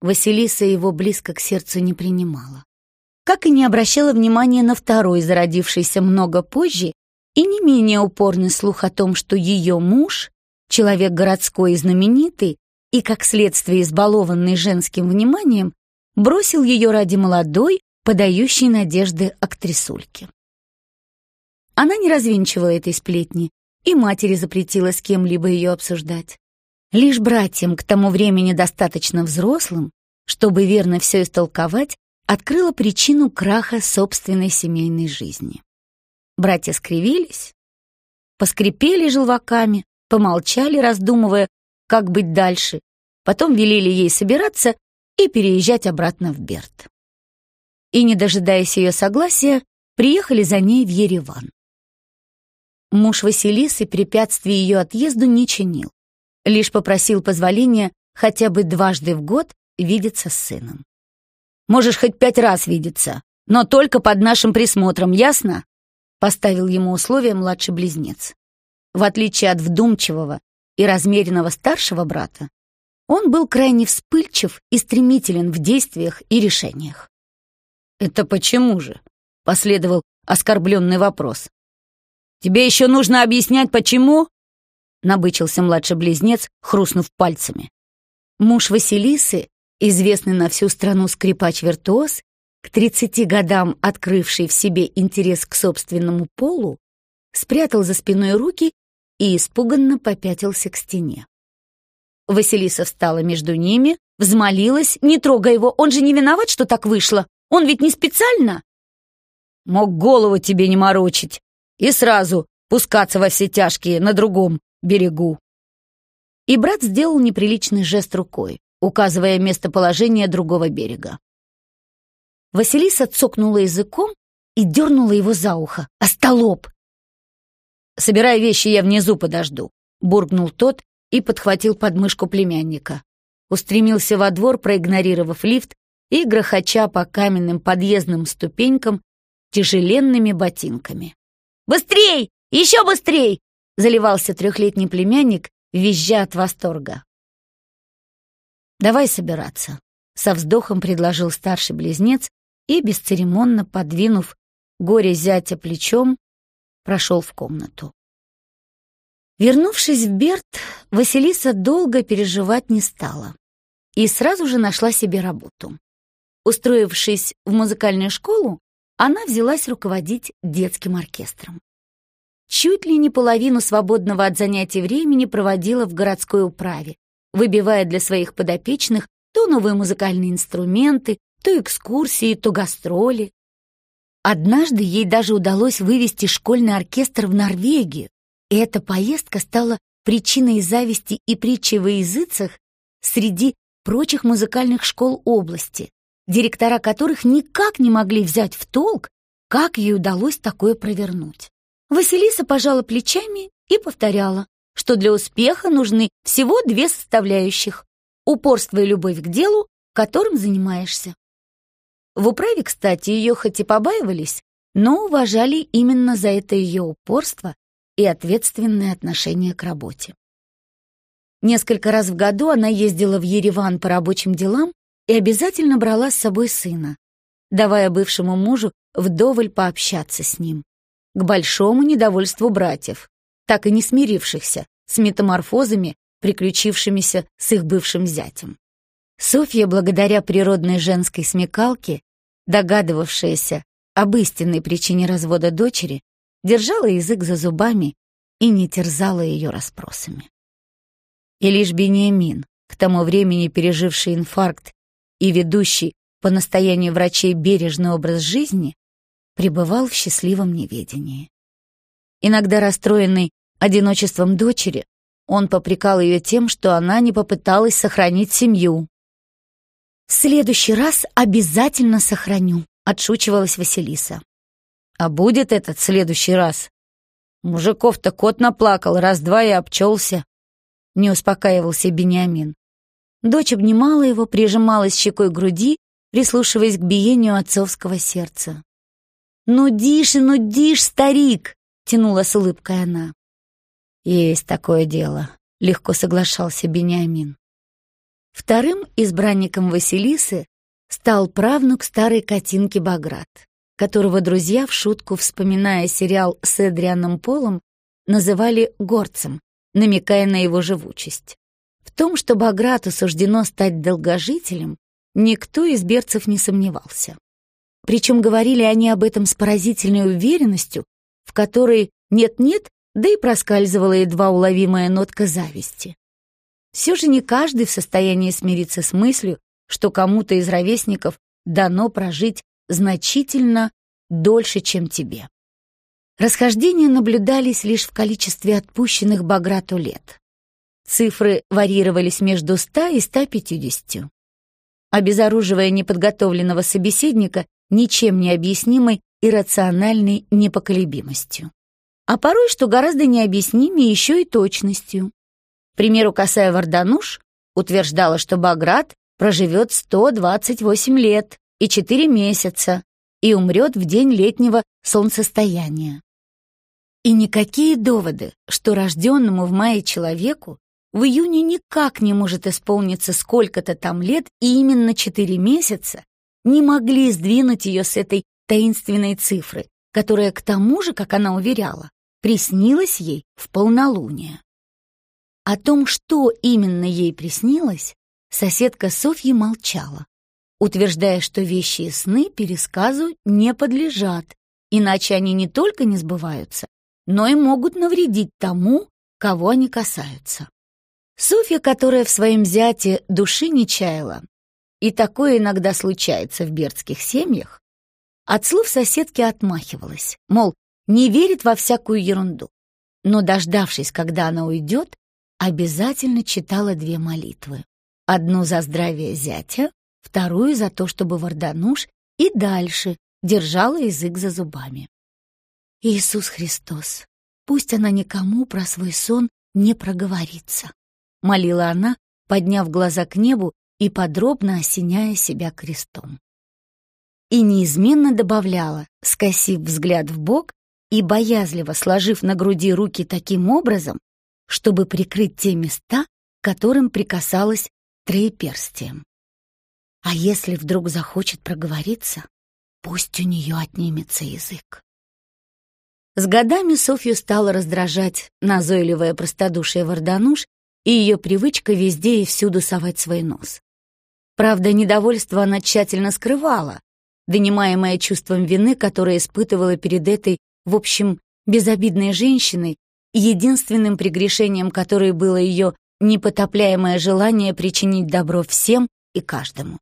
Василиса его близко к сердцу не принимала. Как и не обращала внимания на второй, зародившийся много позже, и не менее упорный слух о том, что ее муж, человек городской и знаменитый, и, как следствие, избалованный женским вниманием, бросил ее ради молодой, подающей надежды актрисульки. Она не развенчивала этой сплетни, и матери запретила с кем-либо ее обсуждать. Лишь братьям, к тому времени достаточно взрослым, чтобы верно все истолковать, открыла причину краха собственной семейной жизни. Братья скривились, поскрипели желваками, помолчали, раздумывая, как быть дальше, потом велели ей собираться и переезжать обратно в Берт. И, не дожидаясь ее согласия, приехали за ней в Ереван. Муж Василисы препятствий ее отъезду не чинил, лишь попросил позволения хотя бы дважды в год видеться с сыном. «Можешь хоть пять раз видеться, но только под нашим присмотром, ясно?» Поставил ему условие младший близнец. В отличие от вдумчивого и размеренного старшего брата, он был крайне вспыльчив и стремителен в действиях и решениях. «Это почему же?» — последовал оскорбленный вопрос. «Тебе еще нужно объяснять, почему?» — набычился младший близнец, хрустнув пальцами. Муж Василисы, известный на всю страну скрипач-виртуоз, к 30 годам открывший в себе интерес к собственному полу, спрятал за спиной руки и испуганно попятился к стене. Василиса встала между ними, взмолилась, не трогай его, он же не виноват, что так вышло, он ведь не специально. Мог голову тебе не морочить и сразу пускаться во все тяжкие на другом берегу. И брат сделал неприличный жест рукой, указывая местоположение другого берега. Василиса цокнула языком и дернула его за ухо. «Остолоп!» «Собирай вещи, я внизу подожду», — буркнул тот и подхватил подмышку племянника. Устремился во двор, проигнорировав лифт и грохоча по каменным подъездным ступенькам тяжеленными ботинками. «Быстрей! Еще быстрей!» — заливался трехлетний племянник, визжа от восторга. «Давай собираться», — со вздохом предложил старший близнец и, бесцеремонно подвинув горе зятя плечом, прошел в комнату. Вернувшись в Берт, Василиса долго переживать не стала и сразу же нашла себе работу. Устроившись в музыкальную школу, она взялась руководить детским оркестром. Чуть ли не половину свободного от занятий времени проводила в городской управе, выбивая для своих подопечных то новые музыкальные инструменты, то экскурсии, то гастроли. Однажды ей даже удалось вывести школьный оркестр в Норвегию, и эта поездка стала причиной зависти и притчи во языцах среди прочих музыкальных школ области, директора которых никак не могли взять в толк, как ей удалось такое провернуть. Василиса пожала плечами и повторяла, что для успеха нужны всего две составляющих — упорство и любовь к делу, которым занимаешься. В управе, кстати, ее хоть и побаивались, но уважали именно за это ее упорство и ответственное отношение к работе. Несколько раз в году она ездила в Ереван по рабочим делам и обязательно брала с собой сына, давая бывшему мужу вдоволь пообщаться с ним, к большому недовольству братьев, так и не смирившихся с метаморфозами, приключившимися с их бывшим зятем. Софья, благодаря природной женской смекалке, догадывавшаяся об истинной причине развода дочери, держала язык за зубами и не терзала ее расспросами. И лишь Бениамин, к тому времени переживший инфаркт и ведущий по настоянию врачей бережный образ жизни, пребывал в счастливом неведении. Иногда расстроенный одиночеством дочери, он попрекал ее тем, что она не попыталась сохранить семью, «В следующий раз обязательно сохраню», — отшучивалась Василиса. «А будет этот следующий раз?» Мужиков-то кот наплакал, раз-два и обчелся. Не успокаивался Бениамин. Дочь обнимала его, прижималась щекой к груди, прислушиваясь к биению отцовского сердца. «Ну, дишь и ну, дишь, старик!» — тянула с улыбкой она. «Есть такое дело», — легко соглашался Бениамин. Вторым избранником Василисы стал правнук старой Катинки Баграт, которого друзья в шутку, вспоминая сериал с Эдрианом Полом, называли горцем, намекая на его живучесть. В том, что Баграту суждено стать долгожителем, никто из берцев не сомневался. Причем говорили они об этом с поразительной уверенностью, в которой нет-нет, да и проскальзывала едва уловимая нотка зависти. Все же не каждый в состоянии смириться с мыслью, что кому-то из ровесников дано прожить значительно дольше, чем тебе. Расхождения наблюдались лишь в количестве отпущенных Баграту лет. Цифры варьировались между 100 и 150. Обезоруживая неподготовленного собеседника ничем не объяснимой иррациональной непоколебимостью. А порой, что гораздо необъяснимее, еще и точностью. Примеру, косая Вардануш утверждала, что Баграт проживет 128 лет и 4 месяца и умрет в день летнего солнцестояния. И никакие доводы, что рожденному в мае человеку в июне никак не может исполниться сколько-то там лет и именно 4 месяца, не могли сдвинуть ее с этой таинственной цифры, которая к тому же, как она уверяла, приснилась ей в полнолуние. О том, что именно ей приснилось, соседка Софьи молчала, утверждая, что вещи и сны пересказу не подлежат, иначе они не только не сбываются, но и могут навредить тому, кого они касаются. Софья, которая в своем зяте души не чаяла, и такое иногда случается в бердских семьях, от слов соседки отмахивалась, мол, не верит во всякую ерунду. Но, дождавшись, когда она уйдет, обязательно читала две молитвы. Одну за здравие зятя, вторую за то, чтобы Вардануш и дальше держала язык за зубами. Иисус Христос, пусть она никому про свой сон не проговорится, молила она, подняв глаза к небу и подробно осеняя себя крестом. И неизменно добавляла, скосив взгляд в бок и боязливо сложив на груди руки таким образом, чтобы прикрыть те места, которым прикасалась троеперстием. А если вдруг захочет проговориться, пусть у нее отнимется язык. С годами Софью стало раздражать назойливое простодушие Вардануш и ее привычка везде и всюду совать свой нос. Правда, недовольство она тщательно скрывала, донимаемая чувством вины, которое испытывала перед этой, в общем, безобидной женщиной, единственным прегрешением которой было ее непотопляемое желание причинить добро всем и каждому.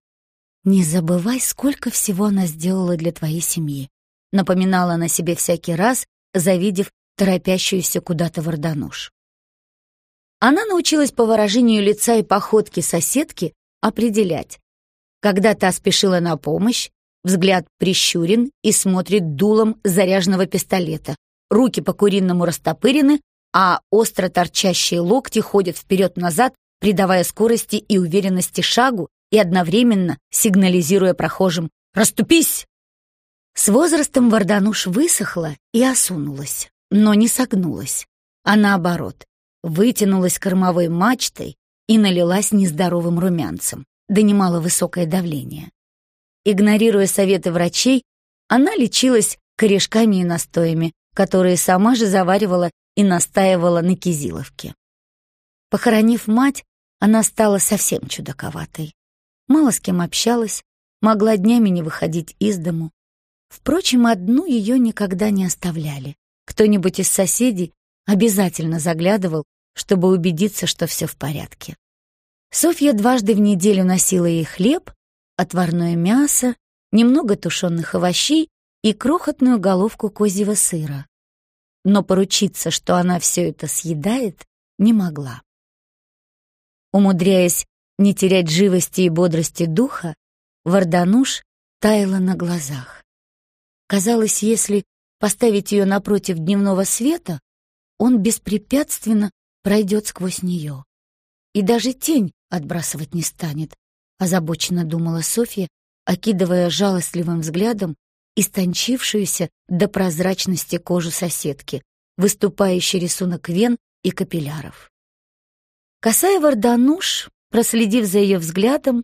«Не забывай, сколько всего она сделала для твоей семьи», напоминала она себе всякий раз, завидев торопящуюся куда-то Вардануш. Она научилась по выражению лица и походке соседки определять, когда та спешила на помощь, взгляд прищурен и смотрит дулом заряженного пистолета, руки по-куриному растопырены, а остро торчащие локти ходят вперед-назад, придавая скорости и уверенности шагу и одновременно сигнализируя прохожим «Раступись!». С возрастом Вардануш высохла и осунулась, но не согнулась, а наоборот, вытянулась кормовой мачтой и налилась нездоровым румянцем, донимала высокое давление. Игнорируя советы врачей, она лечилась корешками и настоями, которые сама же заваривала и настаивала на кизиловке. Похоронив мать, она стала совсем чудаковатой. Мало с кем общалась, могла днями не выходить из дому. Впрочем, одну ее никогда не оставляли. Кто-нибудь из соседей обязательно заглядывал, чтобы убедиться, что все в порядке. Софья дважды в неделю носила ей хлеб, отварное мясо, немного тушеных овощей и крохотную головку козьего сыра но поручиться, что она все это съедает, не могла. Умудряясь не терять живости и бодрости духа, Вардануш таяла на глазах. Казалось, если поставить ее напротив дневного света, он беспрепятственно пройдет сквозь нее. И даже тень отбрасывать не станет, озабоченно думала Софья, окидывая жалостливым взглядом истончившуюся до прозрачности кожу соседки, выступающий рисунок вен и капилляров. Косая Вардануш, проследив за ее взглядом,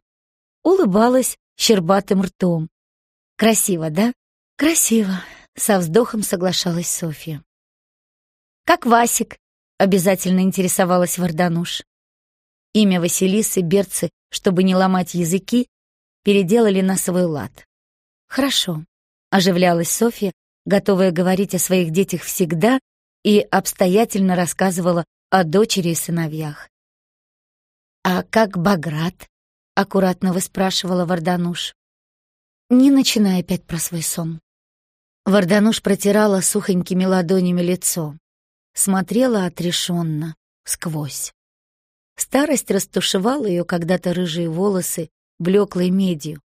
улыбалась щербатым ртом. «Красиво, да?» «Красиво», — со вздохом соглашалась Софья. «Как Васик?» — обязательно интересовалась Вардануш. Имя Василисы Берцы, чтобы не ломать языки, переделали на свой лад. «Хорошо оживлялась Софья, готовая говорить о своих детях всегда и обстоятельно рассказывала о дочери и сыновьях. «А как Баграт?» — аккуратно выспрашивала Вардануш. «Не начинай опять про свой сон». Вардануш протирала сухонькими ладонями лицо, смотрела отрешенно, сквозь. Старость растушевала ее когда-то рыжие волосы блеклой медью,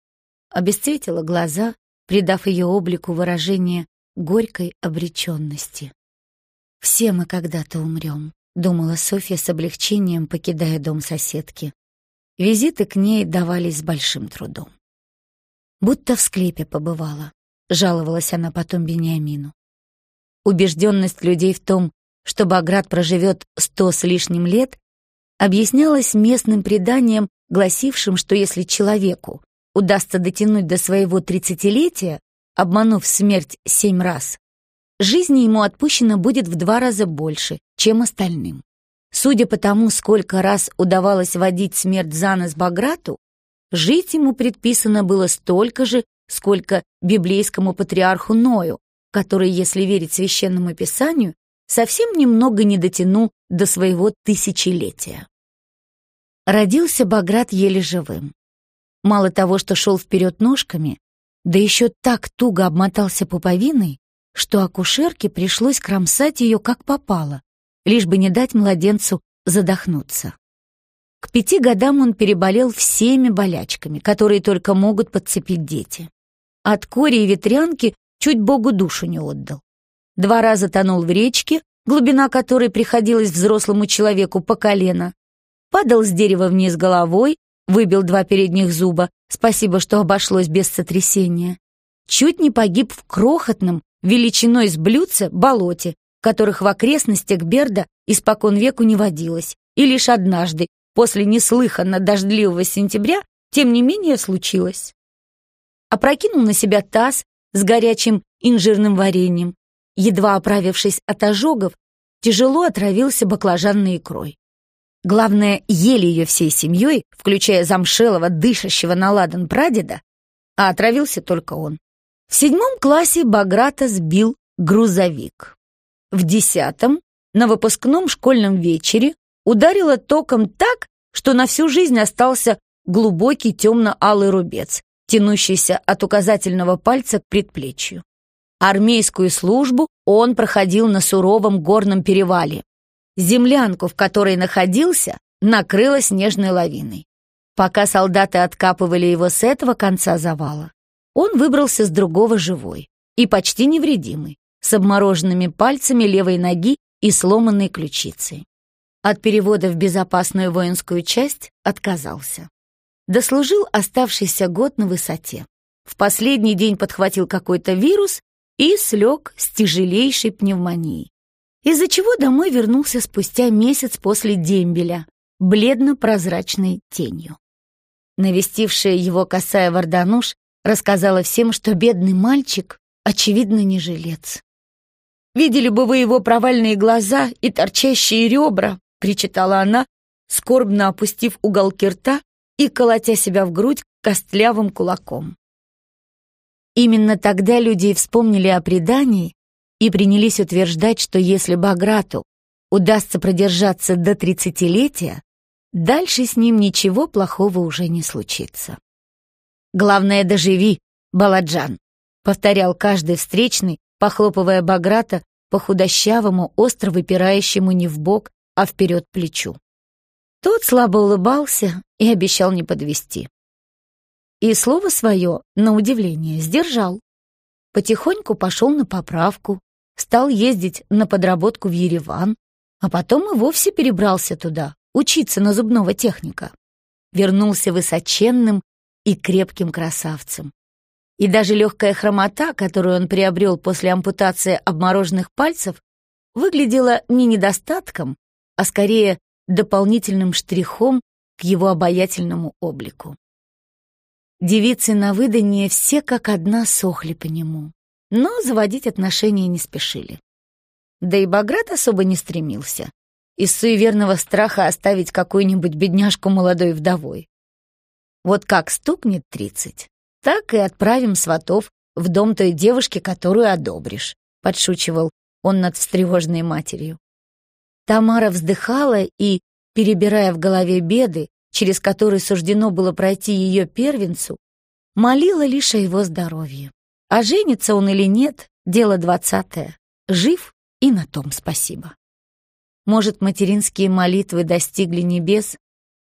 обесцветила глаза, придав ее облику выражение горькой обреченности. «Все мы когда-то умрем», — думала Софья с облегчением, покидая дом соседки. Визиты к ней давались с большим трудом. «Будто в склепе побывала», — жаловалась она потом Бениамину. Убежденность людей в том, что Баграт проживет сто с лишним лет, объяснялась местным преданием, гласившим, что если человеку удастся дотянуть до своего тридцатилетия, обманув смерть семь раз, жизни ему отпущено будет в два раза больше, чем остальным. Судя по тому, сколько раз удавалось водить смерть за нос Баграту, жить ему предписано было столько же, сколько библейскому патриарху Ною, который, если верить священному писанию, совсем немного не дотянул до своего тысячелетия. Родился Баграт еле живым. Мало того, что шел вперед ножками, да еще так туго обмотался пуповиной, что акушерке пришлось кромсать ее как попало, лишь бы не дать младенцу задохнуться. К пяти годам он переболел всеми болячками, которые только могут подцепить дети. От кори и ветрянки чуть Богу душу не отдал два раза тонул в речке, глубина которой приходилась взрослому человеку по колено, падал с дерева вниз головой, выбил два передних зуба, спасибо, что обошлось без сотрясения. Чуть не погиб в крохотном, величиной с блюдца, болоте, которых в окрестностях Берда испокон веку не водилось, и лишь однажды, после неслыханно дождливого сентября, тем не менее случилось. Опрокинул на себя таз с горячим инжирным вареньем, едва оправившись от ожогов, тяжело отравился баклажанной икрой. Главное, ели ее всей семьей, включая замшелого, дышащего на ладан прадеда, а отравился только он. В седьмом классе Баграта сбил грузовик. В десятом, на выпускном школьном вечере, ударило током так, что на всю жизнь остался глубокий темно-алый рубец, тянущийся от указательного пальца к предплечью. Армейскую службу он проходил на суровом горном перевале. Землянку, в которой находился, накрыло снежной лавиной. Пока солдаты откапывали его с этого конца завала, он выбрался с другого живой и почти невредимый, с обмороженными пальцами левой ноги и сломанной ключицей. От перевода в безопасную воинскую часть отказался. Дослужил оставшийся год на высоте. В последний день подхватил какой-то вирус и слег с тяжелейшей пневмонией, из-за чего домой вернулся спустя месяц после дембеля, бледно-прозрачной тенью. Навестившая его косая вардануш рассказала всем, что бедный мальчик, очевидно, не жилец. «Видели бы вы его провальные глаза и торчащие ребра!» — причитала она, скорбно опустив уголки рта и колотя себя в грудь костлявым кулаком. Именно тогда люди вспомнили о предании и принялись утверждать, что если Баграту удастся продержаться до тридцатилетия, дальше с ним ничего плохого уже не случится. «Главное, доживи, Баладжан», — повторял каждый встречный, похлопывая Баграта по худощавому, остро выпирающему не в бок, а вперед плечу. Тот слабо улыбался и обещал не подвести. И слово свое, на удивление, сдержал. Потихоньку пошел на поправку, стал ездить на подработку в Ереван, а потом и вовсе перебрался туда, учиться на зубного техника. Вернулся высоченным и крепким красавцем. И даже легкая хромота, которую он приобрел после ампутации обмороженных пальцев, выглядела не недостатком, а скорее дополнительным штрихом к его обаятельному облику. Девицы на выданье все как одна сохли по нему, но заводить отношения не спешили. Да и Баграт особо не стремился, из суеверного страха оставить какую-нибудь бедняжку молодой вдовой. Вот как стукнет тридцать, так и отправим сватов в дом той девушки, которую одобришь, подшучивал он над встревоженной матерью. Тамара вздыхала и, перебирая в голове беды, через который суждено было пройти ее первенцу, молила лишь о его здоровье. А женится он или нет, дело двадцатое. Жив и на том спасибо. Может, материнские молитвы достигли небес,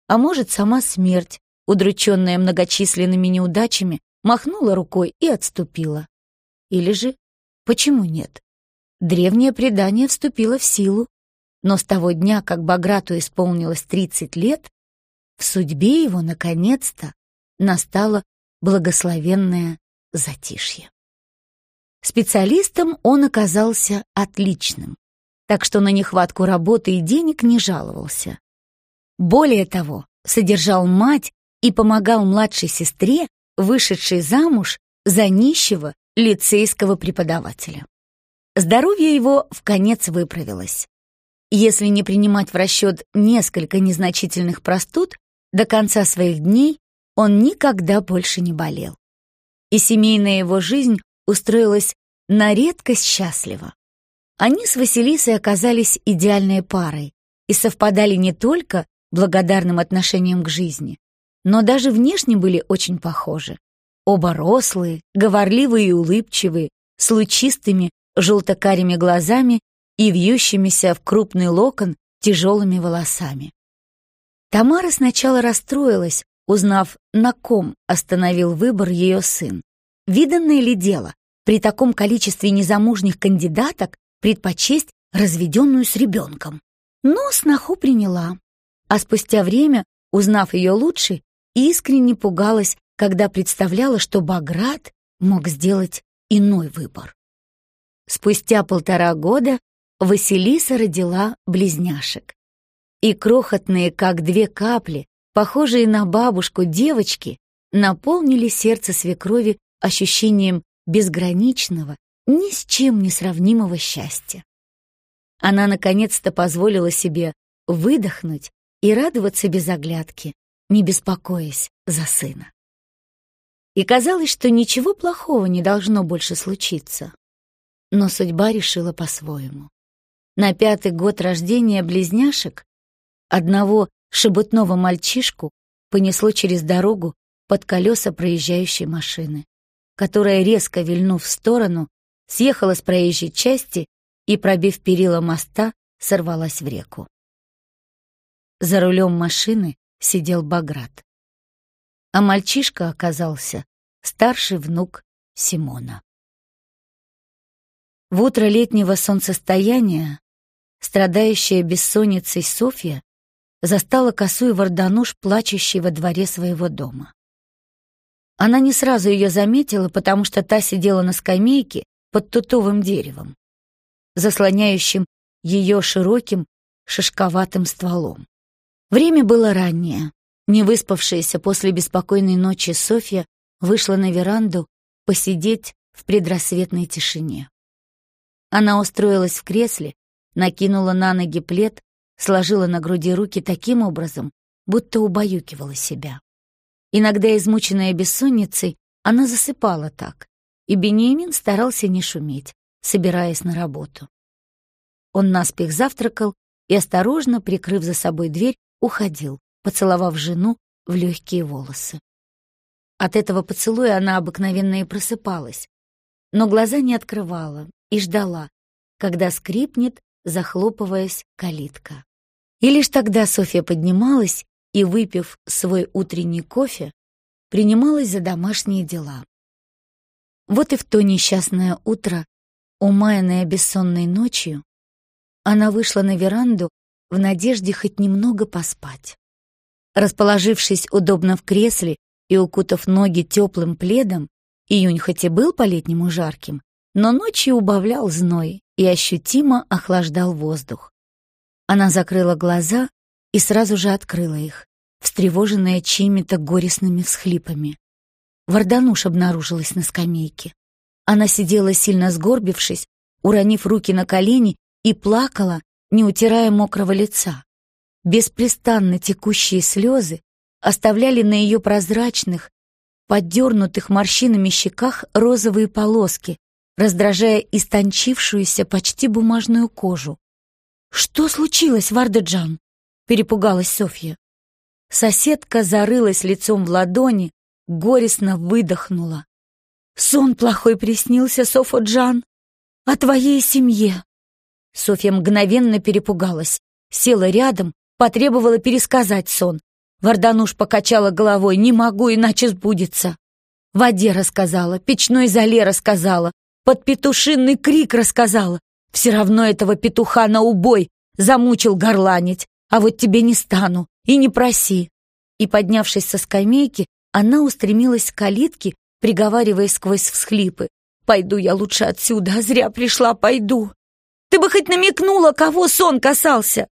а может, сама смерть, удрученная многочисленными неудачами, махнула рукой и отступила. Или же, почему нет? Древнее предание вступило в силу, но с того дня, как Баграту исполнилось 30 лет, в судьбе его, наконец-то, настало благословенное затишье. Специалистом он оказался отличным, так что на нехватку работы и денег не жаловался. Более того, содержал мать и помогал младшей сестре, вышедшей замуж за нищего лицейского преподавателя. Здоровье его в конец выправилось. Если не принимать в расчет несколько незначительных простуд, до конца своих дней он никогда больше не болел. И семейная его жизнь устроилась на редкость счастливо. Они с Василисой оказались идеальной парой и совпадали не только благодарным отношением к жизни, но даже внешне были очень похожи. Оба рослые, говорливые и улыбчивые, с лучистыми желтокарими глазами и вьющимися в крупный локон тяжелыми волосами. Тамара сначала расстроилась, узнав, на ком остановил выбор ее сын. Виданное ли дело при таком количестве незамужних кандидаток предпочесть разведенную с ребенком? Но сноху приняла, а спустя время, узнав ее лучше, искренне пугалась, когда представляла, что Баграт мог сделать иной выбор. Спустя полтора года Василиса родила близняшек. И крохотные, как две капли, похожие на бабушку девочки, наполнили сердце свекрови ощущением безграничного, ни с чем не сравнимого счастья. Она наконец-то позволила себе выдохнуть и радоваться без оглядки, не беспокоясь за сына. И казалось, что ничего плохого не должно больше случиться. Но судьба решила по-своему. На пятый год рождения близняшек одного шебутного мальчишку понесло через дорогу под колеса проезжающей машины, которая, резко вильнув в сторону, съехала с проезжей части и, пробив перила моста, сорвалась в реку. За рулем машины сидел Баграт. А мальчишка оказался старший внук Симона. В утро летнего солнцестояния страдающая бессонницей Софья застала косую Вардануш, плачущей во дворе своего дома. Она не сразу ее заметила, потому что та сидела на скамейке под тутовым деревом, заслоняющим ее широким шишковатым стволом. Время было раннее. Невыспавшаяся после беспокойной ночи Софья вышла на веранду посидеть в предрассветной тишине. Она устроилась в кресле, накинула на ноги плед, сложила на груди руки таким образом, будто убаюкивала себя. Иногда, измученная бессонницей, она засыпала так, и Бениамин старался не шуметь, собираясь на работу. Он наспех завтракал и, осторожно прикрыв за собой дверь, уходил, поцеловав жену в легкие волосы. От этого поцелуя она обыкновенно и просыпалась, но глаза не открывала и ждала, когда скрипнет, захлопываясь, калитка. И лишь тогда Софья поднималась и, выпив свой утренний кофе, принималась за домашние дела. Вот и в то несчастное утро, умаянное бессонной ночью, она вышла на веранду в надежде хоть немного поспать. Расположившись удобно в кресле и укутав ноги теплым пледом, июнь хоть и был по-летнему жарким, но ночью убавлял зной и ощутимо охлаждал воздух. Она закрыла глаза и сразу же открыла их, встревоженная чьими-то горестными всхлипами. Вардануш обнаружилась на скамейке. Она сидела сильно сгорбившись, уронив руки на колени и плакала, не утирая мокрого лица. Беспрестанно текущие слезы оставляли на ее прозрачных, поддернутых морщинами щеках розовые полоски, раздражая истончившуюся почти бумажную кожу. «Что случилось, Вардаджан?» — перепугалась Софья. Соседка зарылась лицом в ладони, горестно выдохнула. «Сон плохой приснился, Софа-Джан, о твоей семье. Софья мгновенно перепугалась, села рядом, потребовала пересказать сон. Вардануш покачала головой, «Не могу, иначе сбудется». воде рассказала, печной зале рассказала, под петушинный крик рассказала. Все равно этого петуха на убой замучил горланить, а вот тебе не стану и не проси. И, поднявшись со скамейки, она устремилась к калитке, приговаривая сквозь всхлипы. «Пойду я лучше отсюда, а зря пришла, пойду. Ты бы хоть намекнула, кого сон касался.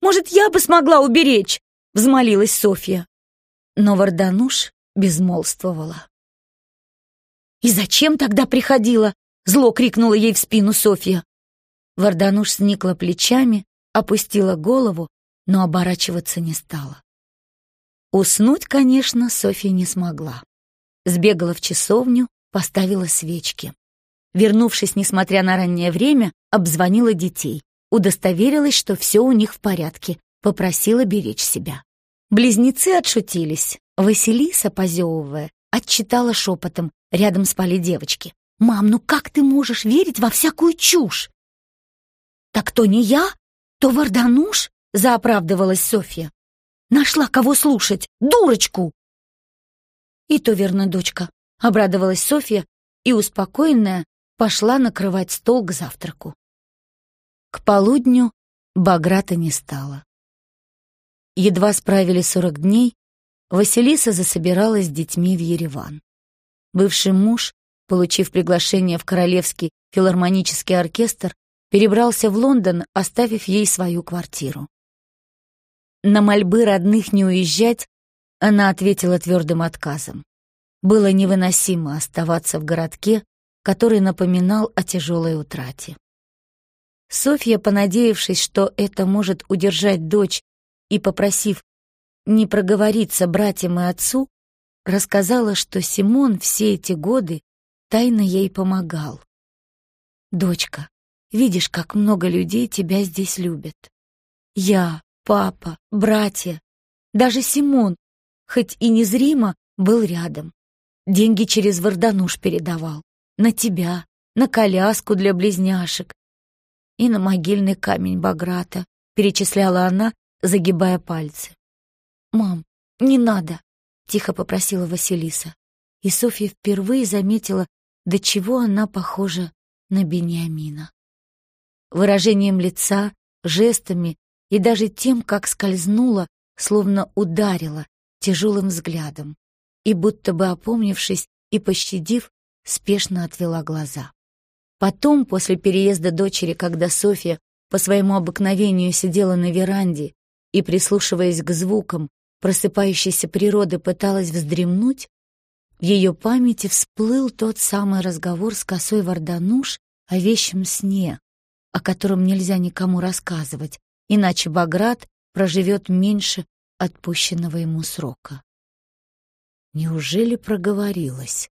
Может, я бы смогла уберечь?» — взмолилась Софья. Но Вардануш безмолвствовала. «И зачем тогда приходила?» — зло крикнула ей в спину Софья. Вардануш сникла плечами, опустила голову, но оборачиваться не стала. Уснуть, конечно, Софья не смогла. Сбегала в часовню, поставила свечки. Вернувшись, несмотря на раннее время, обзвонила детей, удостоверилась, что все у них в порядке, попросила беречь себя. Близнецы отшутились. Василиса, позевывая, отчитала шепотом. Рядом спали девочки. «Мам, ну как ты можешь верить во всякую чушь?» «Так то не я, то Вардануш?» — заоправдывалась Софья. «Нашла кого слушать, дурочку!» «И то верно, дочка», — обрадовалась Софья и, успокоенная, пошла накрывать стол к завтраку. К полудню Баграта не стало. Едва справили сорок дней, Василиса засобиралась с детьми в Ереван. Бывший муж, получив приглашение в Королевский филармонический оркестр, перебрался в Лондон, оставив ей свою квартиру. На мольбы родных не уезжать она ответила твердым отказом. Было невыносимо оставаться в городке, который напоминал о тяжелой утрате. Софья, понадеявшись, что это может удержать дочь, и попросив не проговориться братьям и отцу, рассказала, что Симон все эти годы тайно ей помогал. «Дочка, видишь, как много людей тебя здесь любят. Я, папа, братья, даже Симон, хоть и незримо, был рядом. Деньги через Вардануш передавал. На тебя, на коляску для близняшек и на могильный камень Баграта, перечисляла она, загибая пальцы. «Мам, не надо!» — тихо попросила Василиса. И Софья впервые заметила, до чего она похожа на Бениамина. Выражением лица, жестами и даже тем, как скользнула, словно ударила тяжелым взглядом и, будто бы опомнившись и пощадив, спешно отвела глаза. Потом, после переезда дочери, когда Софья по своему обыкновению сидела на веранде и, прислушиваясь к звукам, просыпающейся природы пыталась вздремнуть, в ее памяти всплыл тот самый разговор с косой Вардануш о вещем сне, о котором нельзя никому рассказывать, иначе Баграт проживет меньше отпущенного ему срока. Неужели проговорилась?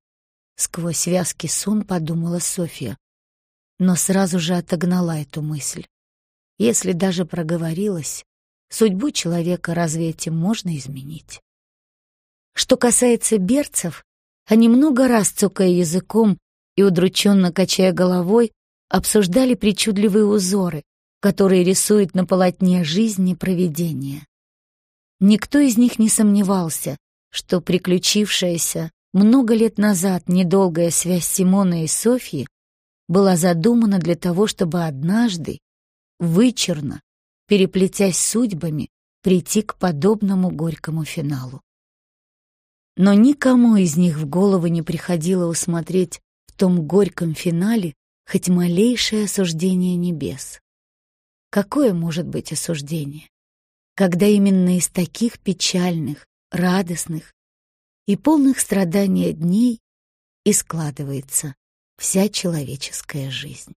Сквозь связки сон подумала Софья, но сразу же отогнала эту мысль. Если даже проговорилась, Судьбу человека разве этим можно изменить? Что касается берцев, они много раз, цокая языком и удрученно качая головой, обсуждали причудливые узоры, которые рисует на полотне жизни провидение. Никто из них не сомневался, что приключившаяся много лет назад недолгая связь Симона и Софьи была задумана для того, чтобы однажды, вычурно, переплетясь судьбами, прийти к подобному горькому финалу. Но никому из них в голову не приходило усмотреть в том горьком финале хоть малейшее осуждение небес. Какое может быть осуждение, когда именно из таких печальных, радостных и полных страдания дней и складывается вся человеческая жизнь?